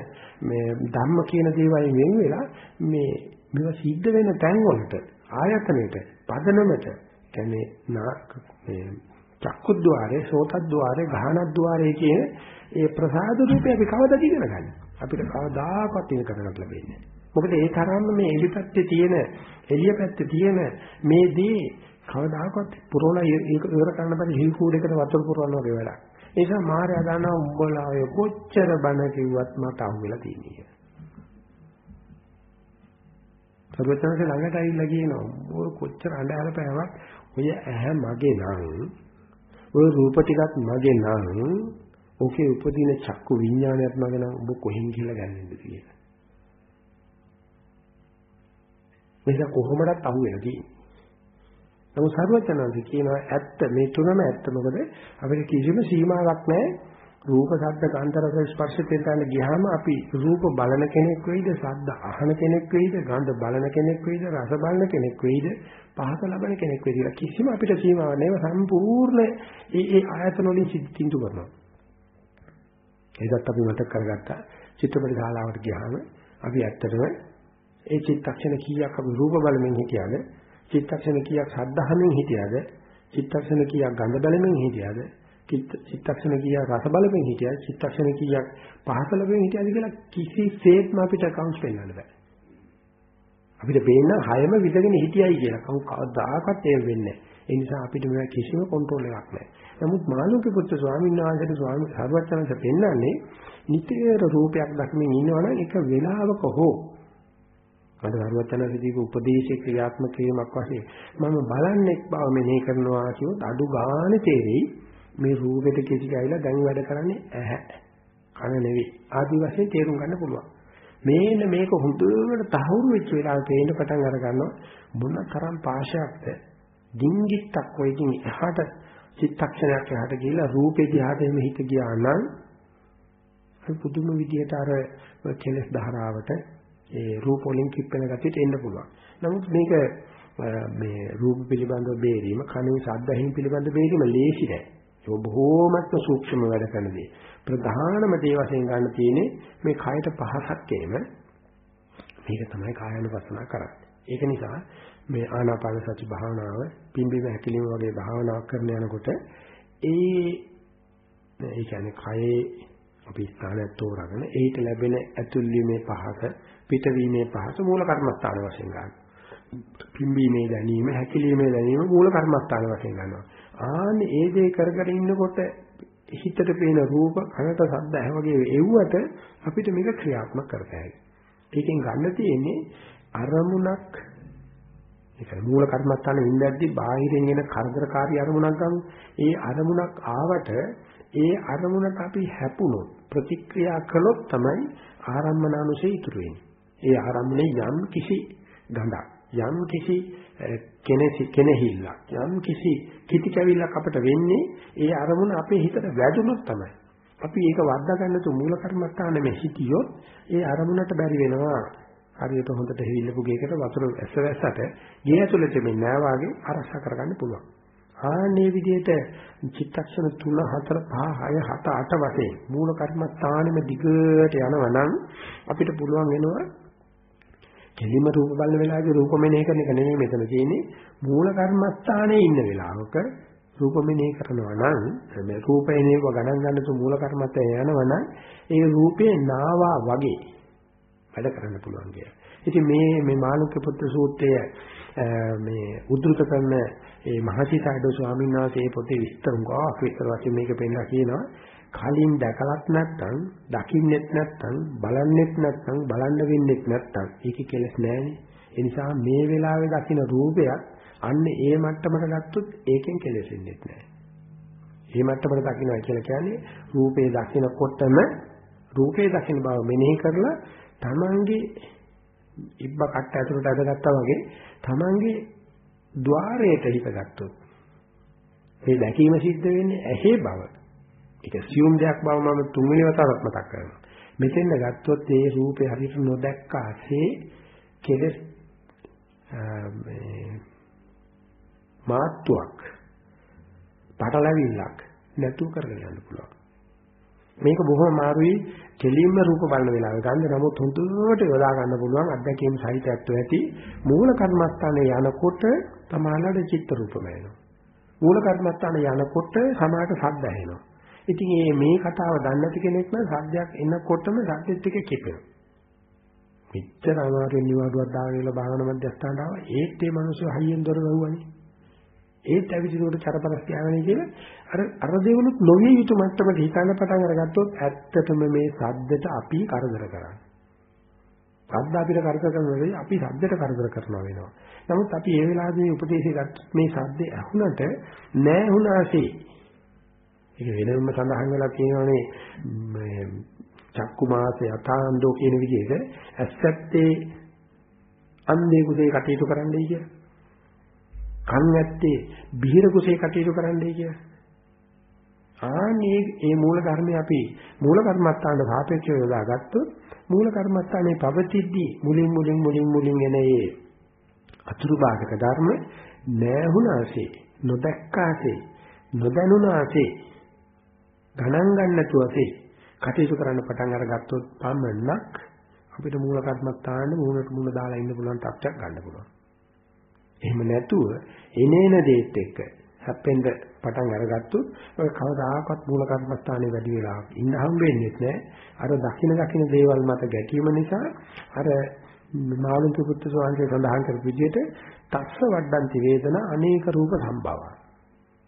මේ ධම්ම කියන දේවල් වෙන් වෙලා මේ මේවා සිද්ධ වෙන තැන් වලට ආයතනෙට පදනමට කියන්නේ මේ චක්කුද්්වාරේ සෝතද්්වාරේ ගහනද්්වාරේ කියන ඒ ප්‍රසාද රූපේ අපි කවදාද ඉගෙන ගන්න? අපිට කවදාකවත් ඉගෙන ගන්නට ලැබෙන්නේ මොකද ඒ තරම්ම මේ එළිපැත්තේ තියෙන එළිය පැත්තේ තියෙන මේ දේ කවදාකවත් පුරවලා ඒක ඉවර කරන්න බැරි හිල් කූඩේකට වතුර පුරවන්න වගේ වැඩක්. ඒ නිසා මාර්යා දන්නා උඹලා ඔය කොච්චර බණ කිව්වත් මට අහුවෙලා තියෙන්නේ. සර්වඥාන්සේ ළඟට ඇවිල්ලා කියනවා ඔය කොච්චර අඬහැර පෑවක් ඔය ඇහැ මගේ නම් ඔය රූප ටිකත් මගේ නම් ඕකේ උපදින චක්කු විඥානයත් මගේ නම් ඔබ කොහෙන් කියලා ගන්නෙද කියලා. මේක කොහොමදත් අහුවෙලා තියෙන්නේ. නමුත් සරුවචනන්සේ කියනවා ඇත්ත මේ තුනම ඇත්ත. මොකද අපිට කිසිම සීමාවක් නැහැ. රූප ශබ්ද කාන්ත රස ස්පර්ශ තෙන්ටන්න ගියාම අපි රූප බලන කෙනෙක් වෙයිද ශබ්ද අහන කෙනෙක් වෙයිද ගන්ධ බලන කෙනෙක් වෙයිද රස බලන කෙනෙක් වෙයිද පහස ලබන කෙනෙක් වෙයිද කිසිම අපිට සීමාවක් නැහැ. සම්පූර්ණ ඒ ඒ ආයතන වලින් සිද්ධින්තු කරනවා ඒකත් අපි මතක් කරගත්තා. චිත්‍රපට ශාලාවට ගියාම අපි ඇත්තටම ඒ චිත්තක්ෂණ කීයක් අපි රූප බලමින් හිටියද චිත්තක්ෂණ කීයක් ශබ්දහමින් හිටියද? චිත්තක්ෂණ කීයක් ගඳ බලමින් හිටියද? චිත්තක්ෂණ කීයක් රස බලමින් හිටියද? චිත්තක්ෂණ කීයක් පහස ලැබෙමින් හිටියද කියලා කිසිසේත්ම අපිට accounts පෙන්වන්න බෑ. අපිට පේන හයම විදගෙන හිටියයි කියලා. කවු කවදාකවත් ඒ වෙන්නේ ඒ නිසා අපිට මේ කිසිම කන්ට්‍රෝල් එකක් නැහැ. නමුත් මාළුකේ පුත්‍ර ස්වාමීන් වහන්සේට ස්වාමි සර්වඥාන්සේ පෙන්වන්නේ නිතර රූපයක් දක්මින් ඉන්නවනම් එක වෙලාවක හෝ මට දරුවචනසදීක උපදේශේ ක්‍රියාත්මක වීමක් වශයෙන් මම බලන්නේ බව මෙනෙහි කරනවා කියොත් අඩු ගානේ තේරෙයි මේ රූපෙට කිසි ගයිලා දැන් වැඩ කරන්නේ ඇහැ කන නෙවෙයි. ආදි වශයෙන් තේරුම් ගන්න පුළුවන්. මේන්න මේක හොඳට තහවුරු වෙච්ච වෙලාවට පේන්න පටන් අර ගන්නවා මොන තරම් පාශයක්ද ඩිංගිත්තක් ඔයකින් එහාට චිත්තක්ෂණයක් එහාට ගිහිලා රූපේ දිහාට එමෙ හිත ගියා නම් පුදුම විදියට අර කෙලස් ධාරාවට ඒ රූප වලින් කිප්පෙන ගතියට එන්න පුළුවන්. නමුත් මේක මේ රූප පිළිබඳව බේරීම, කනින් ශබ්ද ඇහිම් පිළිබඳව බේරීම ලේසි නෑ. ඒක බොහෝමත්ම සූක්ෂම වැඩ කරන දේ. ප්‍රධානම දේ වශයෙන් ගන්න තියෙන්නේ මේ කයට පහසක් එීම. මේක තමයි කායानुපස්සනා කරන්නේ. ඒක නිසා මේ ආනාපාන සති භාවනාව, පිම්බීම හැකිලිම වගේ භාවනාවක් කරන යනකොට ඒ ඒ කියන්නේ කයේ අපි ස්ථානයක් තෝරාගෙන ඒට ලැබෙන ඇතුල්වීමේ පහස පිටවීමේ පහස මූල කර්මස්ථාන වශයෙන් ගන්න. පිම්බීමේ දැනීම, හැකිලීමේ දැනීම මූල කර්මස්ථාන වශයෙන් ගන්නවා. ආන්නේ ඒ දේ කර කර ඉන්නකොට හිතට පේන රූප, කනට ශබ්ද හැවගේ එව්වට අපිට මේක ක්‍රියාත්මක කරතයි. ඒකෙන් ගන්න තියෙන්නේ අරමුණක් ඒක මූල කර්මස්ථානේ ඉඳද්දී බාහිරින් එන කරදරකාරී අරමුණක් ගමු. ඒ අරමුණක් ආවට ඒ අරමුණට අපි හැපුණොත් ප්‍රතික්‍රියා කළොත් තමයි ආරම්මනානුසය ඉතුරු වෙන්නේ. ඒ ආරම්මනේ යම් කිසි ගඳක් යම් කිසි කෙනෙහි කෙනෙහිල්ලක් යම් කිසි කිති කැවිල්ලක් අපිට වෙන්නේ ඒ අරමුණ අපේ හිතට වැදුනොත් තමයි. අපි ඒක වද්දා ගන්න තු මූල කර්මස්ථානේ මේ හිතියොත් ඒ අරමුණට බැරි වෙනවා. හරියට හොඳට හිවිල්ලපු ගේකට වතුර ඇස්ස වැස්සට ගේ ඇතුළේ තිබෙන නෑ වාගේ අරසා කරගන්න පුළුවන්. ආන්නේ විදිහට චිත්තක්ෂණ 3 4 5 6 7 8 වශයෙන් මූල කර්මස්ථානෙම දිගට යනවා නම් අපිට පුළුවන් වෙනවා කෙලිම රූප බලන වෙලාවේ රූප මෙනෙහි කරන එක නෙමෙයි මෙතන තියෙන්නේ මූල කර්මස්ථානයේ ඉන්න වෙලාවක රූප මෙනෙහි කරනවා නම් මේ රූපේනේව ගණන් ගන්න තු මූල කර්මස්ථානය යනවා නම් ඒ රූපේ නාවා වගේ වැඩ කරන්න පුළුවන් කියලා. ඉතින් මේ මේ මාළුක්‍ය පුත්‍ර සූත්‍රය මේ උද්දෘත කරන ඒ මහසිතාඩෝ ස්වාමීන් වහන්සේ මේ පොතේ විස්තර ගාක් විස්තර වශයෙන් මේක පෙන්නලා කියනවා කලින් දැකලත් නැත්නම් දකින්නෙත් නැත්නම් බලන්නෙත් නැත්නම් බලන්න වෙන්නෙත් නැත්නම් ඒකේ කෙලස් නැහැනේ. ඒ නිසා මේ වෙලාවේ දකින්න රූපයක් අන්න ඒ මට්ටමට ගත්තොත් ඒකෙන් කෙලෙසෙන්නේ නැහැ. මේ මට්ටමට දකින්නයි කියලා කියන්නේ රූපේ දකින්නකොටම රූපේ දකින්න බව මෙනෙහි කරලා තමන්ගේ ඉබ්බ කට්ට ඇතුලට අදගත්තා වගේ තමන්ගේ ద్వාරයට හිත ගත්තොත් මේ දැකීම සිද්ධ වෙන්නේ ඇහි බව. ඒක සියුම් දෙයක් බව මම තුන්වෙනි වතාවක් මතක් කරනවා. මෙතෙන්ද ගත්තොත් ඒ රූපේ හරියට නොදැක්කාසේ කෙලස් මේ මාත්තුවක් පටලැවිල්ලක් නැතුව කරගෙන යන්න පුළුවන්. මේක බොහොම මාරුයි කෙලින්ම රූප බලන වෙලාවේ ගන්න නමුත් හොඳට යොදා ගන්න පුළුවන් අත්දැකීම් සහිතත්ව ඇති මූල කර්මස්ථානයේ යනකොට තමාලට චිත්ත රූපම එනවා. මූල කර්මස්ථානයේ යනකොට සමාට ශබ්ද ඇහෙනවා. ඉතින් මේ මේ කතාව දන්නේ නැති කෙනෙක් නම් සද්දයක් එනකොටම සද්දෙත් එක කිපෙනවා. මෙච්චර අමාරුවෙන් නිවාඩුවක් දාගෙන ඉල භාවනා මධ්‍යස්ථානට ආවා ඒත් මේ මිනිස්සු හයියෙන් දොර වැහුවානේ. ඒත් ඇවිදිනකොට චරපරස් තියාගෙන කියලා අර අර දෙවලුත් නොවිය යුතු මට්ටමට හිතන්න පටන් අරගත්තොත් ඇත්තටම මේ සද්දට අපි කරදර කරන්නේ. සද්ද අපිට කරදර කරනවා අපි සද්දට කරදර කරනවා වෙනවා. නමුත් අපි ඒ වෙලාවේ මේ උපදේශය ගත්ත මේ සද්දේ ඇහුනට නෑ වුණාසේ. ඒක වෙනම සඳහන් වෙලා තියෙනවානේ මේ චක්කු මාසේ අතාන්දෝ කියන විදිහට ඇස්සත්තේ අන්දේ කුසේ කටයුතු කරන්නයි කියලා. කන් ඇත්තේ බිහිර කුසේ කටයුතු කරන්නයි කියලා. ආනේ මේ මූල ධර්මයේ අපි මූල කර්මස්ථාන සාපේක්ෂව යොදාගත්තොත් මූල කර්මස්ථානයේ පවතිද්දී මුලින් මුලින් මුලින් මුලින් එන ඒ අතුරු භාගක ධර්ම නැහුණාසේ නොදැක්කාසේ නොදැනුණාසේ ගණන් ගන්නතුවසේ කටයුතු කරන්න පටන් අරගත්තොත් පමණක් අපිට මූල කර්මස්ථානේ මූලට මූල දාලා ඉන්න පුළුවන් තත්ත්වයක් ගන්න පුළුවන්. එහෙම නැතුව එනේන දේත් එක්ක හැප්පෙන්න පටන් අරගත්තොත් ඔය කවදාකවත් මූල කර්මස්ථානේ වැඩි වෙලාවක් ඉන්න හම් වෙන්නේ නැහැ. අර දකින දකින දේවල් මත ගැටීම නිසා අර මාළුක පුත්තු සෝංශය සඳහන් කරපු විදිහට තස්ස වඩන්ති වේදනා අනේක රූප සම්භව.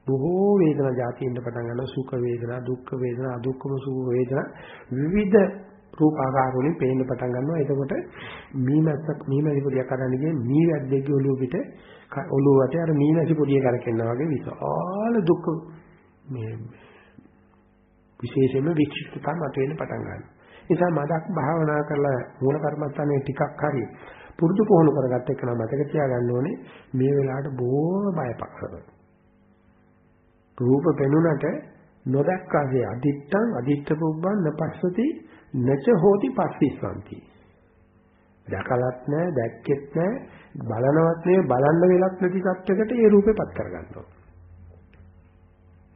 බොහෝ වේදනා જાති ඉන්න පටන් ගන්නවා සුඛ වේදනා, දුක්ඛ වේදනා, අදුක්ඛම සුඛ වේදනා විවිධ රූප ආකාර වලින් පේන්න පටන් ගන්නවා. එතකොට මීමැස්සක් මීමැසි පොඩියක් අරන් ගියේ මී වැද්දේගේ ඔළුව පිට ඔළුව වටේ අර මීමැසි පොඩිය කරකෙනවා වගේ විශාල දුක් මේ විශේෂයෙන්ම වික්ෂිප්තකම් මතුවෙන්න පටන් ගන්නවා. නිසා මදක් භාවනා කරලා මූල කර්මස්ථානයේ ටිකක් හරි පුරුදු පුහුණු කරගත්ත එක නම් මතක තියාගන්න ඕනේ මේ වෙලාවට බොහොම බයපක්ෂව. රූප පෙනුනට නොදැක්කාසේ අදිත්තං අදිත්ත පුබ්බන් නපස්සති නච හෝති පස්සිස්සන්ති. දැකලත් නැහැ, දැක්කෙත් නැහැ, බලනවත් නෙවෙයි බලන්න වෙලක් නැති තත්යකට ඒ රූපේපත් කරගන්නවා.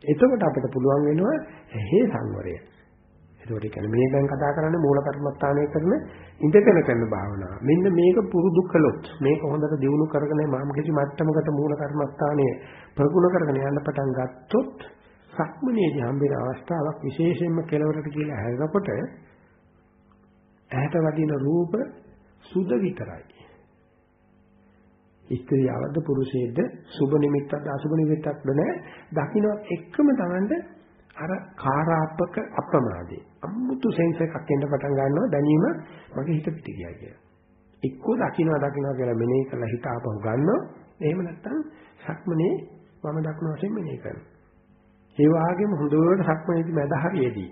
එතකොට අපිට පුළුවන් වෙනවා ඇහි සංවරය. ඒකට කියන්නේ මේ දැන් කතා කරන්නේ මූල කර්මස්ථානයේ කරන ඉඳගෙන කරන භාවනාව. මෙන්න මේක පුරුදු කළොත් මේක හොඳට දියුණු කරගෙන මාම කිසි මට්ටමකට මූල කර්මස්ථානයේ ප්‍රගුණ කරගෙන යන්න පටන් ගත්තොත් සක්මනේදී හම්බෙන අවස්ථාවක් විශේෂයෙන්ම කෙලවරට කියලා හැරෙනකොට ඇහැට වදින රූප සුද විතරයි. ස්ත්‍රියවද පුරුෂයෙක්ද සුබ නිමිත්තක්ද අසුබ නිමිත්තක්ද නැහැ. දකින්න එක්කම තමන්ට අර කාරාපක අප්‍රමාදේ අමුතු සෙන්ස් එකක් එන්න පටන් ගන්නවා දැනීම මගේ හිත පිට ගියා කියලා. එක්කෝ දකින්නවා දකින්නවා කියලා මෙනෙහි කරලා හිත ආපහු ගන්නවා. එහෙම නැත්නම් සක්මනේ මම දක්න වශයෙන් මෙනෙහි කරනවා. ඒ වගේම හොඳට සක්මනේදී මැද හරියේදී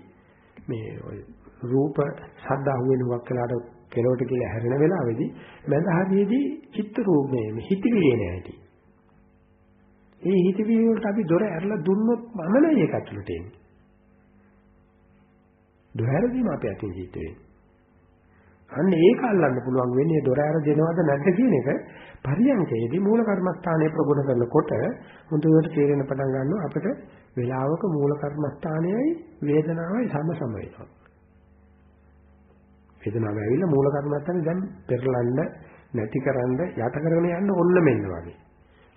මේ ඔය රූප ශබ්ද අහුවෙනුවක් කියලාට කෙලවට කියලා හැරෙන වෙලාවේදී මැද හරියේදී චිත්ත රූපේ හිතවිලි එන ඇති. ඒ හිතවිලි වලට අපි දොර ඇරලා දුන්නොත් මමනේ ඒක ඇතුළට එන්නේ. දොර ඇරදීම අපේ අතින් සිද්ධ වෙන්නේ. අන්න ඒක අල්ලන්න පුළුවන් වෙන්නේ දොර ඇර දෙනවද නැද්ද කියන එක පරියන්කේදී මූල කර්මස්ථානයේ ප්‍රගුණ කරනකොට මුදුවට තේරෙන පටන් ගන්නවා අපිට වේලාවක මූල කර්මස්ථානයයි වේදනාවයි සම සම වෙනවා. වේදනාව ඇවිල්ලා මූල කර්මස්ථානේ දැන් පෙරලන්න නැතිකරන්න යට කරගෙන යන්න ඔන්න මෙන්න වගේ.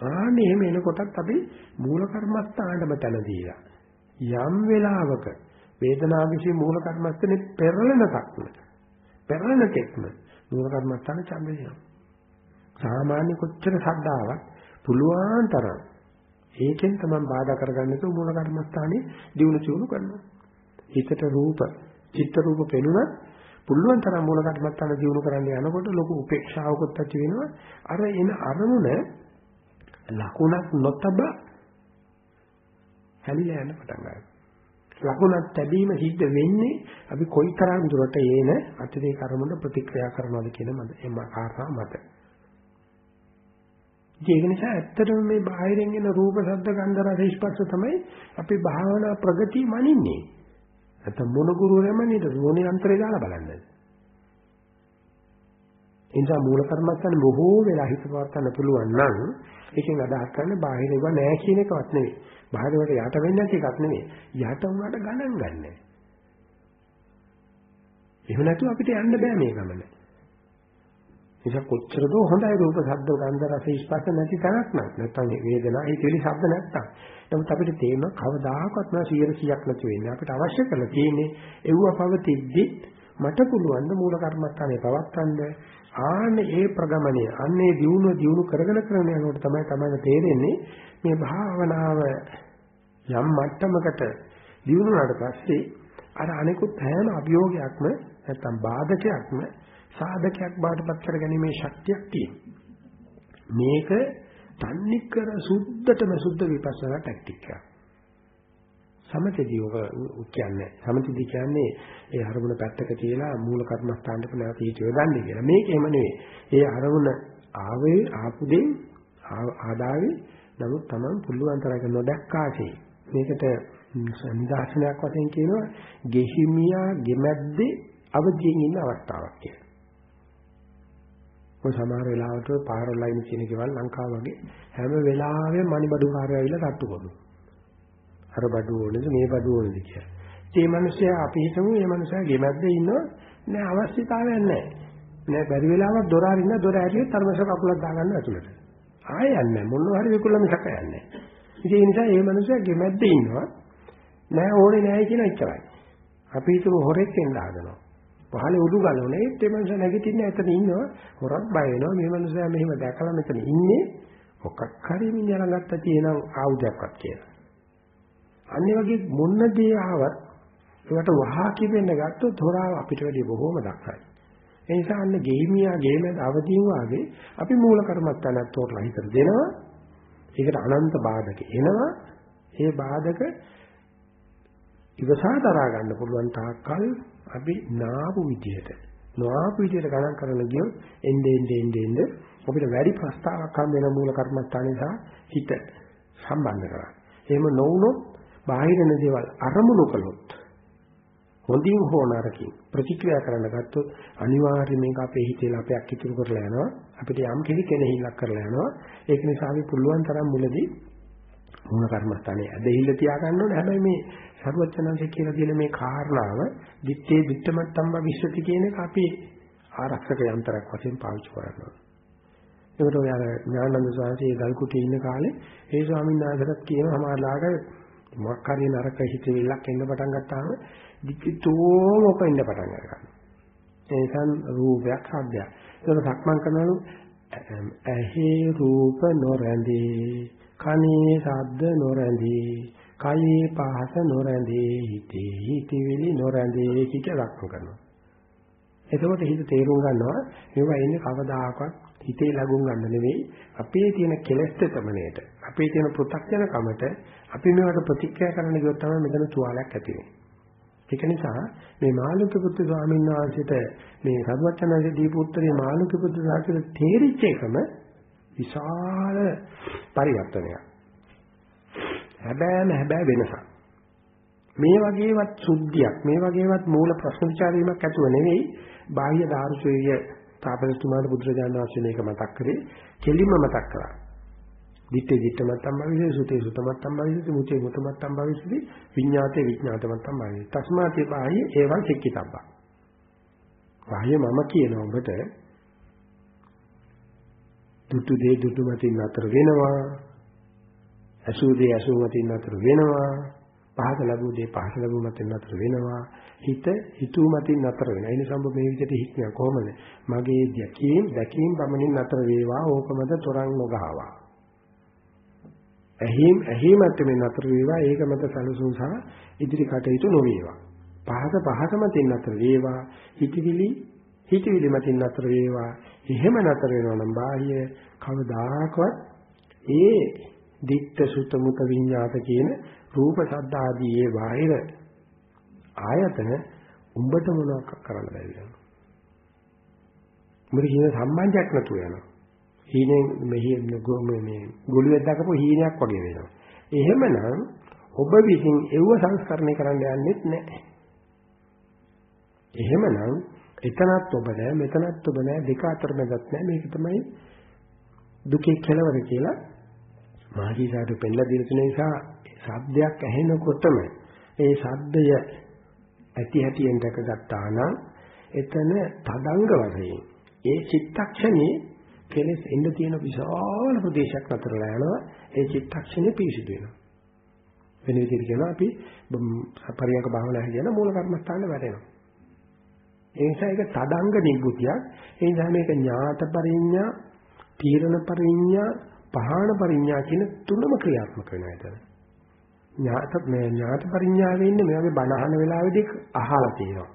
ආන්නේ එහෙම එනකොටත් අපි මූල කර්මස්ථානටම තන දීලා යම් වෙලාවක වේදනාව විශ්ේ මූල කර්මස්ථානේ පෙරලන තක්ම පෙරලන තෙක්ම මූල කර්මස්ථාන ඡන්ද දෙනවා. සාමාන්‍ය කොච්චර ශ්‍රද්ධාවක් පුළුවන් තරම් ඒකෙන් තමයි බාධා කරගන්නේ તો මූල කර්මස්ථානේ දිනු චුණු කරනවා. හිතට රූප, චිත්ත රූප පෙනුනත් පුළුවන් තරම් මූල කර්මස්ථාන දිනු කරන්න යනකොට ලොකු උපේක්ෂාවකුත් ඇති වෙනවා. අර එන අරමුණ ලකුණක් නොතබ හැලිලා යන පටන් ගන්නවා. ලකුණක් තැබීම සිද්ධ වෙන්නේ අපි කොයිතරම් දුරට ඒන අතිරේක අරමුණ ප්‍රතික්‍රියා කරනවද කියන මත එම කාරණා මත. ඒක නිසා ඇත්තටම මේ බාහිරින් එන රූප, ශබ්ද, ගන්ධ, රස, ස්පර්ශ තමයි අපි භාවනා ප්‍රගතිය මනින්නේ. නැත්නම් මොන ගුරුවරයම නේද මොනේ අන්තරේ දාලා බලන්නේ. එනිසා මූල කර්මස්ථානේ බොහෝ වෙලා හිත පවත්වන්න පුළුවන් නම් ඒකෙන් අදහස් කරන්නේ බාහිර ඒවා නෑ කියන එකවත් නෙවෙයි. බාහිරවට යට වෙන්නේ නැති එකක් නෙවෙයි. යට වුණාට ගණන් ගන්නෑ. එහෙම නැතුව අපිට යන්න බෑ මේ ගමන. නිසා කොච්චර දෝ හොඳයි රූප ශබ්ද ගන්ධ රස ස්පර්ශ නැති තැනක් නම් නැත්තම් වේදනා ඒ පිළි ශබ්ද නැත්තම්. නමුත් අපිට තේම කවදාකවත් නෑ 100ක් නැති වෙන්නේ. අපිට අවශ්‍ය කරලා තියෙන්නේ එව්ව පවතිද්දි මට පුළුවන් ද මූල කර්මස්ථානේ පවත්තන්න ආන්නේ ඒ ප්‍රගමණය අන්නේ දියුණුව දියුණු කරගෙන කරගෙන යනකොට තමයි තමයි තේරෙන්නේ මේ භාවනාව යම් මට්ටමකට දියුණුවාට පස්සේ අර අනිකුත් හැම අභියෝගයක්ම නැත්තම් බාධකයක්ම සාධකයක් බාටපත් කරගැනීමේ ශක්තියක් තියෙනවා. මේක තන්නේ කර සුද්ධටම සුද්ධ විපස්සනා ටැක්ටික් එකක්. සමතේදී ඔක කියන්නේ සමතේදී කියන්නේ ඒ අරමුණ පැත්තක තියලා මූල කර්මස්ථානට නැවත හිත යොදන්නේ කියලා. මේක එහෙම නෙවෙයි. ඒ අරමුණ ආවේ ආපු දෙයින් ආදාවේ නමුත් Taman පුළුවන් තරක නොදැක්කාසේ මේකට නිදාසනයක් වශයෙන් කියනවා ගෙහිමියා ගෙමැද්දේ අවදියෙන් ඉන්න අවස්ථාවක් කියලා. ඔය සමහර වෙලාවට පාරලයින් කියන කෙවල් ලංකාව වගේ හැම වෙලාවෙම මණිබඩු කාර්යය ඇවිල්ලා තට්ටු කරනවා. අර බඩු ඕනේද මේ බඩු ඕනේද කියලා. ඒ මිනිස්සයා අපි හිතමු මේ මිනිසා ගෙමැද්දේ ඉන්නවා නෑ අවශ්‍යතාවයක් නෑ. නෑ බැරි වෙලාවක් දොර අරින්න දොර ඇරියොත් තරමස කකුලක් දාගන්න ඇතුළට. ආයෙ යන්නේ මොනවා හරි විකුලම සක යන්නේ. ඉතින් ඒ නිසා මේ මිනිසා ගෙමැද්දේ ඉන්නවා නෑ ඕනේ නෑ කියන ඉච්චරයි. අපි හිතමු හොරෙක් එන්න හදනවා. පහලේ උඩු ගලවනේ ඒත් මේ මිනිසා නැගිටින්න එතන ඉන්නවා හොරක් බය වෙනවා මේ මිනිසා මෙහෙම දැකලා මෙතන ඉන්නේ මොකක් හරි මිනිහා ළඟත් තියෙන ආයුධයක්වත් කියලා. අන්නේ වගේ මොන දේ ආවත් ඒකට වහා කිපෙන්න ගත්තොත් හොරාව අපිට වැඩි බොහෝම දක්ෂයි. ඒ නිසා අන්න ගෙහිමියා ගේමෙන් අවදීන් වාගේ අපි මූල කර්මත්තනක් තෝරලා හිතට දෙනවා. ඒකට අනන්ත බාධක එනවා. ඒ බාධක ඉවසා දරා ගන්න පුළුවන් තාක්කල් අපි නාපු විදියට නොආපු විදියට ගණන් කරන ගියොත් එnde ende ende ende අපිට වැඩි ප්‍රස්තාවක් හම් වෙන මූල කර්මස්ථානේ සහ හිත සම්බන්ධ කරගන්න. එහෙම නොවුනොත් බාහිරන දේවල් අරමුණු කළොත් හොඳින් හෝ නරකින් ප්‍රතික්‍රියා කරන්න ගත්තොත් අනිවාර්යයෙන් මේක අපේ හිතේ ලපයක් ඉතුරු කරලා යනවා. අපිට යම් කිසි කෙනෙහිල්ලක් කරලා යනවා. ඒක නිසා අපි පුළුවන් තරම් මුලදී මොන කර්මස්ථානේ ඇදහිල්ල තියාගන්න ඕනේ. හැබැයි මේ සරුවචනන්සේ කියලා දෙන මේ කාරණාව දිත්තේ දිත්තමත්තම්බ විශ්වති කියන එක අපි ආරක්ෂක යන්ත්‍රයක් වශයෙන් පාවිච්චි කරනවා ඒකට ඔය අර ඥානන්ද ස්වාමීන් වහන්සේ ගල්කුටියේ ඉන්න කාලේ ඒ ස්වාමීන් වහන්සේට කියන සමාජලාට මොකක් හරි නරක හිතවිල්ලක් එන්න පටන් ගත්තාම දික්කතෝම ඔක එන්න පටන් ගන්නවා. ඒ නිසා රූපයක් ශබ්දයක්. ඒක සක්මන් කරනලු ඇහි රූප නොරැඳී කනේ ශබ්ද නොරැඳී කයේ පහස නොරැඳී හිතේ හිතවිලි නොරැඳී කික ලක්ෂණ කරනවා. එතකොට හිත තේරුම් ගන්නවා මේවා එන්නේ කවදාකවත් හිතේ ලඟුම් ගන්න නෙවෙයි අපේ තියෙන කෙලෙස් තමණයට අපේ තියෙන පෘථග්ජන කමට අපි මේවට ප්‍රතික්‍රියා කරන්න ගියොත් තමයි මෙතන තුවාලයක් ඇති වෙන්නේ. ඒක නිසා මේ මාළුක පුත්තු ස්වාමීන් වහන්සේට මේ සරුවචනන්සේ දීපු උත්තරේ මාළුක පුත්තු සාහිත්‍යයට තේරිච්ච එකම විශාල පරිවර්තනයක්. හැබැයිම හැබැයි වෙනසක්. මේ වගේවත් සුද්ධියක් මේ වගේවත් මූල ප්‍රශ්න විචාරීමක් ඇතුව නෙවෙයි බාහ්‍ය දාර්ශනික තාපනතුමාට බුදුරජාණන් වහන්සේ මේක මතක් කරේ කෙලින්ම මතක් කරා. දිත්තේ දිත්තමත්තම් භවිෂේ සුතේ සුතමත්තම් භවිෂේ මුචේ මුතමත්තම් භවිෂේ විඤ්ඤාතේ විඤ්ඤාතමත්තම් භවිෂේ තස්මාතේ බාහ්‍ය ඒවල් සික්කිතබ්බා. බාහ්‍ය මම කියන ඔබට දුටු දේ දුටු මතින් අතර වෙනවා. අසු දේ අසු මතින් අතර වෙනවා. පහස ලැබුව දේ පහස ලැබුව මතින් නතර වෙනවා. හිත හිතුව මතින් නතර වෙනවා. ඒ නිසා ඔබ මේ විදිහට හික්මිය කොහොමද? මගේ දැකීම් දැකීම් බමනින් නතර වේවා. ඕකමද තොරන් නොගහවා. ඇහිම් ඇහිමත් මේ නතර වේවා. ඒක මත සැලසුම් සහ ඉදිරි කටයුතු නොවේවා. පහස පහස මතින් නතර වේවා. හිතවිලි හිතවිලි මතින් නතර වේවා. එහෙම නතර වෙනවා නම් බාහ්‍ය කවදාකවත් ඒ දික්ත සුත මුත විඤ්ඤාත කියන රූප ශබ්ද ආදී ඒ බාහිර ආයතන උඹට මොනවක් කරන්න බැරි වෙනවා. උඹට කියන සම්බන්ධයක් නැතුව යනවා. හීනෙන් මෙහි මේ ගොළුෙක් දකපු හීනයක් වගේ වෙනවා. එහෙමනම් ඔබ විසින් එව්ව සංස්කරණය කරන්න යන්නෙත් නැහැ. එහෙමනම් එතනත් ඔබ නැහැ මෙතනත් ඔබ නැහැ දෙක අතර මැදත් නැහැ මේක තමයි දුකේ කෙලවර කියලා මාජීසාට පෙන්ලා දෙන නිසා ශබ්දයක් ඇහෙනකොටම ඒ ශබ්දය ඇති හැටියෙන් දැකගත්තා නම් එතන තදංග වශයෙන් ඒ චිත්තක්ෂණේ කෙලෙස් එන්න තියෙන විශාල ප්‍රදේශයක් නතරලා යනවා. ඒ චිත්තක්ෂණේ පිරිසිදු වෙනවා. වෙන විදිහට කියනවා අපි පරියන්ක භාවනා කියන මූල කර්මස්ථාන වැටෙනවා ඒ නිසා ඒක තදංග නිබ්බුතියක්. ඒ නිසා මේක ඥාත පරිඥා තීරණ පරිඥා පහාන පරිඥා කියන තුනම ක්‍රියාත්මක වෙනවා එතන. ඥාත මේ ඥාත පරිඥාවේ ඉන්නේ මේ වගේ බණ අහන වෙලාවෙදී අහලා තියෙනවා.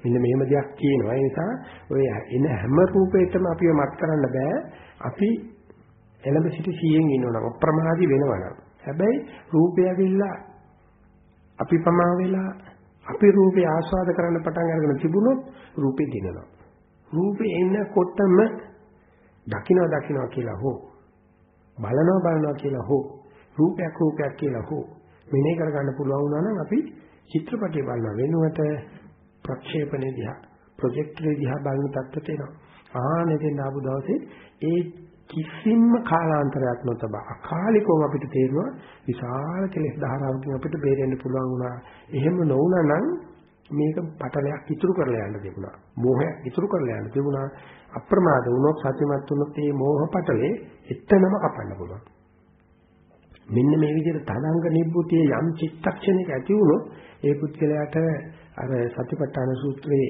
මෙන්න මෙහෙම දෙයක් කියනවා. ඒ නිසා ඔය එන හැම රූපයකම අපිව මත් කරන්න බෑ. අපි එළඹ සිටි සියෙන් ඉන්නවනම් අප්‍රමාදී වෙනවනම්. හැබැයි රූපය ඇවිල්ලා අපි පමා වෙලා අපි රූපේ ආස්වාද කරන්න පටන් අරගෙන තිබුණොත් රූපේ දිනනවා. රූපේ එන්නකොටම දකින්න දකින්න කියලා හෝ බලනවා බලනවා කියලා හෝ රූපයක් රූපයක් කියලා හෝ මෙනේ කරගන්න පුළුවන් වුණා නම් අපි චිත්‍රපටය බලන වෙනුවට ප්‍රක්ෂේපණේ දිහා ප්‍රොජෙක්ටරේ දිහා බලන තත්ත්වයට එනවා. ආනෙදෙන් ආපු දවසේ ඒ කිසිම කාලාන්තරයක් නොතබ අකාලිකවම අපිට තේරෙනවා විශාල කෙලෙස් ධාරාවකින් අපිට බේරෙන්න පුළුවන් වුණා. එහෙම නොවුණා නම් මේක පටලයක් ඉතුරු කරලා යන්න තිබුණා. මෝහයක් ඉතුරු කරලා යන්න තිබුණා. අප්‍රමාද වුණොත් සත්‍යමත් වුණොත් මේ මෝහ පටලේ එතනම කපන්න පුළුවන්. මෙන්න මේ විදිහට තනංග නිබ්බුතිය යම් චිත්තක්ෂණයක ඇති වුණොත් ඒ පුද්ගලයාට අර සතිපට්ඨාන සූත්‍රයේ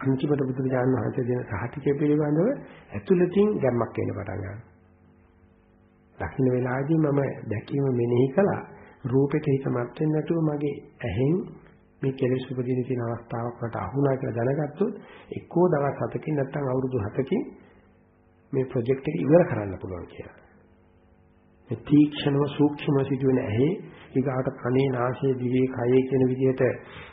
අන්තිමට බුදුරජාණන් වහන්සේ දෙන සහතිකය පිළිබඳව ඇතුළතින් ගැම්මක් එන්න පටන් ගන්නවා. දකින්න වෙලාවේදී මම දැකීම මෙනෙහි කළා රූපෙට හිත මත් වෙන්නේ නැතුව මගේ ඇහෙන් මේ කෙලෙස් උපදින කියන අවස්ථාවක් මට අහුණා කියලා දැනගත්තොත් එක්කෝ දවස් 7කින් නැත්නම් අවුරුදු 7කින් මේ ප්‍රොජෙක්ට් එක ඉවර කරන්න පුළුවන් කියලා. මේ තීක්ෂණව සූක්ෂම සිදුවෙන ඇහි ඊගාට කනේ නාසයේ දිවේ කයේ කියන විදිහට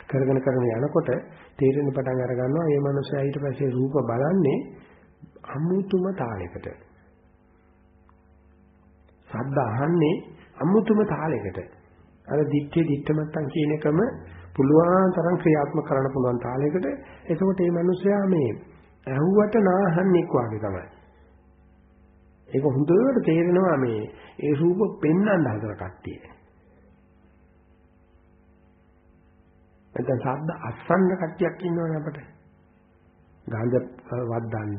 කරගෙන කරගෙන යනකොට තේරෙන පටන් අර ගන්නවා මේ මනුස්සයා ඊට පස්සේ රූප බලන්නේ අමුතුම තාලයකට. ශබ්ද අහන්නේ අමුතුම තාලයකට. අර දිත්තේ දිත්තමත්තන් කියන එකම පුළුවන් තරම් ක්‍රියාත්මක කරන්න පුළුවන් තාලයකට. එතකොට මේ මනුස්සයා මේ ඇහුවට නාහන්නේ වාගේ තමයි. ඒක හොඳට තේරෙනවා මේ ඒ රූප පෙන්වන්න හදන කට්ටිය. නැත්නම් ශබ්ද අස්සන්න කට්ටියක් ඉන්නවනේ අපිට. ගන්ධ වද්දන්න,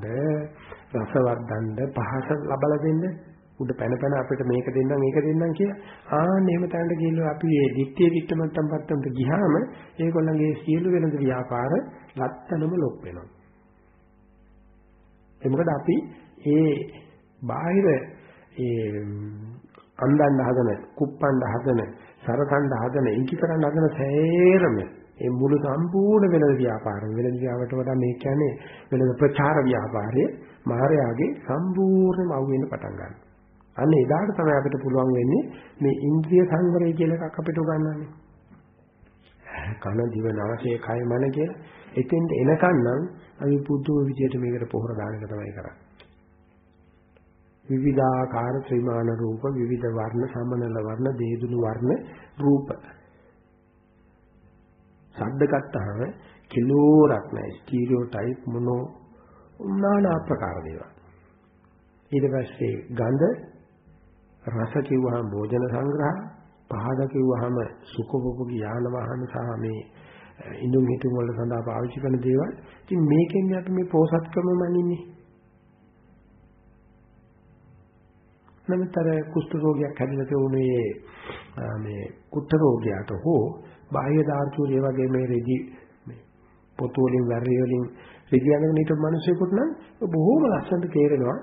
රස වද්දන්න, පහස ලබලා දෙන්න උඩ පැන පැන අපිට මේක දෙන්නම් මේක දෙන්නම් කියලා. ආන්න එහෙම තැනට ගිහිල්ලා අපි මේ දිත්තේ දිත්තමත්තම් පත්තම්ට ගියාම ඒගොල්ලන්ගේ සියලු වෙනද ව්‍යාපාර ලත්තනම ලොක් වෙනවා. ඒ මොකද අපි ඒ බාහිර ඒ අන්දන්න හදන, කුප්පන්න හදන, සරකන්න හදන, ඉඟි කරන්න හදන සෑරම ඒ මුළු සම්පූර්ණ වෙනද ව්‍යාපාරය වෙනද ව්‍යාපාරට වඩා මේ කියන්නේ වෙනද ප්‍රචාර ව්‍යාපාරයේ මායාවේ සම්පූර්ණයෙන්ම අවු වෙන්න පටන් ගන්නවා. අන්න එදාට තමයි අපිට පුළුවන් වෙන්නේ මේ ඉන්ද්‍රිය සංවරය කියලා එකක් අපිට උගන්වන්නේ. කන දිව නාසය කය මන කියලා. එතෙන්ට එනකන් නම් අපි පුදුම විදියට මේකට පොහොර දාන එක තමයි කරන්නේ. විවිධාකාර ත්‍රිමාන රූප විවිධ වර්ණ සමනල වර්ණ දේදුණු වර්ණ රූප. ශබ්ද ගත්තාම කිලෝරක් නැහැ ස්ටීරියෝ ටයිප් මොනෝ নানা ආකාර දේවල්. ඊට පස්සේ ගඳ රස කිව්වහම භෝජන සංග්‍රහ පහද කිව්වහම සුඛෝපභෝගී යාන වාහන සහ මේ ඉඳුන් හිටුම් වල සඳහා පාවිච්චි කරන දේවල්. ඉතින් මේකෙන් අපි මේ පෝසත්කම මනින්නේ. නමුත් අර කුෂ්ඨ රෝගයක් හැදිලා තියුනේ මේ කුෂ්ඨ රෝගයට හෝ බාහ්‍ය ධාර්තුවේ වගේ මේ රෙදි මේ පොතු වලින් වැරි වලින් රෙදි අඳගෙන හිටපු මිනිසෙකුට නම් බොහෝම ලස්සනට තේරෙනවා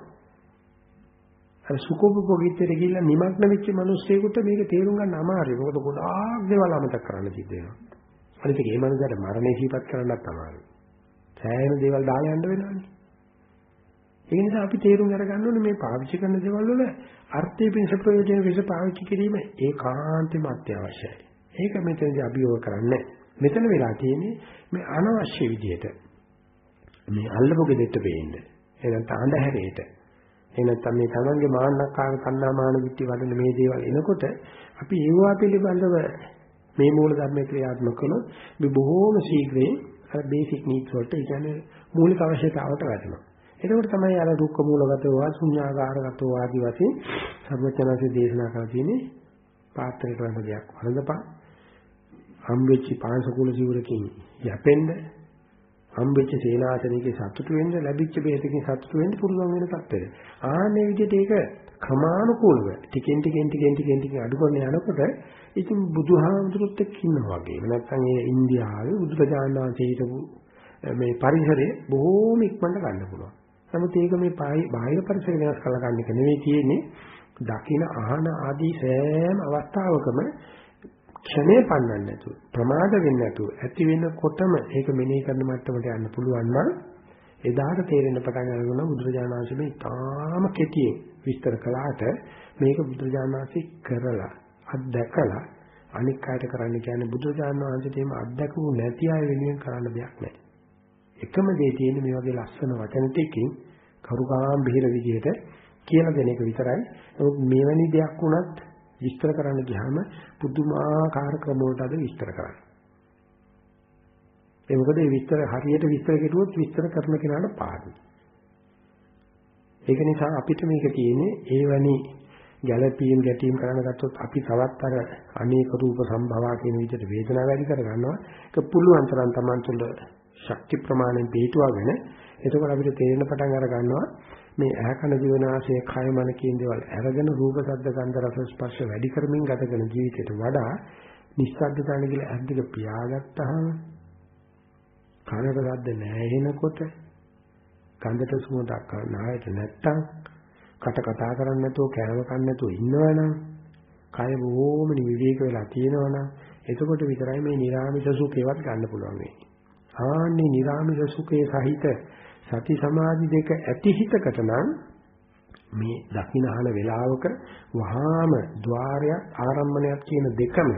අර සුකෝපභෝගීත්වයට ගිහිල්ලා නිමග්න වෙච්ච මිනිස්සෙකුට මේක තේරුම් ගන්න අමාරුයි. මොකද ගොඩාක් දේවල් අමතක කරන්න සිද්ධ වෙනවා. අනිත් එක ඒ මනුස්සයාට මරණය සිහිපත් කරන්නත් අමාරුයි. සෑහෙන දේවල් දාලා යන්න වෙනවානේ. ඒ නිසා අපි තේරුම් අරගන්න ඕනේ මේ පාවිච්චි කරන දේවල් වල අර්ථය පිණිස ප්‍රයෝජන විස පාවිච්චි කිරීම ඒකාන්තයෙන්ම අත්‍යවශ්‍යයි. ඒක මෙතනදී අභියෝග කරන්නේ. මෙතන වෙලා තියෙන්නේ මේ අනවශ්‍ය විදියට මේ අල්ලපු ගෙදෙට්ට වෙන්නේ. එහෙනම් තාඳහැරේට එහෙ නැත්නම් මේ තමන්ගේ මාන්නකාර කන්නාමාන විත්ති වඩන මේ දේවල් එනකොට අපි ඒවා පිළිබඳව මේ මූල ධර්මයේ ක්‍රියාත්මක කළොත් මේ බොහෝම ශීඝ්‍රයෙන් අර බේසික් නීඩ්ස් වලට ඒ කියන්නේ මූලික අවශ්‍යතාවට වැටෙනවා. එතකොට තමයි අර දුක්ඛ මූලගතව ශුන්‍යාකාරගතව ආදී වශයෙන් සර්වචනසේ දේශනා කරලා තියෙන්නේ පාත්‍රයට වඳ දෙයක් වළඳපන්. හම්බෙච්ච පාංශකූල සිවුරකින් යැපෙන්න හම්බෙච්ච සේනාසනයේ සතුටු වෙන්න ලැබිච්ච බේතකින් සතුටු වෙන්න පුළුවන් වෙන තත්ත්වෙද. ආන්නේ විදිහට ඒක ක්‍රමානුකූලව ටිකෙන් ටිකෙන් ටිකෙන් ටිකෙන් ටිකෙන් අඩු කරන යනකොට ඉතින් බුදුහාමුදුරුත් එක්ක ඉන්නවා වගේ. නැත්නම් ඒ ඉන්දියාවේ බුදුරජාණන් වහන්සේ හිටපු මේ පරිසරය බොහෝම ඉක්මනට ගන්න පුළුවන්. නමුත් ඒක මේ බාහිර පරිසරය වෙනස් කරලා ගන්න එක නෙවෙයි තියෙන්නේ. දකින අහන ආදී සෑම අවස්ථාවකම ක්ෂණේ පන්නන්න නැතුව ප්‍රමාද වෙන්නේ නැතුව ඇති වෙනකොටම ඒක මෙනෙහි කරන මට්ටමට යන්න පුළුවන් නම් එදාට තේරෙන්න පටන් ගන්නවා බුදුරජාණන් වහන්සේ මේ තාම කෙටියෙන් විස්තර කළාට මේක බුදුරජාණන් වහන්සේ කරලා අත්දැකලා අනික් අයට කරන්න කියන්නේ බුදුරජාණන් වහන්සේට එහෙම අත්දැකුණු නැති අය වෙනුවෙන් කරන්න දෙයක් නැහැ. එකම දේ තියෙන්නේ මේ වගේ ලස්සන වචන ටිකකින් කරුකාම්බීර විදිහට කියලා දෙන එක විතරයි. නමුත් මෙවැනි දෙයක් වුණත් විස්තර කරන්න ගියාම පුදුමාකාර ක්‍රම වලට අද විස්තර කරන්නේ. ඒ මොකද මේ විස්තර හරියට විස්තර කෙරුවොත් විස්තර කරන කෙනාට පාඩුයි. ඒක නිසා අපිට මේක තියෙන්නේ ඒ වැනි ගැළපීම් ගැටීම් කරන්න ගත්තොත් අපි තවත් අර අනේක රූප සම්භවා කියන විදිහට වේදනාව වැඩි කර ගන්නවා. ඒක පුළුවන් තරම් Taman තුළ ශක්ති ප්‍රමාණයෙන් පිටුවගෙන එතකොට අපිට තේරෙන පටන් අර ගන්නවා මේ ඇහැ කන දිවනාසය කය මන කියන දේවල් අරගෙන රූප ශබ්ද ගන්ධ රස ස්පර්ශ වැඩි කරමින් ගත කරන ජීවිතයට වඩා නිස්සද්දතාවන කියලා ඇද්දක පියාගත්තාම කනට ශබ්ද නැහෙනකොට ගන්ධට සුවඳක් නායට නැත්තම් කට කතා කරන්නේ නැතුව කෑම කන්නේ නැතුව ඉන්නවනම් කය බොහොම නිවිවේක වෙලා තියෙනවනම් එතකොට විතරයි මේ නිර්ාමිෂ සුඛේවත් ගන්න පුළුවන් වෙන්නේ. ආන්නේ නිරාමිෂ සුඛේ සහිත සති සමාධි දෙක ඇති හිතකට නම් මේ දකින්නහන වේලාවක වහාම ద్వාරයක් ආරම්භණයක් කියන දෙකම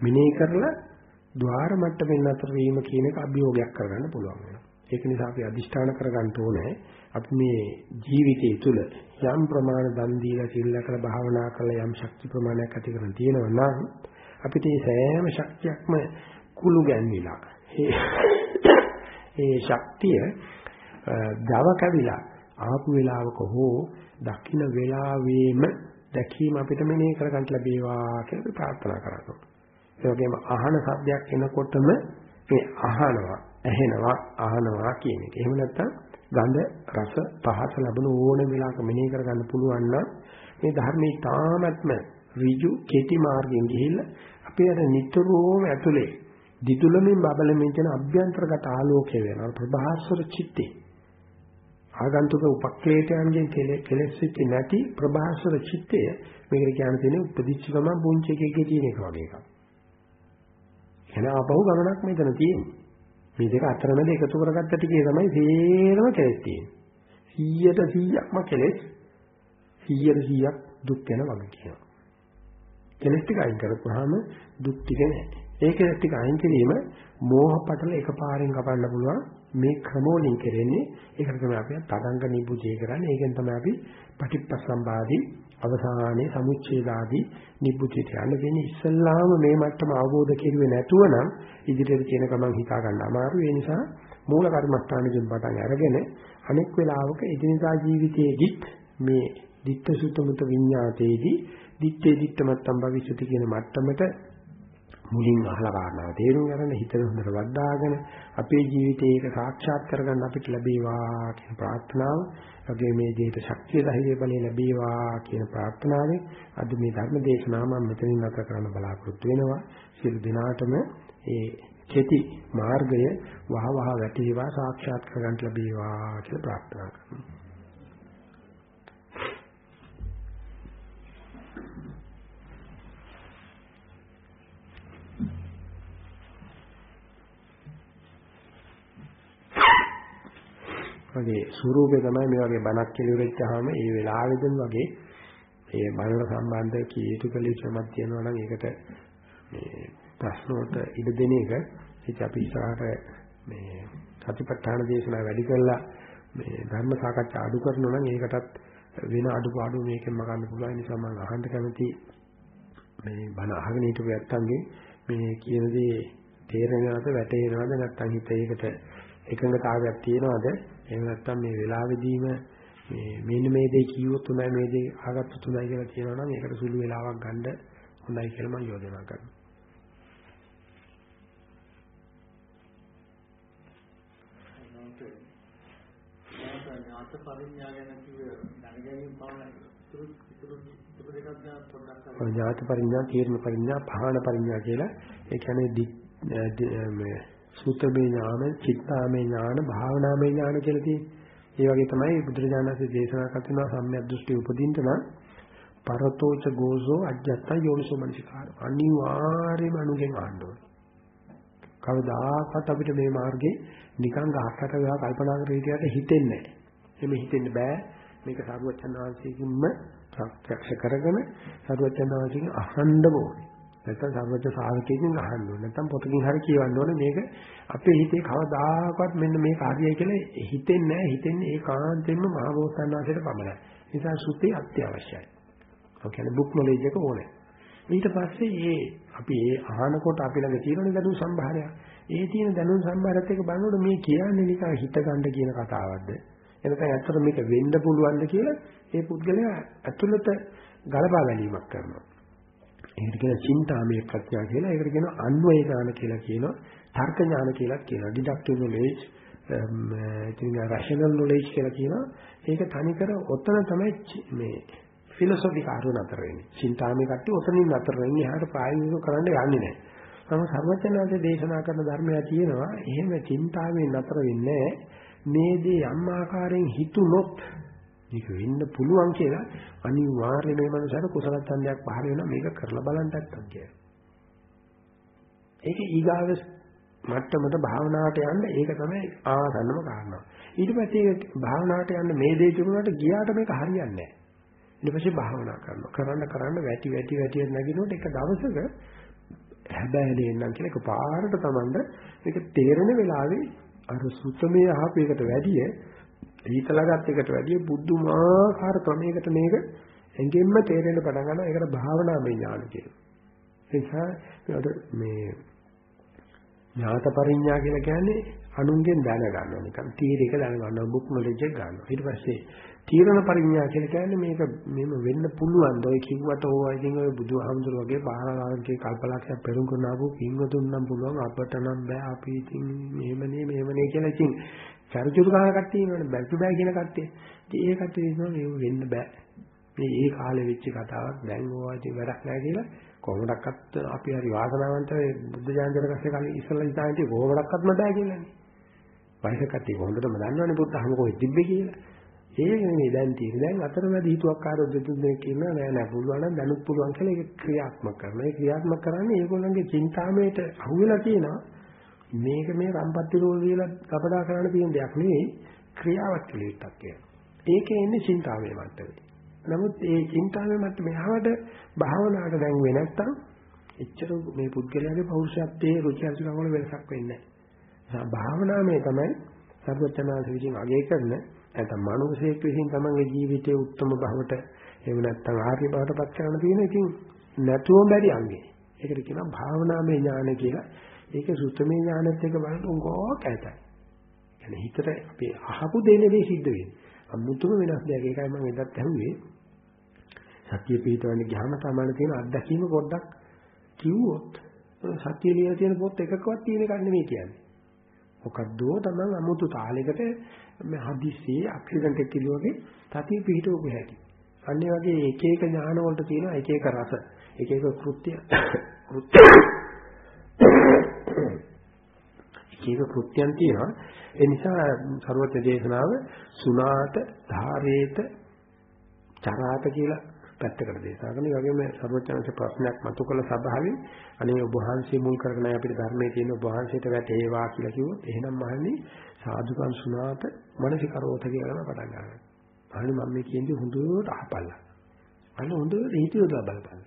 මෙනෙහි කරලා ద్వාර මට්ටමින් අතර වීම කියන එක අභියෝගයක් කරගන්න පුළුවන් වෙනවා. ඒක නිසා අපි අදිෂ්ඨාන කරගන්න ඕනේ අපි මේ ජීවිතය තුළ යම් ප්‍රමාණ දන් දීලා සිල්ලා කරලා භාවනා කරලා යම් ශක්ති ප්‍රමාණයක් ඇති කරගෙන තියෙනවා නම් අපිට මේ සෑම ශක්තියක්ම කුළු ගැන්විලා ඒ ශක්තිය දව කැවිලා ආපු වෙලාවක හෝ දකින්න වෙලාවෙම දැකීම අපිට මෙනෙහි කරගන්න ලැබේවා කියලා ප්‍රාර්ථනා කරනවා. ඒ වගේම අහන සද්දයක් එනකොටම මේ අහනවා, ඇහෙනවා, අහනවා කියන එක. එහෙම නැත්නම් ගඳ, රස, පහස ලැබෙන ඕන වෙලාවක මෙනෙහි කරගන්න පුළුවන් නම් මේ ධර්මයේ තාමත්ම ඍජු කෙටි මාර්ගයෙන් ගිහිල්ලා අපි අර නිතරම ඇතුලේ දිදුලමින් බබලමින් තියෙන අභ්‍යන්තරගත ආලෝකය වෙනවා ප්‍රභාස්වර චිත්තේ ආගන්තුක උපක්ලේශයන්ගෙන් කෙලෙස් වෙච්ච නැති ප්‍රභාස්වර චිත්තය මේකට කියන්න තියෙන උපදිච්ච ගමන් පුංචි එකකේ තියෙන එක වගේ එකක්. එන ආපහු ගමනක් මෙතන තියෙන්නේ. මේ දෙක අතරමැද එකතු කරගත්ත ටිකේ තමයි සේරම කෙලෙස් තියෙන්නේ. 100ට 100ක්ම කෙලෙස් 100ට 100ක් දුක් වෙන වගේ කියනවා. කෙලෙස් ටික අයින් කරපුවාම දුක් ටික නැහැ. ඒ කෙලෙස් ටික අයින් කිරීම මෝහ පටල එකපාරින් කපන්න පුළුවන්. මේ ක්‍රමෝලින් කෙරෙන්නේ ඒකට තමයි අපි තදංග නිබ්බුතිය කරන්නේ. ඒකෙන් තමයි අපි පටිච්චසම්පාදී අවසානයේ සමුච්ඡේදාදී නිබ්බුතියට යන්න. දෙන්නේ ඉස්සල්ලාම මේ මට්ටම අවබෝධ කෙරුවේ නැතුව නම් ඉදිරියට තියෙන ගමන් හිතා ගන්න අමාරුයි. ඒ නිසා මූල කර්මස්ථානෙකින් පටන් අරගෙන අනෙක් වෙලාවක එදිනදා ජීවිතයේදීත් මේ ditta sutta mutta විඤ්ඤාතේදී ditte ditta mattam භවිෂති කියන මට්ටමට මුලින් අහලා කාරණාව තේරුම් ගන්න හිතට හොඳට වඩාගෙන අපේ ජීවිතේ ඒක සාක්ෂාත් කරගන්න අපිට ලැබේවා කියන ප්‍රාර්ථනාව. වගේ මේ ජීවිත ශක්තිය ධෛර්ය බලය ලැබේවා කියන ප්‍රාර්ථනාවෙන් අද මේ ධර්ම දේශනාව මම මෙතනින් නැවත කරන්න බලාපොරොත්තු වෙනවා. සියලු දිනාටම ඒ කෙටි මාර්ගය වහ වහ වැටේවා සාක්ෂාත් කරගන්න ලැබේවා කියලා ප්‍රාර්ථනා කරනවා. වගේ ස්වරූපේ තමයි මේ වගේ බණක් කෙලිවෙච්චාම ඒ වෙලාවෙදම වගේ ඒ බණට සම්බන්ධ කීයුතු කළ යුතුමක් තියෙනවා නම් ඒකට මේ ප්‍රශ්න වලට ඉඩ දෙන එක. ඒක අපි ඉස්සරහට මේ සතිපට්ඨාන දේශනා වැඩි කරලා මේ ධර්ම සාකච්ඡා අඩු කරනවා නම් ඒකටත් වෙන අඩුපාඩු මේකෙන්ම ගන්න පුළුවන්. නිසා මම අහන්න කැමති මේ බණ අහගෙන හිටපු ඇත්තන්ගේ මේ කියන දේ තේරෙනවද වැටහෙනවද නැත්නම් හිත ඒකට එකඟතාවයක් තියෙනවද? එහෙම නැත්නම් මේ වෙලාවෙදීම මේ මෙන්න මේ දේ කිව්වොත් උනායි මේ දේ ආගත්තොත් උනායි කියලා කියනවා නම් ඒකට සුළු වෙලාවක් ගන්න හොඳයි කියලා මම යෝජනා කරනවා. ඥාත පරිඥා ගැන කිව්වේ දැනගැනීම පමණයි. ඉතුරු ඉතුරු ඉතුරු දෙකක් ගැන පොඩ්ඩක් ඥාත පරිඥා, තීර්ණ පරිඥා, පහාන පරිඥා කියලා ඒ කියන්නේ මේ සූත්‍රමේ ඥාන, චිත්තාමේ ඥාන, භාවනාමේ ඥාන කියලා තියෙන්නේ. ඒ වගේ තමයි බුදුරජාණන්සේ දේශනා කරනවා සම්‍යක් දෘෂ්ටි උපදින්න නම් පරතෝච ගෝසෝ අජ්ජත්ත යෝනිසෝ මනසිකාර. අනිවාර්යයෙන්ම අනුගෙන් ආන්න ඕනේ. කවදාකවත් අපිට මේ මාර්ගේ නිකන් ගහකට ගහ කල්පනා කර හිටියට හිතෙන්නේ නැහැ. එමෙ හිතෙන්න බෑ. මේක සරුවචන් වහන්සේකින්ම ප්‍රත්‍යක්ෂ කරගෙන සරුවචන් වහන්සේගෙන් අහන්න ඕනේ. නැත්නම් සර්වජ ශ්‍රාවකයෙක්ගෙන් අහන්න ඕනේ. නැත්නම් පොතකින් හරි කියවන්න ඕනේ මේක අපේ හිතේ කවදාකවත් මෙන්න මේක හරියයි කියලා හිතෙන්නේ නැහැ. හිතෙන්නේ ඒකාන්තයෙන්ම මහබෝසත්ණන් වහන්සේට පමණයි. නිසා සුත්තේ අත්‍යවශ්‍යයි. ඔය කියන්නේ බුක් නොලෙජ් එක ඕනේ. ඊට පස්සේ මේ අපි ඒ අහනකොට අපි ළඟ තියෙන දැනුම් සම්භාරයක්. ඒ තියෙන දැනුම් සම්භාරයත් එක්ක බලනකොට මේ කියන්නේ නිකන් හිත ගන්න කියන කතාවක්ද? එනකන් ඇත්තට මේක වෙන්න පුළුවන්ද කියලා ඒ පුද්ගලයා ඇතුළත ගලපා ගැනීමක් කරනවා. ඒකට කියන චින්තාමය ප්‍රඥා කියලා. ඒකට කියනවා අන්වය ඥාන කියලා කියනවා. තර්ක ඥාන කියලා කියනවා. ඩිඩක්ටිව් නොලෙජ්, ඉතින් රෂනල් නොලෙජ් කියලා කියනවා. ඒක තනිකර ඔතන තමයි මේ ෆිලොසොෆික ආරුණ අතර වෙන්නේ. චින්තාමය කට්ටිය ඔතනින් අතර වෙන්නේ. එහාට ප්‍රායෝගිකව කරන්න යන්නේ නැහැ. තම සර්වඥාන්සේ දේශනා කරන ධර්මය තියෙනවා. එහෙම චින්තාවෙන් නතර වෙන්නේ මේ දේ යම් ආකාරයෙන් හිතුනොත් මේක වෙන්න පුළුවන් කියලා අනිවාර්යයෙන් මේ මනසට කුසල ඡන්දයක් පහළ වෙනවා මේක කරලා බලන්න නැත්තම් කියලා. ඒක ඊගාව මට්ටමට භාවනාවට යන්න ඒක තමයි ආසන්නම කාරණා. ඊට පස්සේ ඒක භාවනාවට යන්න මේ දේ තිබුණාට ගියාට මේක හරියන්නේ නැහැ. ඊට පස්සේ භාවනා කරනවා. කරන්න කරන්න වැටි වැටි වැටි නැගිනොත් එක දවසක හැබැයි එන්නම් කියලා එක පාරට තමන්ද මේක තේරෙන වෙලාවේ අර සුතමේ අහපු එකට වැඩිය හිතලාගත් එකට වැඩිය බුද්ධමාකාර ක්‍රමයකට මේක එංගෙන්න තේරෙන්න පටන් ගන්නවා. ඒකට භාවනාමය ඥාන කියනවා. ඒ නිසා මේ ඥාත පරිඥා කියලා කියන්නේ අනුන්ගෙන් දැන ගන්නවා නිකන් තීරයක දැන ගන්නවා බුක් නොලෙජ් එක ගන්නවා. ඊට පස්සේ තීරණ පරිඥා කියලා කියන්නේ මේක මෙහෙම වෙන්න පුළුවන්. ඔය කිව්වට ඕවා ඉතින් ඔය බුදුහාමුදුර වගේ බාහනාරකේ කල්පලක්ෂයක් පෙරුම් කරන ආපු කිංගතුන් නම් පුළුවන් අපට නම් බෑ අපි ඉතින් මෙහෙමනේ මෙහෙමනේ කියලා ඉතින් චරිචුරු ගන්න කට්ටිය ඉන්නවනේ බැලු බෑ කියන කට්ටිය. ඉතින් ඒ කට්ටිය කියනවා මේව වෙන්න බෑ. මේ ඒ කාලේ වෙච්ච කතාවක් දැන් ඕවා ඉතින් වැඩක් නැහැ කියලා කොහොමඩක්වත් අපි හරි වාසනාවන්ත බුද්ධ ජානකර කස්සේ කලින් ඉස්සෙල්ලා ඉතාලි ඉතින් කොහොමඩක්වත්ම බෑ කියලානේ. වයස කට්ටිය හොඳටම දන්නවනේ බුද්ධහම කොහෙද තිබ්බේ කියලා. ඒක නෙමෙයි දැන් තියෙන්නේ. දැන් අතරමැද හිතුවක්කාරෝ දෙතුන් දෙනෙක් කියනවා නෑ නෑ පුළුවන් නම් දැනුත් පුළුවන් කියලා ඒක ක්‍රියාත්මක කරනවා. ඒ ක්‍රියාත්මක කරන්නේ ඒගොල්ලන්ගේ චින්තාමයට අහුවෙලා තියෙනවා. මේක මේ සම්පත්‍ති රෝල් කියලා කපඩා කරන්න තියෙන දෙයක් නෙවෙයි ක්‍රියාවක් කියලා ඉත්තක් කියලා. ඒකේ ඉන්නේ චින්තාවේ මට්ටමේ. නමුත් ඒ චින්තාවේ මට්ටමේ ආවට භාවනාවට දැන් වෙ නැත්තම් එච්චර මේ පුද්ගලයාගේ පෞරුෂත්වයේ රුචි අරුචිකම් වල වෙනසක් වෙන්නේ නැහැ. භාවනාවේ තමයි සර්වචනාස විසින් අගය කරන නැත්නම් මනුෂයෙක් විසින් තමන්ගේ ජීවිතයේ උත්තම භවට එහෙම නැත්නම් ආර්ය භවට පත් කරන්න තියෙන ඉතින් නැතුවම බැරි අංගේ. ඒකට කියනවා භාවනාමය ඥාන කියලා. ඒක සුත්තමේ ඥානෙත් එක බලන්න උගෝක් ඇතයි. يعني හිතට අපි අහපු දේ නෙවෙයි සිද්ධ වෙන්නේ. අමුතුම වෙනස් දෙයක්. ඒකයි මම එදත් ඇහුවේ. සත්‍ය පිටවන්නේ ගියාම තමයි තියෙන අත්දැකීම පොඩ්ඩක් කිව්වොත් සත්‍ය ලියලා තියෙන පොත් එකකවත් තියෙන එකක් නෙමෙයි කියන්නේ. මොකද්දෝ තමයි අමුතු තාලයකට මේ හදිස්සියේ ඇක්සිඩන්ට් එකක් කිලුවගේ තතිය පිහිටවපු හැටි. අන්නේ වගේ එක එක ඥාන වලට තියෙන එක එක රස, එක එක කෘත්‍ය කෘත්‍ය එක එක කෘත්‍යයන් තියෙනවා. ඒ නිසා ਸਰවත්‍ය දේශනාව සුණාත ධාරේත චරාත කියලා පැත්තකට දේශනා කරන. ඒ වගේම ਸਰවඥාන්ත ප්‍රශ්නයක් මතු කළ සභාවේ අනේ ඔබ වහන්සේ මුල් කරගෙන අපිට ධර්මයේ තියෙන ඔබ වහන්සේට වැටේවා කියලා කිව්වොත් එහෙනම් මහනි සාදුකම් සුණාත මනසිකරෝත කියලා පටන් ගන්නවා. මහනි මම මේ කියන්නේ හොඳට අහපල්ලා. අන්න හොඳට හිතියොදලා බලපන්න.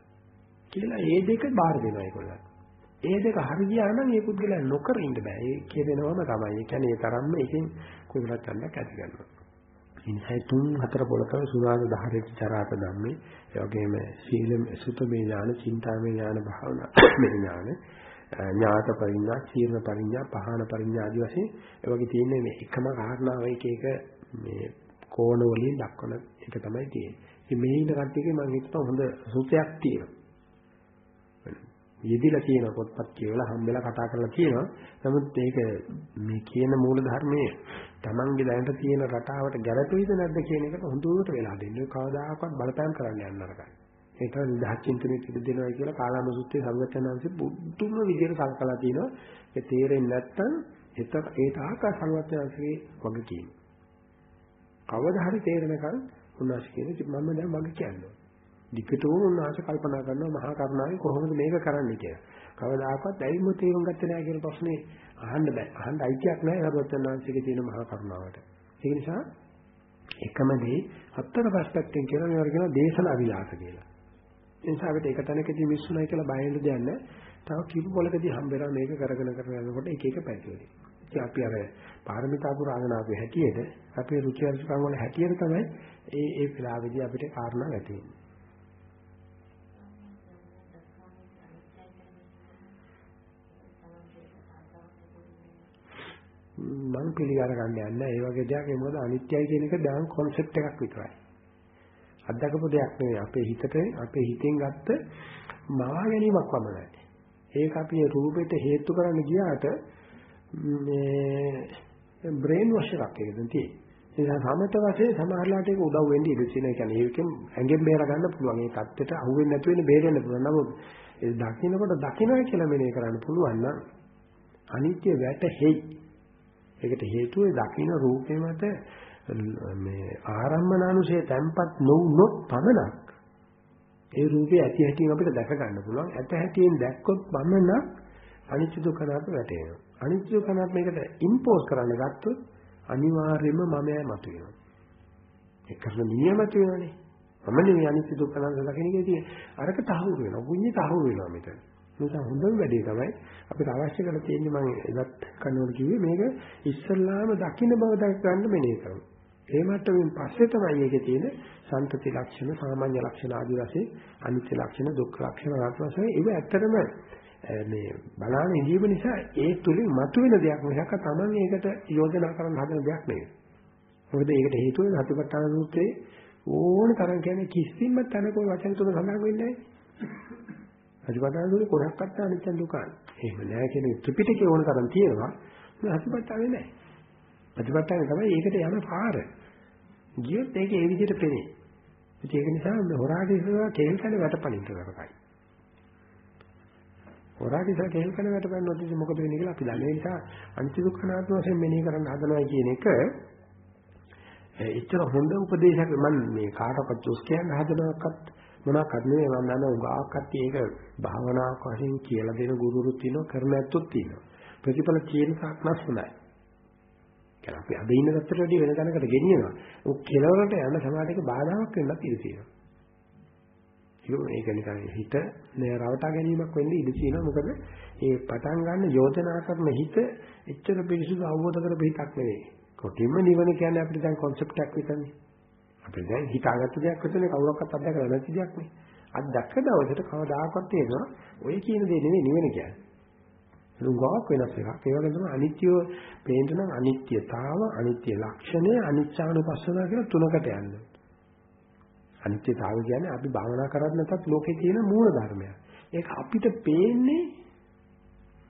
කියලා ඒ දෙක බාර දෙනවා ඒගොල්ලන්ට. ඒ දෙක හරි ගියා නම් මේ පුද්ගලයා නොකර ඉන්න බෑ. ඒ කියවෙනවම තමයි. ඒ කියන්නේ ඒ තරම්ම එකෙන් කුසලත් ගන්නක් ඇති ගන්නවා. ඉන්සයි තුන් හතර පොලකව සුරාද දහරේ චරාත ධම්මේ ඒ වගේම සීල සුතමේ ඥාන, චින්තාමේ ඥාන, භාවනා මේ ඥාන, ඥාත පරිඥා, සීර්ණ පරිඥා, පහන පරිඥා ආදී වශයෙන් ඒ වගේ තියෙන මේ එකම කාරණාව එක එක මේ කෝණ වලින් දක්වන එක තමයි තියෙන්නේ. ඉතින් මේ ඉන්න කට්ටියගේ මම හිතනවා හොඳ සුසයක් තියෙනවා. යෙදිලා තියෙන පොත්පත් කියවලා හම්බෙලා කතා කරලා තියෙනවා. නමුත් මේක මේ කියන මූල ධර්මයේ Tamange දැනට තියෙන රටාවට ගැළපෙයිද නැද්ද කියන එකට හොඳට වෙලා දෙන්නේ. කවදාකවත් බලපෑම් කරන්න යන්න නරකයි. ඒක නිදහස් චින්තනයේ පිට දෙනවා කියලා කාලාම සුත්තේ සංගතනාංශේ බුද්ධුම විදියට සලකලා තිනවා. ඒ තේරෙන්නේ නැත්නම් ඒත ඒ තාක සංගතනාංශයේ වගකීම. කවදා හරි තේරෙනකන් උන්වහන්සේ කියන්නේ මම දැන් වගේ කියන්නේ. දිගටම උන්වහන්සේ කල්පනා කරනවා මහා කරුණාවෙන් කොහොමද මේක කරන්නේ කියලා. කවදාකවත් ඇයිම තේරුම් ගත්තේ නැහැ කියන ප්‍රශ්නේ අහන්න බෑ. අහන්න අයිතියක් නැහැ සරුවචනාංශිකේ තියෙන මහා කරුණාවට. ඒ නිසා එකම දේ හතර පස්පෙක්ටින් කියලා මේවට කියනවා දේශනා විලාස කියලා. ඒ නිසා අපිට එක තැනකදී මිස්සුණයි කියලා බය වෙන්න දෙයක් නැහැ. තව කිපු පොලකදී හම්බෙලා මේක කරගෙන කරගෙන යනකොට එක එක පැතිරෙයි. ඉතින් අපි අර පාරමිතා පුරාගෙන ආපු හැටියට අපේ රුචි අරුචිකම් වල හැටියට තමයි ඒ ඒ වෙලාවේදී අපිට කාරණා ඇති වෙන්නේ. මම පිළිගන්න ගන්න යන්නේ ඒ වගේ දෙයක් ඒ මොකද අනිත්‍යයි කියන එක දැන් concept එකක් විතරයි. අත්දකපු දෙයක් නෙවෙයි අපේ හිතට අපේ හිතෙන් ගත්ත මවා ගැනීමක් පමණයි. ඒක අපි රූපෙට හේතු කරන්න ගියාට මේ බ්‍රේන් වොෂ් එකක් ඒකෙන් තියෙන්නේ. ඒ නිසා සමත වශයෙන් සමහරලාට ඒක උදව් වෙන්නේ ඉඳී තියෙන. ඒ කියන්නේ ඒකෙන් ඇඟෙන් බේර ගන්න පුළුවන්. ඒ தත්ත්වයට අහු වෙන්නේ නැතු වෙන බේරෙන්න පුළුවන්. නමුත් ඒ දකින්නකොට දකින්නයි කියලා මෙනේ කරන්න පුළුවන් නම් අනිත්‍ය වැටහෙයි. ඒකට හේතුව දකින්න රූපේ මත මේ ආරම්මනානුසය තැම්පත් නොවුනොත් පමණක් ඒ රූපේ ඇති හැටියෙන් අපිට දැක ගන්න පුළුවන්. ඇත හැටියෙන් දැක්කොත් පමණක් අනිත්‍ය දුක්ඛ නාම වැටෙනවා. අනිත්‍ය දුක්ඛ නාම මේකට ඉම්පෝස් කරන්න ගත්තොත් අනිවාර්යයෙන්ම මමයි මතුවෙනවා. ඒක කරන නියමත වෙනනේ. මම නෙවෙයි අනිත්‍ය දුක්ඛ නාම දකින්න කියන්නේ අරක තහවුරු වෙනවා. පුඤ්ඤ තහවුරු වෙනවා මෙතන. නිසා හොඳම වැඩේ තමයි අපිට අවශ්‍ය කරලා තියෙන්නේ මම එදත් කන්නවල කිව්වේ මේක ඉස්සල්ලාම දකින්න බව දැක ගන්න මෙනේ කරමු. ඒ මට්ටමින් පස්සේ තමයි ඒකේ තියෙන සන්තති ලක්ෂණ, සාමාන්‍ය ලක්ෂණ ආදී වශයෙන් අනිත්‍ය ලක්ෂණ, දුක්ඛ ලක්ෂණ ආත්ම වශයෙන් ඒව ඇත්තටම මේ බලාන ඉඳීම නිසා ඒ තුලින් මතුවෙන දෙයක් මිසක Taman ඒකට යෝජනා කරන්න හදන දෙයක් නෙවෙයි. මොකද ඒකට හේතුව සතිපට්ඨාන සූත්‍රයේ ඕන තරම් කියන්නේ කිසිම තැනක ওই වචන තුන සඳහන් වෙන්නේ නැහැ. සතිපට්ඨාන දුන්නේ කොහොක්වත් අනිත්‍ය දුකයි. එහෙම නෑ කියන ත්‍රිපිටකේ ඕන තරම් තියෙනවා. මේ සතිපට්ඨානේ නෑ. සතිපට්ඨානේ තමයි ඒකට යන පාර. ගියොත් ඒක ඒ විදිහට පෙනේ. ඒක නිසා මේ හොරාගේ ඉස්සරහ කේල් කන වැටපලින් කරකයි. හොරාගේ ඉස්සරහ කේල් කන වැටපන්නොත් ඉතින් මොකද වෙන්නේ කියලා අපි දන්නේ. ඒ නිසා අනිත්‍ය දුක්ඛ නාත්ම වශයෙන් මෙනෙහි කරන්න හදනවා කියන එක එච්චර හොඳ උපදේශයක් මම මේ කාටවත් ජොස් කියන්න හදනවක්වත් මොනවාක්වත් නෙවෙයි මම දන්නවා උගාවක් කට්ටිය ඒක භාවනාවක් වශයෙන් කියලා දෙන ගුරුරුත් ඉන්නවා කරන ඇත්තොත් තියෙනවා. ප්‍රතිඵල කියන සාක්නස් හොඳයි. කියලා අපි අද ඉන්න තත්ත්වයට වැඩි වෙන තැනකට ගෙනියනවා. ඔක් කෙලවරට යන සමාජයක බාධාවක් වෙන්නත් ඉඩ තියෙනවා. ඒක නිකන් හිත නේ රවටා ගැනීමක් වෙන්න ඉඩ තියෙනවා. මොකද ඒ පටන් ගන්න යෝජනා කරන හිත එච්චර පිරිසුදු අවබෝධ කරපු හිතක් නෙවෙයි. කොටින්ම නිවන කියන්නේ අපිට දැන් concept එකක් විතරනේ. අපි දැන් හිතාගත්ත දෙයක් විතරනේ කවුරක්වත් අත්දැකලා නැති දෙයක් නේ. අත් දැක්ක දවසට කවදාකවත් තේරෙනවා ඔය කියන දේ නෙවෙයි නිවන කියන්නේ. ලුඟාවක් වෙනස් එකක්. ඒ වගේම තමයි අනිත්‍ය පේන්න නම් අනිත්‍යතාව, අනිත්‍ය ලක්ෂණය, අනිච්චානුපස්සනා කියලා තුනකට යන්නේ. අනිත්‍යතාව කියන්නේ අපි භාවනා කරත් නැතත් ලෝකේ තියෙන මූල ධර්මයක්. ඒක අපිට පේන්නේ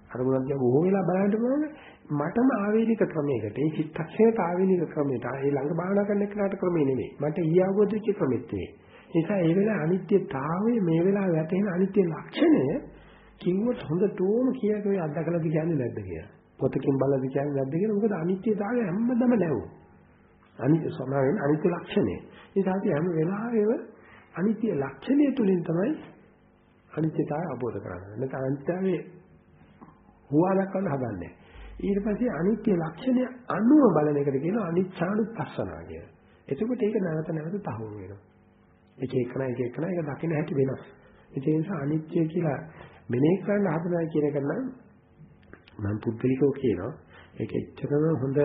අරමුණක් දිහා බොහෝ වෙලා බලන්න බලන්න මටම ආවේනික ක්‍රමයකට ඒ චිත්තක්ෂණයට ආවේනික ක්‍රමයට ඒ ළඟ භාවනා කරන එකට ක්‍රමෙ නෙමෙයි. මට ඊ අවබෝධ වෙච්ච ක්‍රමෙත් නෙමෙයි. නිසා ඒ වෙලාවේ අනිත්‍යතාවයේ මේ වෙලාවේ වැටෙන අනිත්‍ය ලක්ෂණය කිව්වොත් හොඳටම කියක ඔය අත්දකලාද කියන්නේ නැද්ද කියලා. පොතකින් බලලාද කියන්නේ නැද්ද කියලා. මොකද අනිත්‍යතාවය හැමදම නැවුම් අනිත්‍ය සමාවෙන් අනිත්‍ය ලක්ෂණය. නිසා අපි හැම වෙලාවෙම අනිත්‍ය ලක්ෂණය තුලින් තමයි අනිත්‍යතාවය අවබෝධ කරගන්නේ. නැත්නම් අනිත්‍යයේ හුවා දක්වන්න හදන්නේ. ඊට පස්සේ අනිත්‍ය ලක්ෂණය අනුව බලන එකට කියනවා අනිච්ඡානුපස්සනා කියලා. එතකොට ඒක නැවත නැවත තහවුරු වෙනවා. එක එකන එක එකන ඒක දකින්න හැටි වෙනස්. ඒ නිසා අනිත්‍ය කියලා මෙනෙහි කරන්න හදනවා කියන එක නම් මම පුද්ගලිකව කියනවා. ඒක එච්චරම හොඳ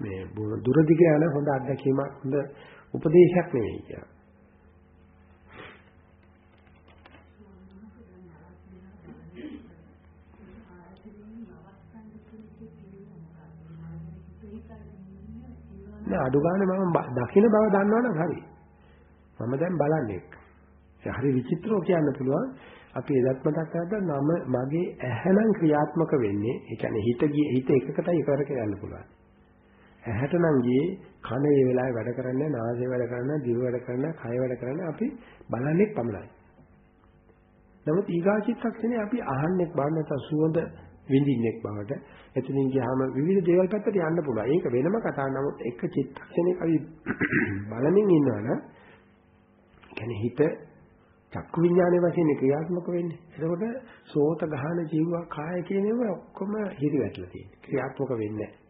මේ දුරදිග යන හොඳ අත්දැකීමක් හොඳ උපදේශයක් නෙවෙයි කියලා. නෑ අඩු ගන්න මම දකින්න බව දන්නවනම් හරි. මම දැන් බලන්නේ. ඒ හරි විචිත්‍රව කියන්න පුළුවන්. අපි එදත් මතක් කරද්දී නම මගේ ඇහැනම් ක්‍රියාත්මක වෙන්නේ. ඒ කියන්නේ හිත හිත එකකටයි එකවර කියන්න පුළුවන්. ඇහැට නම් ගියේ කන ඒ වෙලාවේ වැඩ කරන්නේ, නාසය වැඩ කරන්නේ, දිව වැඩ කරන්නේ, කය වැඩ කරන්නේ අපි බලන්නේ පමණයි. නමුත් ඊගාචිත්තක්ෂණේ අපි අහන්නේ බලන්න සුවඳ විඳින්නෙක් බවට එතනින් ගියාම විවිධ දේවල් පැත්තට යන්න පුළුවන්. ඒක වෙනම කතාවක්. නමුත් එක චිත්තක්ෂණයක අපි බලමින් ඉන්නවනම් කියන්නේ හිත චක්කු විඥානයේ වශයෙන් ක්‍රියාත්මක වෙන්නේ. එතකොට සෝත ගහන ජීව කාය කියන ඒවා ඔක්කොම හිරි වැටලා තියෙන්නේ. ක්‍රියාත්මක වෙන්නේ නැහැ.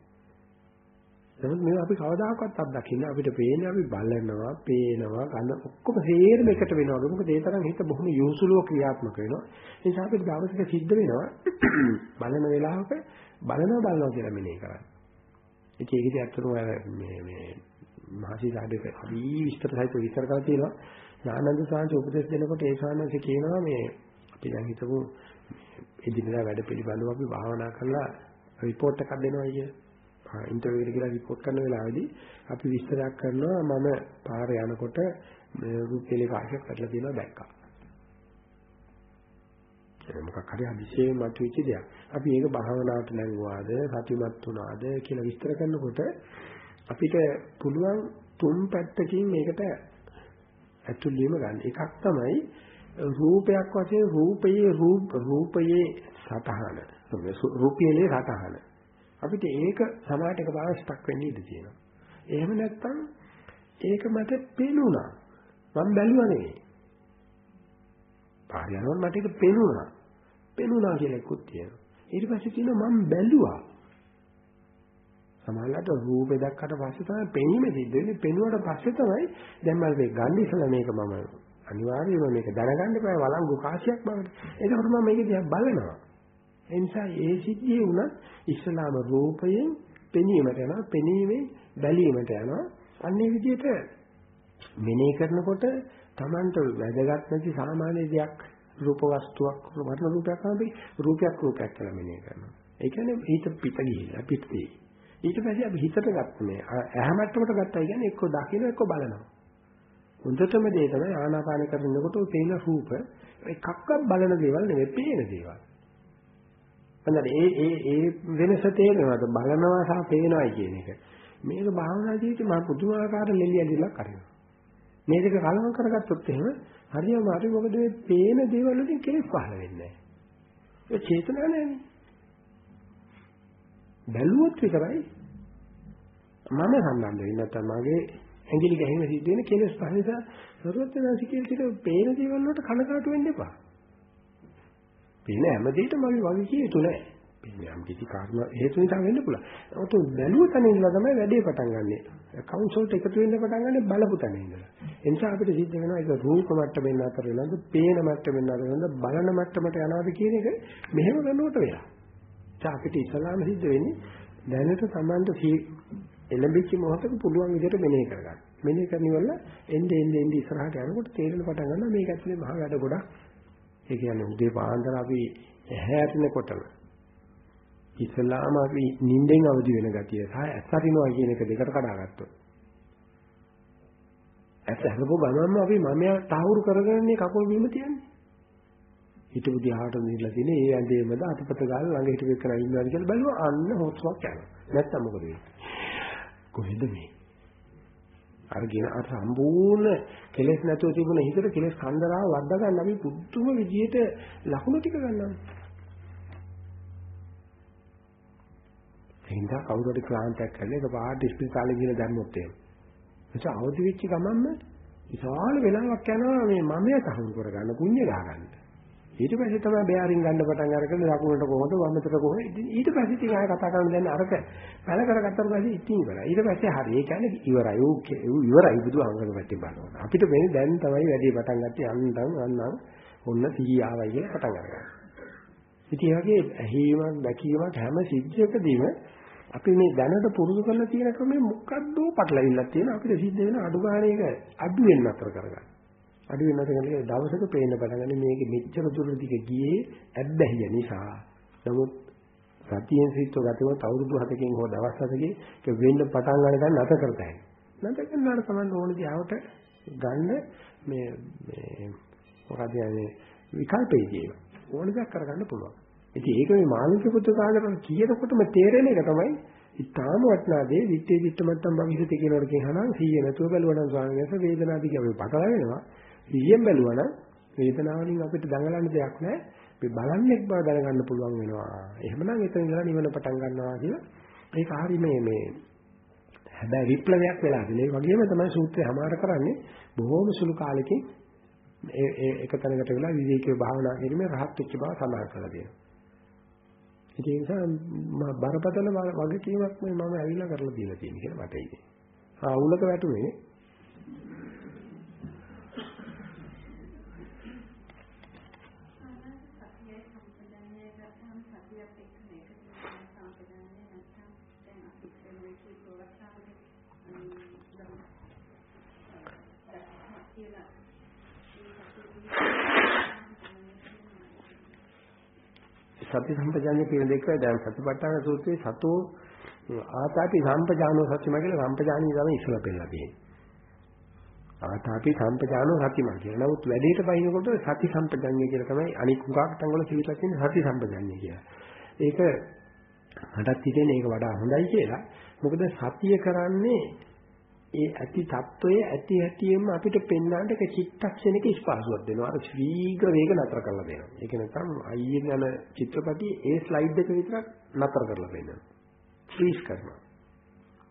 නමුත් මේ අපි කවදාකවත් අත්දකින්න අපිට පේන්නේ අපි බලනවා, පේනවා, ගන්න ඔක්කොම හේරම එකට වෙනවා. මොකද ඒ තරම් හිත බොහොම යොසුලුව ක්‍රියාත්මක වෙනවා. ඒ නිසා අපිට දවසක සිද්ධ වෙනවා බලන වෙලාවක බලනවා බලනවා කියලා මෙනේ කරන්නේ. ඉතින් ඒකදී ඇත්තටම මේ මේ මහසි සාඩේක හරි විස්තර සහිත විස්තර කරලා තියෙනවා. ඥානන්ද සාංශ උපදේශ දෙනකොට ඒ සාංශ කියනවා මේ අපි දැන් හිතමු එදිනෙදා වැඩ පිළිබඳව අපි භාවනා කරලා රිපෝට් එකක් දෙනවා කියලා. ඉන්ටර්විව් එකට ගිහලා රිපෝට් කරන වෙලාවේදී අපි විස්තරයක් කරනවා මම පාරේ යනකොට මේ රුපියල් කාසියක් වැටලා තියෙනවා දැක්කා. ඒක මොකක් හරි අදිශයෙන් මතුවෙච්ච දෙයක්. අපි ඒක භාවනාවට නැංගුවාද සතිමත් වුණාද කියලා විස්තර කරනකොට අපිට පුළුවන් තුන් පැත්තකින් මේකට ඇතුල් වීම ගන්න. එකක් තමයි රූපයක් වශයෙන් රූපයේ රූප රූපයේ සතහන. රූපයේ සතහන. අපිට ඒක සමාජයට එකපාරට ස්ටක් වෙන්න ඉඩ තියෙනවා. එහෙම නැත්නම් ඒක මට පේනුණා. මම බැලුවා නෙවෙයි. පාර යනකොට මට ඒක පේනුණා. පේනුණා කියලා එකකුත් තියෙනවා. ඊට පස්සේ තියෙනවා මම බැලුවා. සමහරවිට රූපේ දැක්කට පස්සේ තමයි පෙනීම සිද්ධ වෙන්නේ. පෙනුවට පස්සේ තමයි දැන් මම මේ ගන්න ඉස්සලා මේක මම අනිවාර්යයෙන්ම මේක දැනගන්න බෑ වළංගු කාසියක් බවට. ඒකවල මම මේක දිහා බලනවා. ඒ නිසා ඒ සිද්ධිය වුණත් ඉස්ලාම රූපයෙන් පෙනීමට යනවා, පෙනීමෙන් බැලීමට යනවා. අන්නේ විදිහට මෙනෙහි කරනකොට Tamanට වැදගත් නැති සාමාන්‍ය දෙයක් රූප වස්තුවක් වර්ණ රූපයක් තමයි රූපයක් රූපයක් කියලා මෙනෙහි කරනවා. ඒ කියන්නේ හිත පිට ගිහිල්ලා පිටේ. ඊට පස්සේ අපි හිතට ගත්ත මේ ඇහැ මට්ටමට ගත්තා කියන්නේ එක්ක දකින්න එක්ක බලනවා. හොඳටම දේ තමයි ආනාපාන කරනකොට පේන රූප එකක්වත් බලන දේවල් නෙවෙයි පේන දේවල්. හොඳයි ඒ ඒ ඒ වෙනස තේරෙනවද බලනවා සහ පේනවායි කියන එක. මේක භාවනා ජීවිතේ මම පුදුමාකාර ලෙලිය ඇලිලා කරනවා. මේ දෙක කලවම් කරගත්තොත් එහෙම හරියම හරි මොකද මේ පේන දේවල් වලින් කෙලෙස් පහළ වෙන්නේ නැහැ. ඒ චේතනා නැහැනේ. බැලුවොත් විතරයි මම සම්බන්ධ වෙන්නේ නැත්නම් මගේ ඇඟිලි ගැහිම සිද්ධ වෙන කෙලෙස් පහ නිසා සරුවත්නාසිකේ සිට පේන දේවල් වලට කනකාටු වෙන්න එපා. පේන හැම දෙයකම අපි වගේ කිය යුතු නැහැ. පේන යම් කිසි කාරණා හේතු නිසා වෙන්න පුළුවන්. නමුත් බැලුව තැන ඉඳලා තමයි වැඩේ පටන් ගන්නෙ. කවුන්ස් වලට එකතු වෙන්න පටන් ගන්නෙ බලපු තැන ඉඳලා. ඒ නිසා අපිට සිද්ධ වෙනවා ඒක රූප මට්ටමින් අතර වෙනවද, පේන මට්ටමින් අතර වෙනවද, බලන මට්ටමට යනවද කියන එක මෙහෙම කරනකොට වෙලා. ඒ අපිට ඉස්ලාම සිද්ධ වෙන්නේ දැනට Tamanට එළඹිච්ච මොහොතක පුළුවන් විදිහට මෙනෙහි කරගන්න. මෙනෙහි කරනවල එන්නේ එන්නේ එන්නේ ඉස්සරහට යනකොට තේරෙන පටන් ගන්නවා මේක ඇතුලේ මහ වැඩ ගොඩක්. ඒ කියන්නේ උදේ පාන්දර අපි ඇහැරෙනකොටම ඉස්ලාම අපි නිින්දෙන් අවදි වෙන ගතිය සහ ඇස්සරිනවා කියන එක දෙකට කඩාගත්තොත්. ඇත්ත හදපුව ගමන්ම අපි මමයා තහවුරු කරගෙන කකුල් බිම තියන්නේ. හිටපු දිහාට නිරලා තියෙන ඒ ඇඳේමද අතපත ගාලා ළඟ හිටපු එකන ඉන්නවාද කියලා බලුවා අන්න හොස්වක් යනවා. නැත්තම් මොකද වෙන්නේ? කොහෙද මේ? අරගෙන අර සම්පූර්ණ කෙලෙස් නැතුව තිබුණ හිතට කෙලෙස් කන්දරාව වද්දා ගන්න අපි පුදුම විදියට ලකුණු ටික ගන්නවා. එහින්දා කවුරු හරි ක්ලාන්තයක් කරලා ඒක පාට ස්පිරිතාලේ ගිහලා දැම්මොත් එහෙම. ඒක අවදි වෙච්ච ගමන්ම විශාල වෙලාවක් යනවා මේ මමයා තහවුරු කරගන්න කුණ්‍ය ගහගන්න. ඊට පස්සේ තමයි බෑරින් ගන්න පටන් අරගෙන ලකුණට කොහොමද වමතට කොහොමද ඊට පස්සේ ඉතින් ආය කතා කරන්න දැන් අරක පැල කරගත්තාට පස්සේ ඉතින් ඉවරයි. ඊට පස්සේ හරි ඒ කියන්නේ ඉවරයි. ඌ ඉවරයි බුදුහාමරගේ පැත්තෙන් බලනවා. අපිට වෙන්නේ දැන් තමයි වැඩි පටන් ගත්තේ අන්නම් අන්නම් ඔන්න සීී ආවයි කියලා පටන් අරගන්න. ඉතින් ඒ වගේ ඇහිීමක් දැකීමක් හැම සිද්ධියකදීම අපි මේ දැනට පුරුදු කරලා තියෙන ක්‍රමේ මොකද්ද පටලවිල්ලක් තියෙන අපිට සිද්ධ වෙන අඩු ගානේ එක අඩු වෙන්න අතර කරගන්න. අඩු වෙන අතර කරලා දවසක පේන්න පටන් ගන්න මේකේ මෙච්චර දුර දිග ගියේ ඇබ්බැහිය නිසා. නමුත් සතියෙන් සිත්ව ගතවොත් අවුරුදු 7කින් හෝ දවස් 7කින් ඒක වෙන්න පටන් ගන්න දැන් නැත කරතයි. නැත කරනාට තමයි ඕනදී ආවට ගන්න මේ මේ මොකද කියන්නේ විකල්පයේදී ඕන දෙයක් කරගන්න පුළුවන්. ඉතින් ඒක මේ මානසික පුත්‍රකාගරන් කියනකොටම තේරෙන එක තමයි ඉතාම වටිනා දේ විත්තේ දිට්ඨ මත්තම් භවිෂති කියනවට කියනවා 100 නැතුව බැලුවා නම් ස්වාමීන් වහන්සේ වේදනාදී අපි පටල වෙනවා 100ෙන් බැලුවා නම් වේදනාවලින් අපිට දඟලන්න දෙයක් නැහැ අපි බලන්නේ බව දැනගන්න පුළුවන් වෙනවා එහෙමනම් එතන ඉඳලා නිවන පටන් ගන්නවා කියලා ඒක හරි මේ මේ හැබැයි විප්ලවයක් වෙලා තියෙන. ඒ වගේම තමයි සූත්‍රය හමාර කරන්නේ බොහෝම සුළු කාලෙකින් ඒ ඒ එක තැනකට වෙලා විවේකීව භාවනා කිරීමේ රහත් වෙච්ච බව සඳහන් කරලා තියෙනවා. ඒ නිසා බරපතල වගකීමක් මේ මම ඇවිල්ලා කරලා දීලා තියෙන කියලා මට ඉන්නේ. ආ උලක වැටුනේ සති සම්පජාඤ්ඤ කියන දෙක දැන් සතිපට්ඨාන සූත්‍රයේ සතෝ ආතාපි සම්පජානෝ සත්‍යම කියලා සම්පජාඤ්ඤය තමයි ඉස්සලා පෙන්නලා තියෙන්නේ. ආතාපි සම්පජානෝ සත්‍යම කියලා. නමුත් වැඩේට බහිනකොට සති සම්පජාඤ්ඤය කියලා තමයි අනික් හුඟක් තංගවල සිවිලා තියෙන සති සම්පජාඤ්ඤය කියලා. ඒක මටත් හිතෙන්නේ ඒක වඩා හොඳයි කියලා. මොකද සතිය කරන්නේ ඒ ඇති తত্ত্বය ඇති හැටියෙම අපිට පෙන්වන්නට ඒක චිත්තක්ෂණික ස්පාසුවක් දෙනවා. අර ශීඝ්‍ර වේග නතර කරලා දෙනවා. ඒක නැත්නම් අයියෙන් යන චිත්‍රපටියේ ඒ ස්ලයිඩ් එක විතරක් නතර කරලා දෙනවා. ෆ්‍රීස් කරනවා.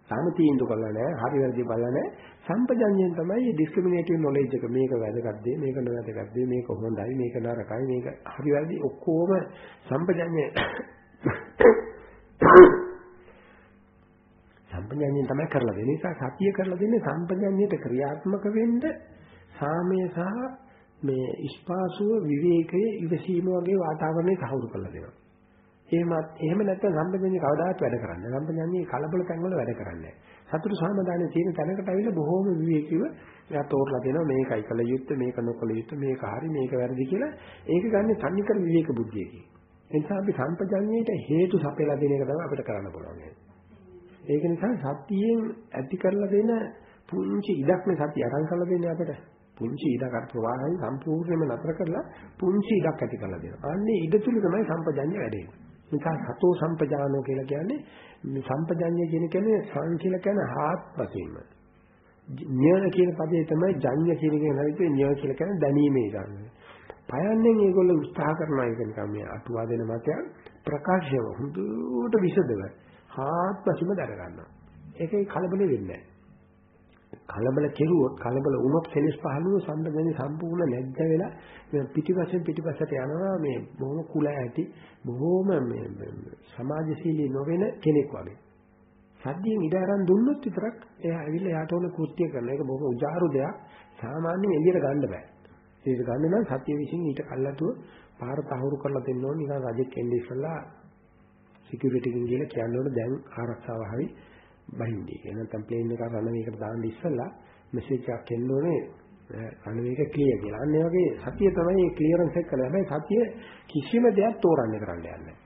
තාම තීන්දුව කරලා නැහැ. හරි වැරදි බලලා නැහැ. සම්පජඤ්ඤයෙන් තමයි මේ ඩිස්ක්‍රිමිනේටිව් නොලෙජ් එක මේක වැදගත් දේ, මේක නොවැදගත් දේ, මේක හොඳයි, මේක නරකයි, මේක හරි වැරදි ඔක්කොම සම්පජඤ්ඤය සම්පජඤ්ඤයෙන් තමයි කරලා දෙන්නේ. නිසා සතිය කරලා දෙන්නේ සම්පජඤ්ඤයට ක්‍රියාත්මක වෙන්න සාමය සහ මේ ස්පාසුව විවේකයේ ඉවසීම වගේ වාතාවරණය සහවුරු කරලා දෙනවා. එහෙමත් එහෙම නැත්නම් සම්පජඤ්ඤය කවදාවත් වැඩ කරන්නේ නැහැ. සම්පජඤ්ඤය කලබල තැන් වල වැඩ කරන්නේ නැහැ. සතුට සමාදානයේ තියෙන තැනකට ඇවිල්ලා බොහෝම විවේකීව එයා තෝරලා දෙනවා මේකයි කළ යුත්තේ මේක නොකළ යුත්තේ මේක හරි මේක වැරදි කියලා. ඒක ගන්න තනිකර විවේක බුද්ධියකින්. එනිසා අපි සම්පජඤ්ඤයට හේතු සපයලා දෙන එක තමයි අපිට කරන්න පුළුවන්. ඒක නිසා සතියෙන් ඇති කරලා දෙන පුංචි ඉඩක් මේ සතිය අරන් කරලා දෙන්නේ අපිට. පුංචි ඉඩක් අර ප්‍රවාහයෙන් සම්පූර්ණයෙන්ම නතර කරලා පුංචි ඉඩක් ඇති කරලා දෙනවා. අන්නේ ඉඩ තුල තමයි සම්පජඤ්ඤය වැඩේ. නිසා සතෝ සම්පජානෝ කියලා කියන්නේ මේ සම්පජඤ්ඤය කියන කෙනේ සං කියලා කියන හාත්පසින්ම. ඥාන කියන පදේ තමයි ජඤ්ඤ කියන එකෙන් හරියට ඥාන කියලා කියන්නේ දැනීමේ ගන්න. පයන්නේ මේගොල්ලෝ උත්සාහ කරනවා ඒක නිකන් මේ අටුවා දෙන මතය ප්‍රකාශයව හුදුට විසදව හාත්පසින්ම දර ගන්නවා. ඒකේ කලබල වෙන්නේ කලබල කෙරුවොත් කලබල වුණොත් කෙලස් පහළුව සම්බන්ධයෙන් සම්පූර්ණ නැද්ද වෙලා පිටිපස්සෙන් පිටිපස්සට යනවා මේ බොහොම කුල ඇති බොහොම මේ සමාජශීලී නොවන කෙනෙක් වගේ. සද්දියෙන් ඉඩ අරන් දුන්නොත් විතරක් එයා ඇවිල්ලා යාට ඕන කෘත්‍ය කරන එක බොහොම උජාරු දෙයක් සාමාන්‍යයෙන් එළියට ගන්න බෑ. ඒක ගන්න නම් සත්‍ය විශ්ින් ඊට කල්ලාතුව පාර තහවුරු කරලා දෙන්න ඕන නිකන් රජෙක් එන්නේ ඉස්සලා සිකියුරිටි එකකින් කියලා කියන්න ඕන දැන් ආරක්ෂාව හරි බහින්දී. එහෙනම් නැත්නම් ප්ලේන් එක රන් මේකට දාන්න ඉස්සලා මෙසේජ් එකක් එන්න ඕනේ අන්න මේක ක්ලියර් කියලා. අන්න ඒ වගේ සතිය තමයි මේ ක්ලියරන්ස් එක කරන්නේ. හැබැයි සතිය කිසිම දෙයක් තෝරන්න කරන්න යන්නේ.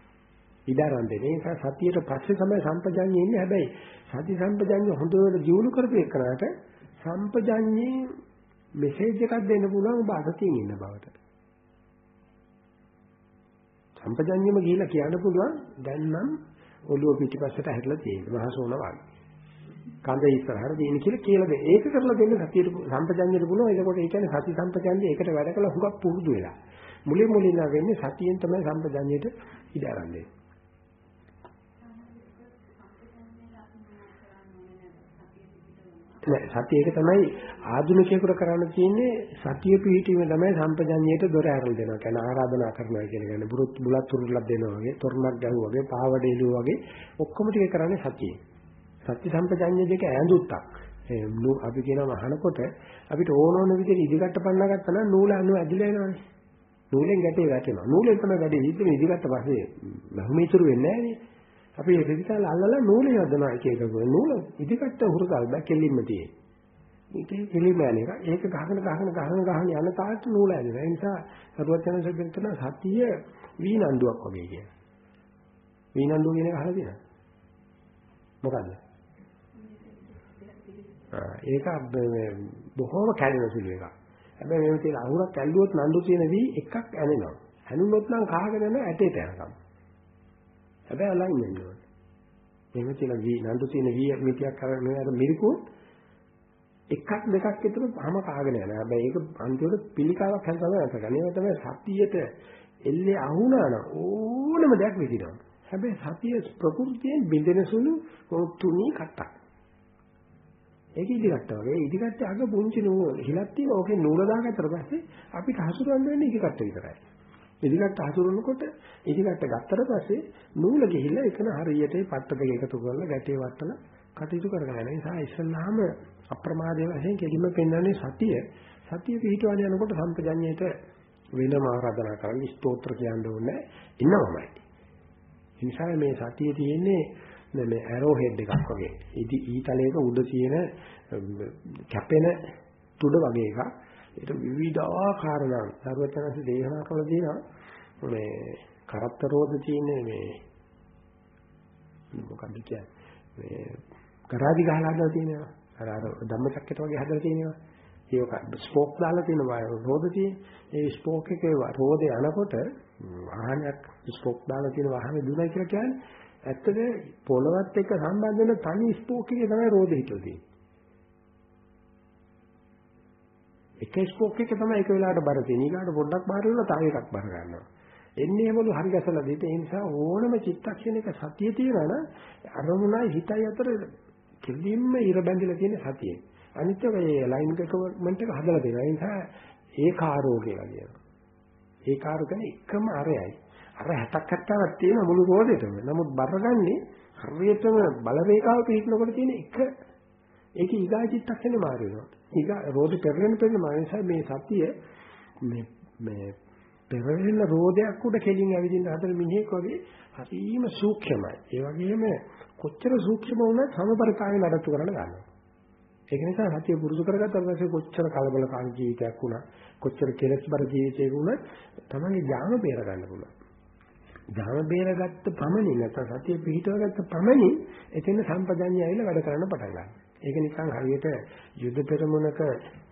ඉදාරන් දෙන්නේ. ඒ නිසා සතියට පස්සේ තමයි සම්පජඤ්ඤය ඉන්නේ. හැබැයි සති සම්පජඤ්ඤය හොඳට දියුණු කරපු එකනට සම්පජඤ්ඤේ මෙසේජ් එකක් දෙන්න පුළුවන් ඔබ අසතියින් ඉන්න බවට. සම්පජඤ්ඤයම ගිහිලා කියන්න පුළුවන් දැන් නම් ඔළුව පිටිපස්සට හැරිලා තියෙනවා. මහසෝන වගේ. කඳ ඉස්සරහට දෙන්න කියලා කියලා දෙන්න. ඒක කරලා දෙන්න සතියට සම්පජඤ්ඤයට පුළුවන්. එතකොට ඒ කියන්නේ සති සම්පජඤ්ඤය ඒකට වැඩ කළ හුඟක් පුරුදු වෙලා. මුලින් මුලින් වෙන්නේ සතියෙන් තමයි සම්පජඤ්ඤයට ඉඩ අරන්නේ. නෑ සතිය ඒක තමයි ආධුනිකයෙකුට කරන්න තියෙන්නේ සතිය පිහිටීම තමයි සම්පජඤ්ඤයට දොර ඇරලා දෙනවා. කියන්නේ ආරාධනා කරනවා කියන එක. බුරුත් බුලත් තුරුලක් දෙනවා වගේ, තොරණක් ගැහුවා වගේ, පාවඩ එළුවා වගේ ඔක්කොම ටික කරන්නේ සතියේ. සති සම්පජඤ්ඤය දෙක ඈඳුත්තක්. ඒ අපි කියනවා අහනකොට අපිට ඕන ඕන විදිහට ඉදිකට පන්න ගත්තා නම් නූල අනු ඇදිලා එනවනේ. නූලෙන් ගැටේ වැටෙනවා. නූලෙන් තමයි වැඩි ඉදිරිය ඉදිකට පස්සේ බහුමීතුරු වෙන්නේ නැහැ නේ. අපි මේ රෙදිකාල අල්ලලා නූල යොදනවා එක එක නූල ඉදිකට හුරුකල් බෑ කෙලින්ම තියෙන්නේ. මේකේ කෙලින්ම යන එක. ඒක ගහගෙන ගහගෙන ගහගෙන ගහගෙන යන තාක්ෂ නූල ඇදෙනවා. ඒ නිසා සරුවත් යන සෙබ්බෙන් කරන සතිය වීනන්දුවක් වගේ කියන. වීනන්දුව කියන එක අහලා තියෙනවද? මොකද්ද? ඒක බොහෝම කැඩෙන සුළු එකක්. හැබැයි මේ තියෙන අහුරක් ඇල්ලුවොත් නන්දු තියෙන වී එකක් ඇනෙනවා. ඇනුනොත් නම් කහගෙන යන ඇටේට යනකම්. හැබැයි අලයින් වෙන්න ඕනේ. එහෙම තියෙන වී නන්දු තියෙන වී මිටියක් කරගෙන අර මිරිකුවොත් එකක් දෙකක් විතර පහම කාගෙන යනවා. හැබැයි ඒක අන්තිමට පිළිකාවක් හැම තමයි නැතකනේ. ඒක තමයි සතියට එල්ලේ අහුණා නම් ඕනම දෙයක් විදිනවා. හැබැයි සතිය ප්‍රകൃතියෙන් බින්දෙන සුළු තුනී කට්ටක්. ඒක ඉදිකට වගේ ඉදිකට අග පුංචි නූල් හිලක් තියෙන ඕකේ නූල දාගත්තට පස්සේ අපිට හසුරවන්න වෙන්නේ ඉදිකට විතරයි. ඉදිකට හසුරනකොට ඉදිකට ගත්තට පස්සේ නූල ගිහිල්ලා එතන හරියට පට්ට දෙක එකතු කරලා ගැටේ වටලා කටයුතු කරගෙන යන නිසා ඉස්සල්ලාම අප්‍රමාදයේ වශයෙන් කෙලිම පෙන්වන්නේ සතිය. සතිය පිහිටවන යනකොට සම්පජඤ්ඤයට වෙනම ආරාධනා කරන්න ස්තෝත්‍ර කියන්න ඕනේ ඉන්නවමයි. ඒ නිසා මේ සතිය තියෙන්නේ මේ ඇරෝ හෙඩ් එකක් වගේ. ඉදි ඊතලයක උඩ තියෙන කැපෙන තුඩ වගේ එකක්. ඒක විවිධාකාර නම් සර්වඥාන්සේ දේශනා කළ දිනා මේ කරත්ත රෝධ තියෙන මේ මොකක්ද කියන්නේ මේ කරාදි ගහලා හදලා තියෙනවා. අර අර ධම්මචක්කයට වගේ හදලා තියෙනවා. ඒක ස්පෝක් දාලා තියෙනවා රෝධ තියෙන. ඒ ස්පෝක් එකේ රෝධය යනකොට වාහනයක් ස්පෝක් දාලා තියෙන වාහනේ දුවයි කියලා කියන්නේ ඇත්තද පොළවත් එක්ක සම්බන්ධ වෙන තනි ස්පෝක් එකේ තමයි රෝධය හිටලා තියෙන්නේ. එක ස්පෝක් එක තමයි එක වෙලාවට බර තියෙන්නේ. ඊගාට පොඩ්ඩක් බාර වෙලා තව එකක් බර ගන්නවා. එන්නේ ඒවලු හරි ගැසලා දෙත ඒ නිසා ඕනම චිත්තක්ෂණයක සතිය තියනවා නම් අරමුණයි හිතයි අතර කෙලින්ම ඉර බැඳිලා තියෙන සතියේ. අනිත් ඒ ලයින් ගවර්න්මන්ට් එක හදලා දෙනවා. ඒ නිසා ඒකාරෝ කියලා කියනවා. ඒකාරෝ කියන්නේ එකම අරයයි. අර 60ක් 70ක් තියෙන මුළු රෝදෙටම. නමුත් බරගන්නේ හරියටම බල රේඛාව පිටිනකොට තියෙන එක ඒක ඊගා චිත්තක්ෂණේ මාරු වෙනවා. ඊගා රෝදේ පෙරලෙන පෙරලෙන මානසයි මේ සතිය මේ මේ පෙරලෙන රෝදයක් උඩ කෙලින් ඇවිදින්න හදන මිනිහෙක් වගේ හරිම සූක්ෂමයි. ඒ වගේම කොච්චර සූක්ෂම වුණත් සමබරතාවය නඩත්තු කරන්න ගන්නවා. ඒක නිසා සතිය පුරුදු කරගත්තාට පස්සේ කොච්චර කලබලකාරී ජීවිතයක් වුණා, කොච්චර කෙලෙස්බර ජීවිතයක් වුණත් තමයි ඥාන බේර ගන්න පුළුවන්. ඥාන බේරගත්ත පමණින් නැත්නම් සතිය පිහිටවගත්ත පමණින් එතන සම්පජඤ්ඤය ඇවිල්ලා වැඩ කරන්න පටන් ගන්නවා. ඒක නිකන් හරියට යුද පෙරමුණක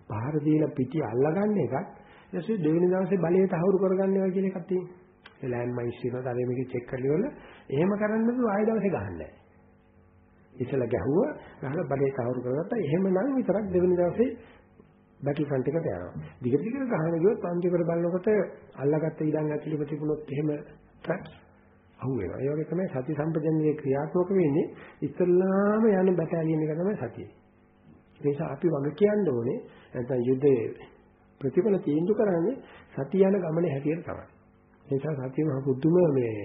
පහර දීලා පිටි අල්ලගන්න එකක් ඊටසේ දෙවෙනි දවසේ බලය තහවුරු කරගන්නවා කියන එකක් තියෙනවා. ඒ ලෑන්ඩ් මයින්ස් කියනවා ඊට මේක චෙක් කරලා ඉවරලා එහෙම කරන්න බෑ ආයෙ දවසේ ගහන්නේ. ඉතලා ගැහුවා ගහලා බලය තහවුරු කරගත්තා. එහෙමනම් විතරක් දෙවෙනි දවසේ බැටල් ෆ්‍රන්ට් එකට යනවා. දිගට දිගට ගහන ගියොත් අන්තිමට බලනකොට අල්ලගත්ත ඉඩම් ඇතුළේ තිබුණොත් එහෙම ට්‍රැප්ස් අහු වෙනවා. ඒ වගේ තමයි සති සම්පජන්යේ ක්‍රියාත්මක වෙන්නේ. ඉස්සල්ලාම යන බැටාලියන් එක තමයි සතිය. ඒ නිසා අපි වග කියන්න ඕනේ නැත්නම් යුද්ධයේ ප්‍රතිඵල තීන්දුව කරන්නේ සතිය යන ගමනේ හැටියට තමයි. ඒ නිසා සතිය මහ බුදුම මේ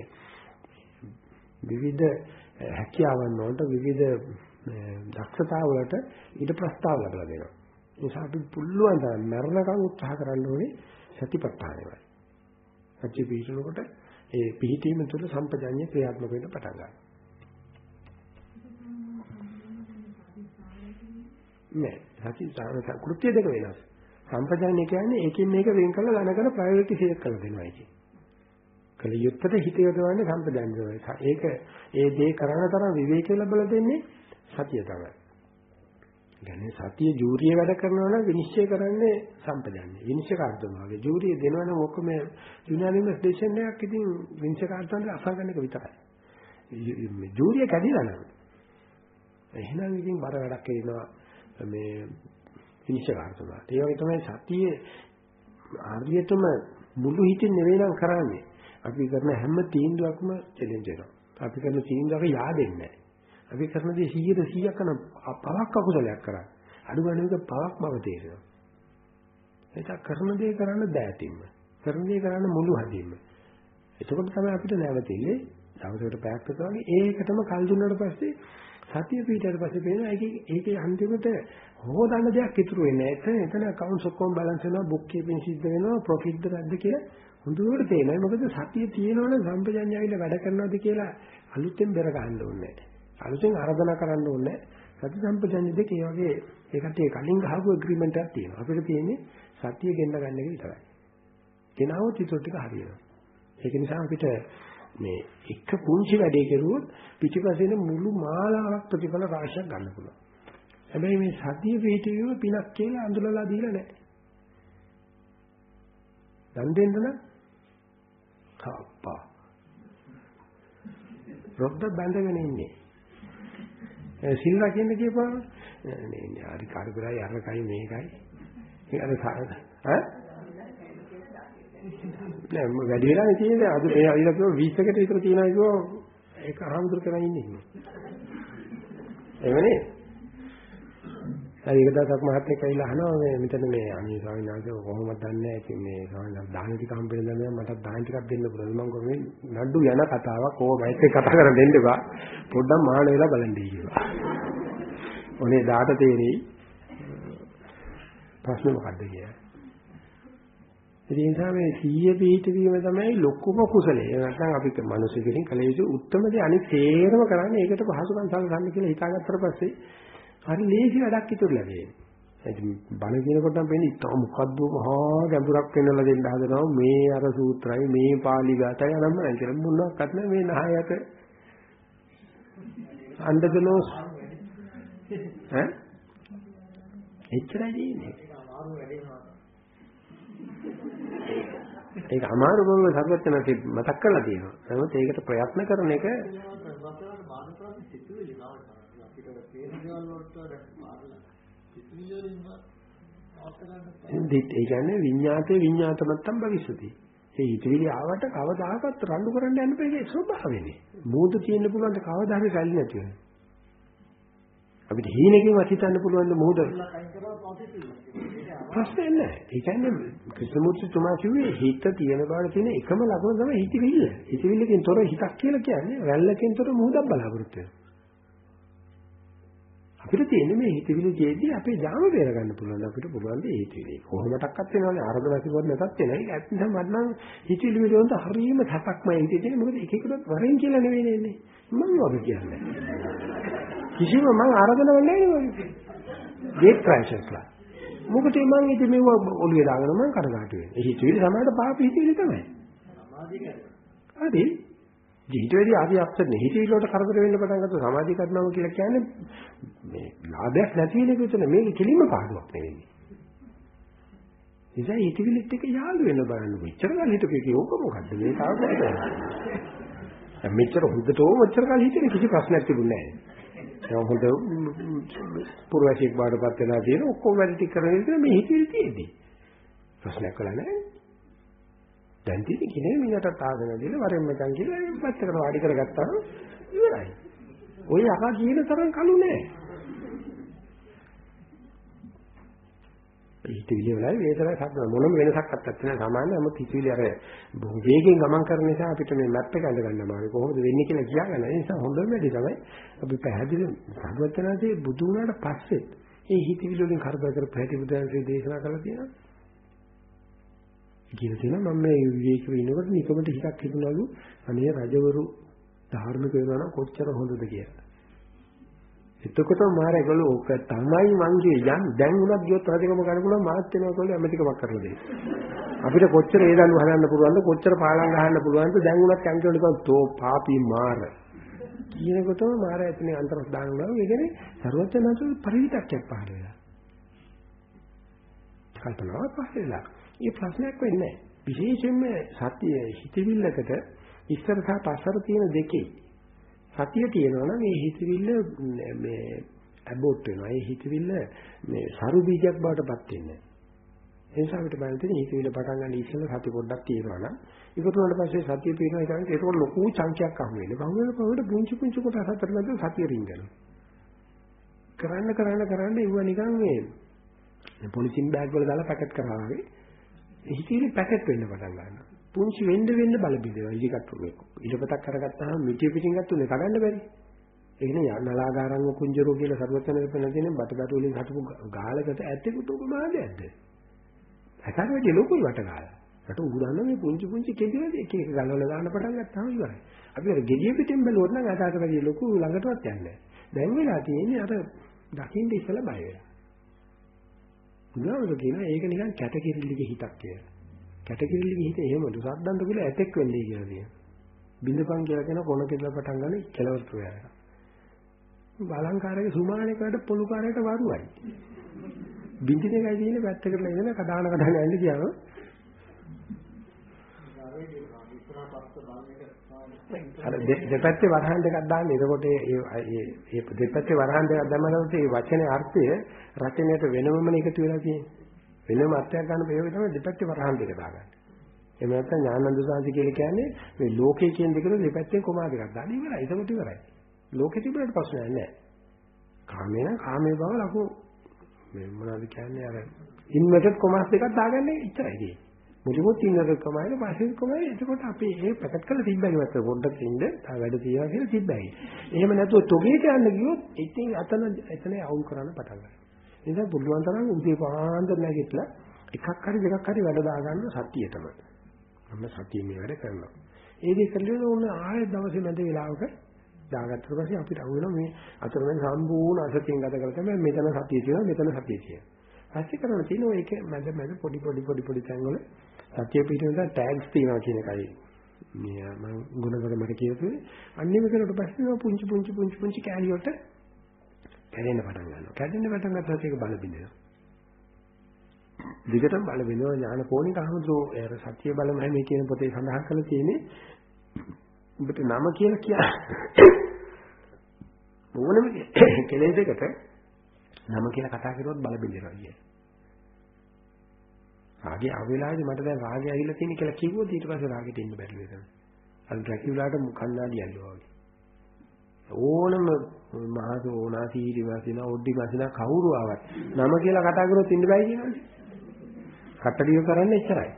විවිධ හැකියාවන් වලට විවිධ දක්ෂතා වලට ඊට ප්‍රස්තාව ලබා දෙනවා. ඒ නිසා අපි පුළුවන් තරම් මරණකම් උත්සාහ කරන්න ඕනේ සතිපට්ඨානෙවයි. සත්‍ය පිළිතුරකට ඒ පිහිටීම තුළ සම්පජඤ්ඤය ක්‍රියාත්මක වෙන්න පටන් ගන්නවා. නෑ සති කෘත්‍ය දෙක වෙනස්. සම්පජඤ්ඤය කියන්නේ එකින් එක වෙන් කරලා ගණකන ප්‍රයෝරිටි සෙට් කරලා දෙනවා කියන්නේ. කල යුත්තට හිත යොදවන්නේ සම්පජඤ්ඤය. ඒක ඒ දේ කරන තරම් විවේකී ලැබලා දෙන්නේ සතිය තමයි. කියන්නේ සතිය ජූරිය වැඩ කරනවා නම් විනිශ්චය කරන්නේ සම්පජන්‍ය. විනිශ්චයකාර්තුමාගේ ජූරිය දෙනවා නම් ඔක්කොම යුනානිමස් ඩිසිෂන් එකක් ඉතින් විනිශ්චයකාර්තුන්ට අසංගන්න එක විතරයි. ජූරිය කැඩිලා නම්. එහෙනම් ඉතින් බර වැඩක් කරනවා මේ විනිශ්චයකාර්තුමාට. ඒ වගේ තමයි සතියේ ආර්යතම මුළු හිතින් නෙවෙයි නම් කරන්නේ. අපි කරන හැම තීන්දුවක්ම චැලෙන්ජ් වෙනවා. අපි කරන තීන්දුවක yaadෙන්නේ නැහැ. අපි කරන දේ 100 100ක් කරන පවක් අකුසලයක් කරා. අඩු ගන්න එක පවක් බව තේරෙනවා. ඒක කරන දේ කරන්න දැතින්ම. කරන දේ කරන්න මුළු හදින්ම. එතකොට තමයි අපිට නැවතිලේ දවසකට පැයක් විතර වගේ ඒකටම කල් දුන්නාට පස්සේ සතිය පිටට පස්සේ පේනවා ඒකේ ඒකේ අන්තිමට හොදන්න දෙයක් ඉතුරු වෙන්නේ නැහැ. එතන එතන accounts ඔක්කොම balance වෙනවා, book keeping සිද්ධ වෙනවා, profit ද නැද්ද කියලා හොඳට තේරෙනවා. මොකද සතිය තියෙනවනේ සම්පජඤ්ඤය ඇවිල්ලා වැඩ කරනවද කියලා අලුතෙන් බෙර ගන්න ඕනේ නැහැ. අලුතෙන් ආරාධනා කරන්න ඕනේ සති සම්පජන්‍ය දෙක ඒ වගේ ඒකට ඒ කලින් ගහපු ඇග්‍රීමන්ට් එකක් තියෙනවා. අපිට තියෙන්නේ සතිය ගෙන්න ගන්න එක විතරයි. ගෙනාවොත් ඊට ටික හරියනවා. ඒක නිසා අපිට මේ එක පුංචි වැඩේ කරුවොත් පිටිපස්සේ මුළු මාලාවක් ප්‍රතිඵල රාශියක් ගන්න පුළුවන්. හැබැයි මේ සතිය පිටිවිව පිනක් කියලා අඳුරලා දීලා නැහැ. දන් දෙන්න නම් කප්පා. රොක්ද බැඳගෙන ඉන්නේ. සිල් රකින්න කියපුවම නේ නේ හරි කාර්යකරයි අරකයි මේකයි. ඒ අර ඈ නෑ වැඩි වෙලා තියෙන්නේ අද මේ අයිලා කිව්ව 20කට විතර තියෙනවා කිව්ව ඒක අහම්දුර කරලා ඉන්නේ. එවනේ හරි එක දවසක් මහත්මයෙක් ඇවිල්ලා අහනවා මේ මෙතන මේ අනේ ස්වාමීන් වහන්සේ කොහොමද දන්නේ ඉතින් මේ ස්වාමීන් වහන්සේ දාන ටික හම්බෙන්න දැන් මට දාන ටිකක් දෙන්න පුළුවන් මම කොහොමද මේ නඩු යන කතාවක් කොහොමද ඒක කතා කරලා දෙන්න බා පොඩ්ඩක් මාන වෙලා බලන්න කියලා. ඔනේ දාට තේරෙයි ප්‍රශ්න මොකද්ද කියලා. ඒ නිසා මේ සීය පිහිටවීම තමයි ලොකුම කුසලය. ඒ නැත්නම් අපි මිනිස්සු කෙනෙක් කල යුතු උත්තරම දේ අනිත් තේරම කරන්නේ ඒකට පහසුකම් සලසන්න කියලා හිතාගත්තට පස්සේ හරි ලේසි වැඩක් ඉතුරුලා තියෙන්නේ. ඉතින් බණ කියනකොට නම් වෙන්නේ ඉතින් මොකද්ද මහා ගැඹුරක් වෙන්නලා දෙන්න හදනවා. මේ අර සූත්‍රයි මේ පාළි ගාතයි අරන් මම කියලා මොනවාක්වත් නෑ මේ නහයට අන්දදනෝ ඈ? එච්චරයි තියෙන්නේ ඒක අමාරු බව සර්වඥාති මතක් කරලා තියෙනවා. නමුත් ඒකට ප්‍රයත්න කරන එක දිත් ඒ කියන්නේ විඤ්ඤාතේ විඤ්ඤාතමත්තම් භවිෂති. ඒ ඉතිවිලි ආවට කවදාකවත් රණ්ඩු කරන්න යන්න බෑ ඒක ස්වභාවයනේ. මූද තියෙන්න පුළුවන් ද කවදා හරි සැලි නැති වෙන. අපිට හීනකින්වත් හිතන්න පුළුවන් ද මූද ප්‍රශ්නේ නැහැ. ඒ කියන්නේ ක්‍රිස්තුමූර්ති තුමා කිව්වේ හිත තියෙන බවට තියෙන එකම ලකුණ තමයි හිතවිල්ල. හිතවිල්ලකින් තොර හිතක් කියලා කියන්නේ වැල්ලකින් තොර මූදක් බලාපොරොත්තු වෙනවා. අපිට තියෙන්නේ මේ හිතවිලි තියේදී අපේ ජාම බේර ගන්න පුළුවන් අපිට පුළුවන් දේ හිතවිලි. කොහොමඩක්වත් වෙනවනේ ආරම්භ කිව්වොත් නැතත් වෙනයි. ඇත්තම මට නම් හිතවිලි වලට හරීම සැපක්මයි හිතේ මොකද එක එකකට වරෙන් කියලා නෙවෙයි එන්නේ. මම වගේ කියන්නේ. කිසිම මම ආරම්භ වෙන්නේ නැහැ ගේට් ක්‍රැෂර්ස්ලා. මොකද මම ඉතින් මේව ඔළුවේ දාගෙන මම කඩගාටු වෙන්නේ. ඒ හිතවිලි සමානට පාප හිතවිලි තමයි. හරි. ඊට වැඩි ආදි අප්සෙට් හිතවිලි වලට කරදර වෙන්න පටන් ගත්ත සමාධි කරනවා කියලා කියන්නේ මේ ලාභයක් නැති වෙන එක විතර මේක කෙලින්ම පාඩුවක් නෙවෙයි. ඉතින් හිතවිලිත් එක්ක යාළු වෙන්න බලන්න මෙච්චර කල් හිතපේ කෝක මොකද්ද මේ තාවකද? මෙච්චර හොඳට ඕ මෙච්චර කල් හිතේ කිසි ප්‍රශ්නයක් තිබුණේ නැහැ. හොඳ පුරවැසියෙක් බාඩපත් වෙලා තියෙන ඔක්කොම වැඩ ටික කරගෙන ඉතින් මේ හිතවිලි තියෙද්දි ප්‍රශ්නයක් කළා නැහැ. දැන් තියෙන්නේ කිනේ මිනිහට ආගෙන දීලා වරෙන් මචං කියලා පැත්තකට වාඩි කරගත්තාම ඉවරයි. ওই අකා කියන තරම් කළු නෑ. හිතවිලි වලයි වේදනාවක් හදන මොනම වෙනසක් අත්තක් නැහැ සාමාන්‍ය නමුත් හිතවිලි අර වේගෙන් ගමන් කරන නිසා අපිට මේ මැප් එක අඳ ගන්න අමාරුයි කොහොමද වෙන්නේ කියලා කියාගන්න. ඒ නිසා හොඳම වැඩි තමයි අපි පැහැදිලි සම්වචනාදී බුදු වුණාට පස්සේ ඒ හිතවිලි වලින් කරදර කරපු හැටි බුදුන්සේ දේශනා කළා තියෙනවා. කියලා තියෙනවා මම මේ විවේකීව ඉනකොට නිකමට හිතක් හිතුනලු අනේ රජවරු ධාර්මික වෙනවා නම් කොච්චර හොඳද කියලා. එතකොට මාරේගල ඕක තමයි මං යන් දැන් උනත් ගියොත් රජකම ගන්න පුළුවන් මාත් වෙනවා කියලා ඇමතිකමක් කරලා දෙන්න. අපිට කොච්චර ඒ දඬු හදන්න පුළුවන්ද කොච්චර පාලම් ගහන්න පුළුවන්ද දැන් උනත් කන්ට්‍රෝල් එකක් තෝ පාපී මාර කියනකොටම මාර ඇතුලේ අන්තරස් දානවා. ඒ කියන්නේ සරුවචනන්තු පරිවිතක්යක් පහළ වෙලා. කල්පනාවක් පහළ වෙලා. ඒ ප්‍රශ්නයක් වෙන්නේ නැහැ. විශේෂයෙන්ම සත්‍ය හිතවිල්ලකට ඉස්සර සහ පස්සර තියෙන දෙකේ සතිය තියෙනවා නම් මේ හිතවිල්ල මේ ඇබෝට් වෙනවා. ඒ හිතවිල්ල මේ සරු බීජයක් බවට පත් වෙන්නේ. ඒ නිසා අපිට බලන්න තියෙන හිතවිල්ල පටන් ගන්න ඉස්සෙල්ලා සති පොඩ්ඩක් තියෙනවා නම් ඉක්තු වුණාට පස්සේ සතිය පිරෙනවා කියන්නේ ඒක ලොකු චංකයක් අහු වෙන්නේ. බහුවෙන පොඩ පුංචි පුංචි කොට හතර නැද සතිය රින්ගනවා. කරන්න කරන්න කරන්න ඉව නිකන් මේ පොලිසින් බෑග් වල දාලා පැකට් කරා වගේ හිතේලි පැකට් වෙන්න පටන් ගන්නවා. පුංචි වෙන්න වෙන්න බල බිඳිනවා. ඉලිකට ඉලපතක් කරගත්තාම මිටිය පිටින් ගත්තුනේ කඩන්න බැරි. ඒ කියන්නේ නලාගාරංග කුංජරෝ කියලා සර්වචන දෙපෙන තියෙන බටබට වලින් හටපු ගාලකට ඇත්තෙකුට උග මාදයක්ද? හැතර වැඩි ලොකුයි වටගාලා. රට උගුරන්න මේ පුංචි පුංචි කෙදිවල එක එක ගලවලා දාන්න පටන් ගත්තාම ඉවරයි. අපි අර gediya පිටින් බැලුවොත් නම් අතාට වැඩි ලොකු ළඟටවත් යන්නේ නැහැ. දැන් වෙලා තියෙන්නේ අර දකින්න ඉස්සලා බය වෙලා. බුදුහාමුදුරු කියනවා ඒක නිකන් කැටකිරිල්ලගේ හිතක් කියලා. කැටකිරිල්ලගේ හිත එහෙමද? සද්දන්ත කියලා ඇතෙක් වෙන්නේ කියලා කියනවා. බින්දපන් කියලා කියන කොන කෙල්ල පටන් ගන්න කෙලවරට වෙනවා. බලංකාරයේ සුමානේකට පොලුකාරයට වරුවයි. බින්දින එකයි තියෙන්නේ පැත්තකට ඉඳලා කඩාන කඩාන යන්න ගියාම අර දෙපැත්තේ වරහන් දෙකක් දාන්න. එතකොට ඒ ඒ දෙපැත්තේ වරහන් දෙකක් දැම්මම ඒ වචනේ අර්ථය රචනයට වෙනමම එකතු වෙලා තියෙන්නේ. වෙනම අර්ථයක් ගන්න ප්‍රයෝගය තමයි දෙපැත්තේ වරහන් දෙක දාගන්න. එහෙම නැත්නම් ඥානන්ද සාංශ කියලා කියන්නේ මේ ලෝකයේ කියන දෙකට දෙපැත්තෙන් කොමා දෙකක් දාන්න ඉවරයි. එතකොට ඉවරයි. ලෝකෙ තිබුණාට ප්‍රශ්නයක් නැහැ. කාමේ නම් කාමේ බව ලකෝ මේ මොනවද කියන්නේ අර ඉන්වර්ටඩ් කොමස් දෙකක් දාගන්නේ ඉතරයි තියෙන්නේ. මුලින්ම ඉන්වර්ටඩ් කොමයි පස්සේ කොමයි එතකොට අපි ඒ පැකට් කරලා තිබ්බයි වත්ත පොඩ්ඩක් ඉන්න තා වැඩ තියනවා කියලා තිබ්බයි. එහෙම නැතුව තොගේට යන්න ගියොත් ඉතින් අතන එතන අවුල් කරන්න පටන් ගන්නවා. ඒ නිසා පුළුවන් තරම් උදේ පාන්දර නැගිටලා එකක් හරි දෙකක් හරි වැඩ දාගන්න සතියටම. මම සතිය මේ වැඩ කරනවා. ඒ දේ කළේ ඕන ආයෙත් දවසේ මැද වෙලාවක දාගත්තට පස්සේ අපිට අහු වෙනවා මේ අතරමැද සම්පූර්ණ අසතියෙන් ගත කරලා තමයි මෙතන සතිය තියෙනවා මෙතන සතිය තියෙනවා. පස්සේ කරන්න තියෙනවා ඒකේ මැද මැද පොඩි පොඩි පොඩි පොඩි තැන්වල සතිය පිටින් ටැග්ස් තියෙනවා කියන එකයි මේ මම ගුණවල මට කියතුනේ අන්නේ මෙතනට පස්සේ පුංචි පුංචි පුංචි පුංචි කෑලි වලට කැඩෙන්න පටන් ගන්නවා. කැඩෙන්න පටන් ගත්තොත් ඒක බල බින්දෙනවා. දිගටම බල බින්දෙනවා ඥාන කෝණික අහමුදෝ ඒ සත්‍ය බලමයි මේ කියන පොතේ සඳහන් කරලා තියෙන්නේ ඔබට නම කියලා කියන්නේ ඕනම කෙලෙසයකට නම කියලා කතා කරුවොත් බල බින්දෙනවා කියන්නේ. රාගේ අවෙලාවේදී මට දැන් රාගය ඇවිල්ලා තියෙන කියලා කිව්වොත් ඊට පස්සේ රාගෙට ඉන්න බැරි වෙනවා. අර ඩ්‍රැකියුලාට කන්නාඩි ඇල්ලුවා වගේ. ඕනම මහත ඕනා සීලි වාසිනා ඔඩ්ඩි වාසිනා කවුරු ආවත් නම කියලා කතා කරොත් ඉන්න බෑ කියනවානේ. කට්ටඩිය කරන්නේ එච්චරයි.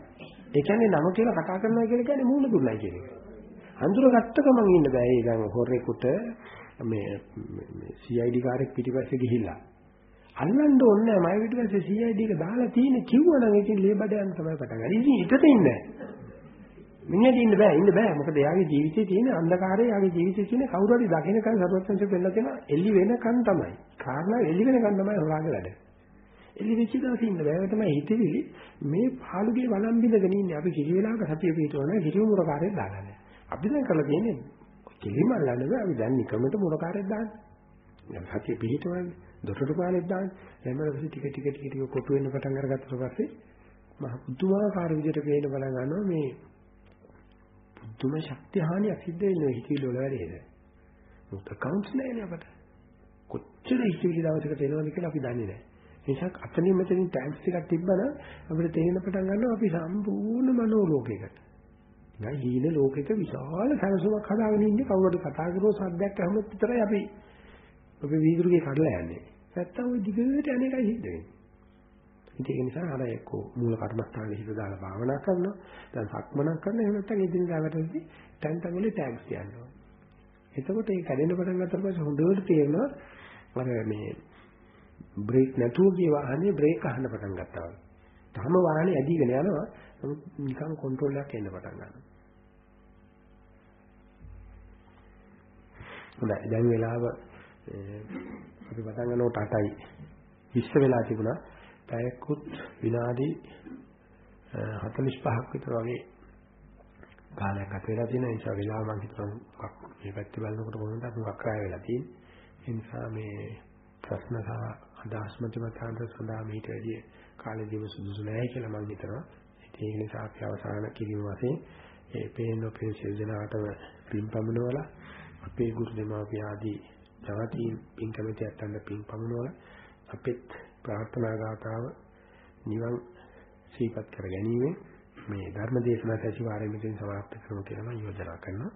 ඒ කියන්නේ නම කියලා කතා කරනවා කියලා කියන්නේ මූල දුන්නයි කියන එක. අඳුරගත්ත ගමන් ඉන්න බෑ. ඒ දැන් හොරෙකුට මේ මේ CID කාර්යයක් පිටිපස්සේ ගිහිල්ලා අල්ලන්න ඕනේ නැහැ. මම පිටිපස්සේ CID එක දාලා තියෙන කිව්වනම් ඉතින් ලේබඩයන් තමයි පටන් ගන්න. ඉතින් ඊටට ඉන්නේ. මිනිහට ඉන්න බෑ. ඉන්න බෑ. මොකද එයාගේ ජීවිතේ තියෙන අන්ධකාරය එයාගේ ජීවිතේ තියෙන කවුරු හරි දකින්නකන් සරුවත්සංශ වෙන්න තියෙන එළි වෙනකන් තමයි. කාරණා එළි වෙනකන් තමයි හොරාගේ වැඩ. එළි වෙච්ච දවසේ ඉන්න බෑ. ඒක තමයි හිතවිලි මේ පාළුගේ වළම් බිඳගෙන ඉන්නේ. අපි කිසි වෙලාවක සතිය පිටවන කිසිම මුරකාරයක් දාගන්නේ අපි දැන් කරලා තියෙන්නේ. කෙලිම අල්ලන්න බෑ. අපි දැන් නිකමට මුරකාරයක් දාන්නේ. දැන් සතිය පිටවන්නේ. දොටට පාලෙක් දාන්නේ. දැන් මම ටික ටික ටික ටික කොටු වෙන්න පටන් අරගත්තට පස්සේ මහ පුදුමාකාර විදිහට පේන බලන් ගන්නවා මේ පුදුම ශක්තිය හානියක් සිද්ධ වෙන්නේ හිතවිලි වල වැඩේද? මොකද කවුන්ට්ස් නැහැ අපට. කොච්චර හිතවිලි දවසකට එනවද කියලා අපි දන්නේ නැහැ. නිසා අතනින් මෙතනින් ටැග්ස් ටිකක් තිබ්බනම් අපිට තේරෙන පටන් ගන්නවා අපි සම්පූර්ණ මනෝලෝකයකට නෑ හීන ලෝකෙක විශාල සැලසුමක් හදාගෙන ඉන්නේ. කවුරුද කතා කරෝ සද්දයක් අහමුත් විතරයි අපි අපි වීදුරුගේ කඩලා යන්නේ. නැත්තම් ওই දිගට අනේකයි හිට වෙන්නේ. ඉතින් ඒ නිසා අර එක්කෝ මූල කර්මස්ථානයේ හිත දාලා භාවනා කරනවා. දැන් සක්මනක් කරනවා. එහෙම නැත්නම් එදිනදා වැඩදී තැන් තැන් වල ටැග්ස් කියනවා. එතකොට ඒ කැඩෙන්න පටන් ගත්තට පස්සේ හොඳට තේරෙනවා අර මේ බ්‍රේක් නැතුව ගිය වාහනේ බ්‍රේක් අහන්න පටන් ගත්තා වගේ. තාම වාහනේ ඇදීගෙන යනවා. නමුත් නිකන් කන්ට්‍රෝල් එකක් එන්න පටන් ගන්නවා. හොඳයි දැන් වෙලාව අපි පටන් ගන්නකොට 8යි 20 වෙලා තිබුණා. පැයකුත් විනාඩි 45ක් විතර වගේ කාලයක් ගත වෙලා තියෙන නිසා වෙලාව මම හිතනවා මේ පැත්තේ බලනකොට කොහොමද අපි වක්‍රය වෙලා තියෙන්නේ. ඒ නිසා මේ ප්‍රශ්න සහ අදහස් මතමතාන්ත සඳහා මීට වැඩි කාලෙ දිව සුදුසු නැහැ කියලා මම හිතනවා. ඒක නිසා අපි අවසාන කිරීම වශයෙන් ඒ පේන ඔපේ සියදෙනාටම පින් පමුණවලා අපේ ගුරු දෙමාපිය ආදී ජාති පින් කමිටියත් අන්න පින් පමුණවලා අපිත් ප්‍රාර්ථනා ගාතාව නිවන් සීපත් කර ගැනීම මේ ධර්ම දේශනා සැසිවාරයෙන් මෙතෙන් සමාප්ත කරමු කියලා මම යෝජනා කරනවා.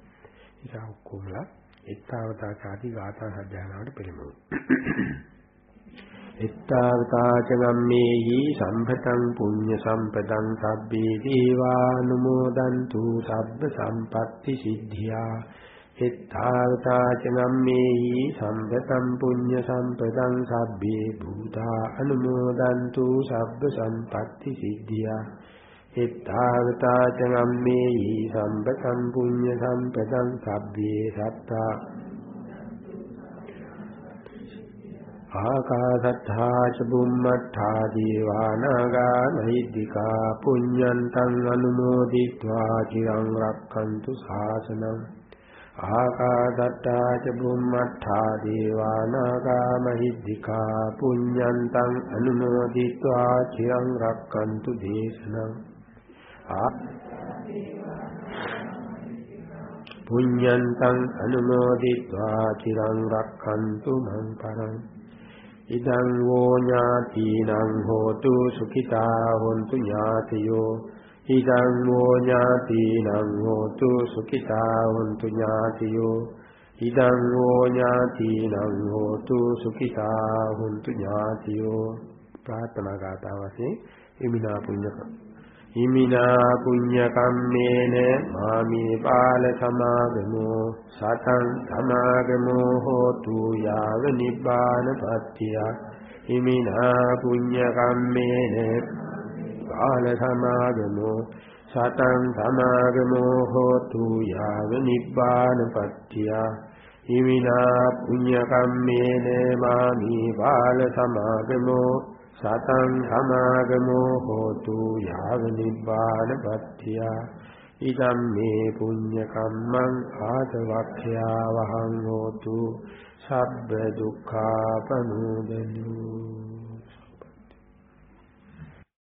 නිසා ඔක්කොමලා එත්තාවතා ചാති ගාථා සජ්ජානාවට පෙළඹෙමු. එත්තාවතාච ගම්මේහි සම්පතං පුඤ්ඤ සම්පතං සබ්බේ දීවානුමෝදන්තු සබ්බ සම්පatti සිද්ධියා එත්තාවතාච නම්මේහි සම්පතම් පුඤ්ඤ සම්පතං සබ්බේ භූතා අනුමෝදන්තු සබ්බ සම්පatti සිද්ධියා. එත්තාවතාච නම්මේහි සම්පතම් පුඤ්ඤ සම්පතං සබ්බේ සත්තා. ආකාශත්තා ච බුම්මත්තා දීවානාගා මහිද්దికා පුඤ්ඤන්තං අනුමෝදිत्वा චිරං රක්ඛන්තු ශාසනං ආකාදට්ටා ච බුම්මට්ඨා දේවානාගා මහිද්దికා පුඤ්ඤන්තං අනුමෝදිत्वा චිරං රක්칸තු දේශනං ආ පුඤ්ඤන්තං අනුමෝදිत्वा චිරං රක්칸තු මං පරං ඉදං වෝ ඥාතිනං හෝතු සුඛිතා හොන්තු ඥාතියෝ ඉදං වෝ ඥාතිනං හෝතු සුඛිතා හොන්තු ඥාතියෝ. ඉදං වෝ ඥාතිනං හෝතු සුඛිතා හොන්තු ඥාතියෝ. ප්‍රාර්ථනා ගාථා වශයෙන් ඉමිනා පුඤ්ඤක හිමිනා පුඤ්ඤ කම්මේන මාමේ පාල සමාගමෝ සතං සමාගමෝ හෝතු යාව නිබ්බාන පත්‍තිය. හිමිනා පුඤ්ඤ කම්මේන පාල සමාගමෝ සතං සමාගමෝ හෝතු යාව නිබ්බාන පත්‍තිය හිමිනා පුඤ්ඤ කම්මේන මාමේ පාල සමාගමෝ සතං සමාගමෝ හෝතු යාව නිබ්බානපත්තිය ඉදම් මේ පුඤ්ඤ කම්මං ආතවක්ඛ්‍යා වහං හෝතු සබ්බ දුක්ඛාපනෝදනු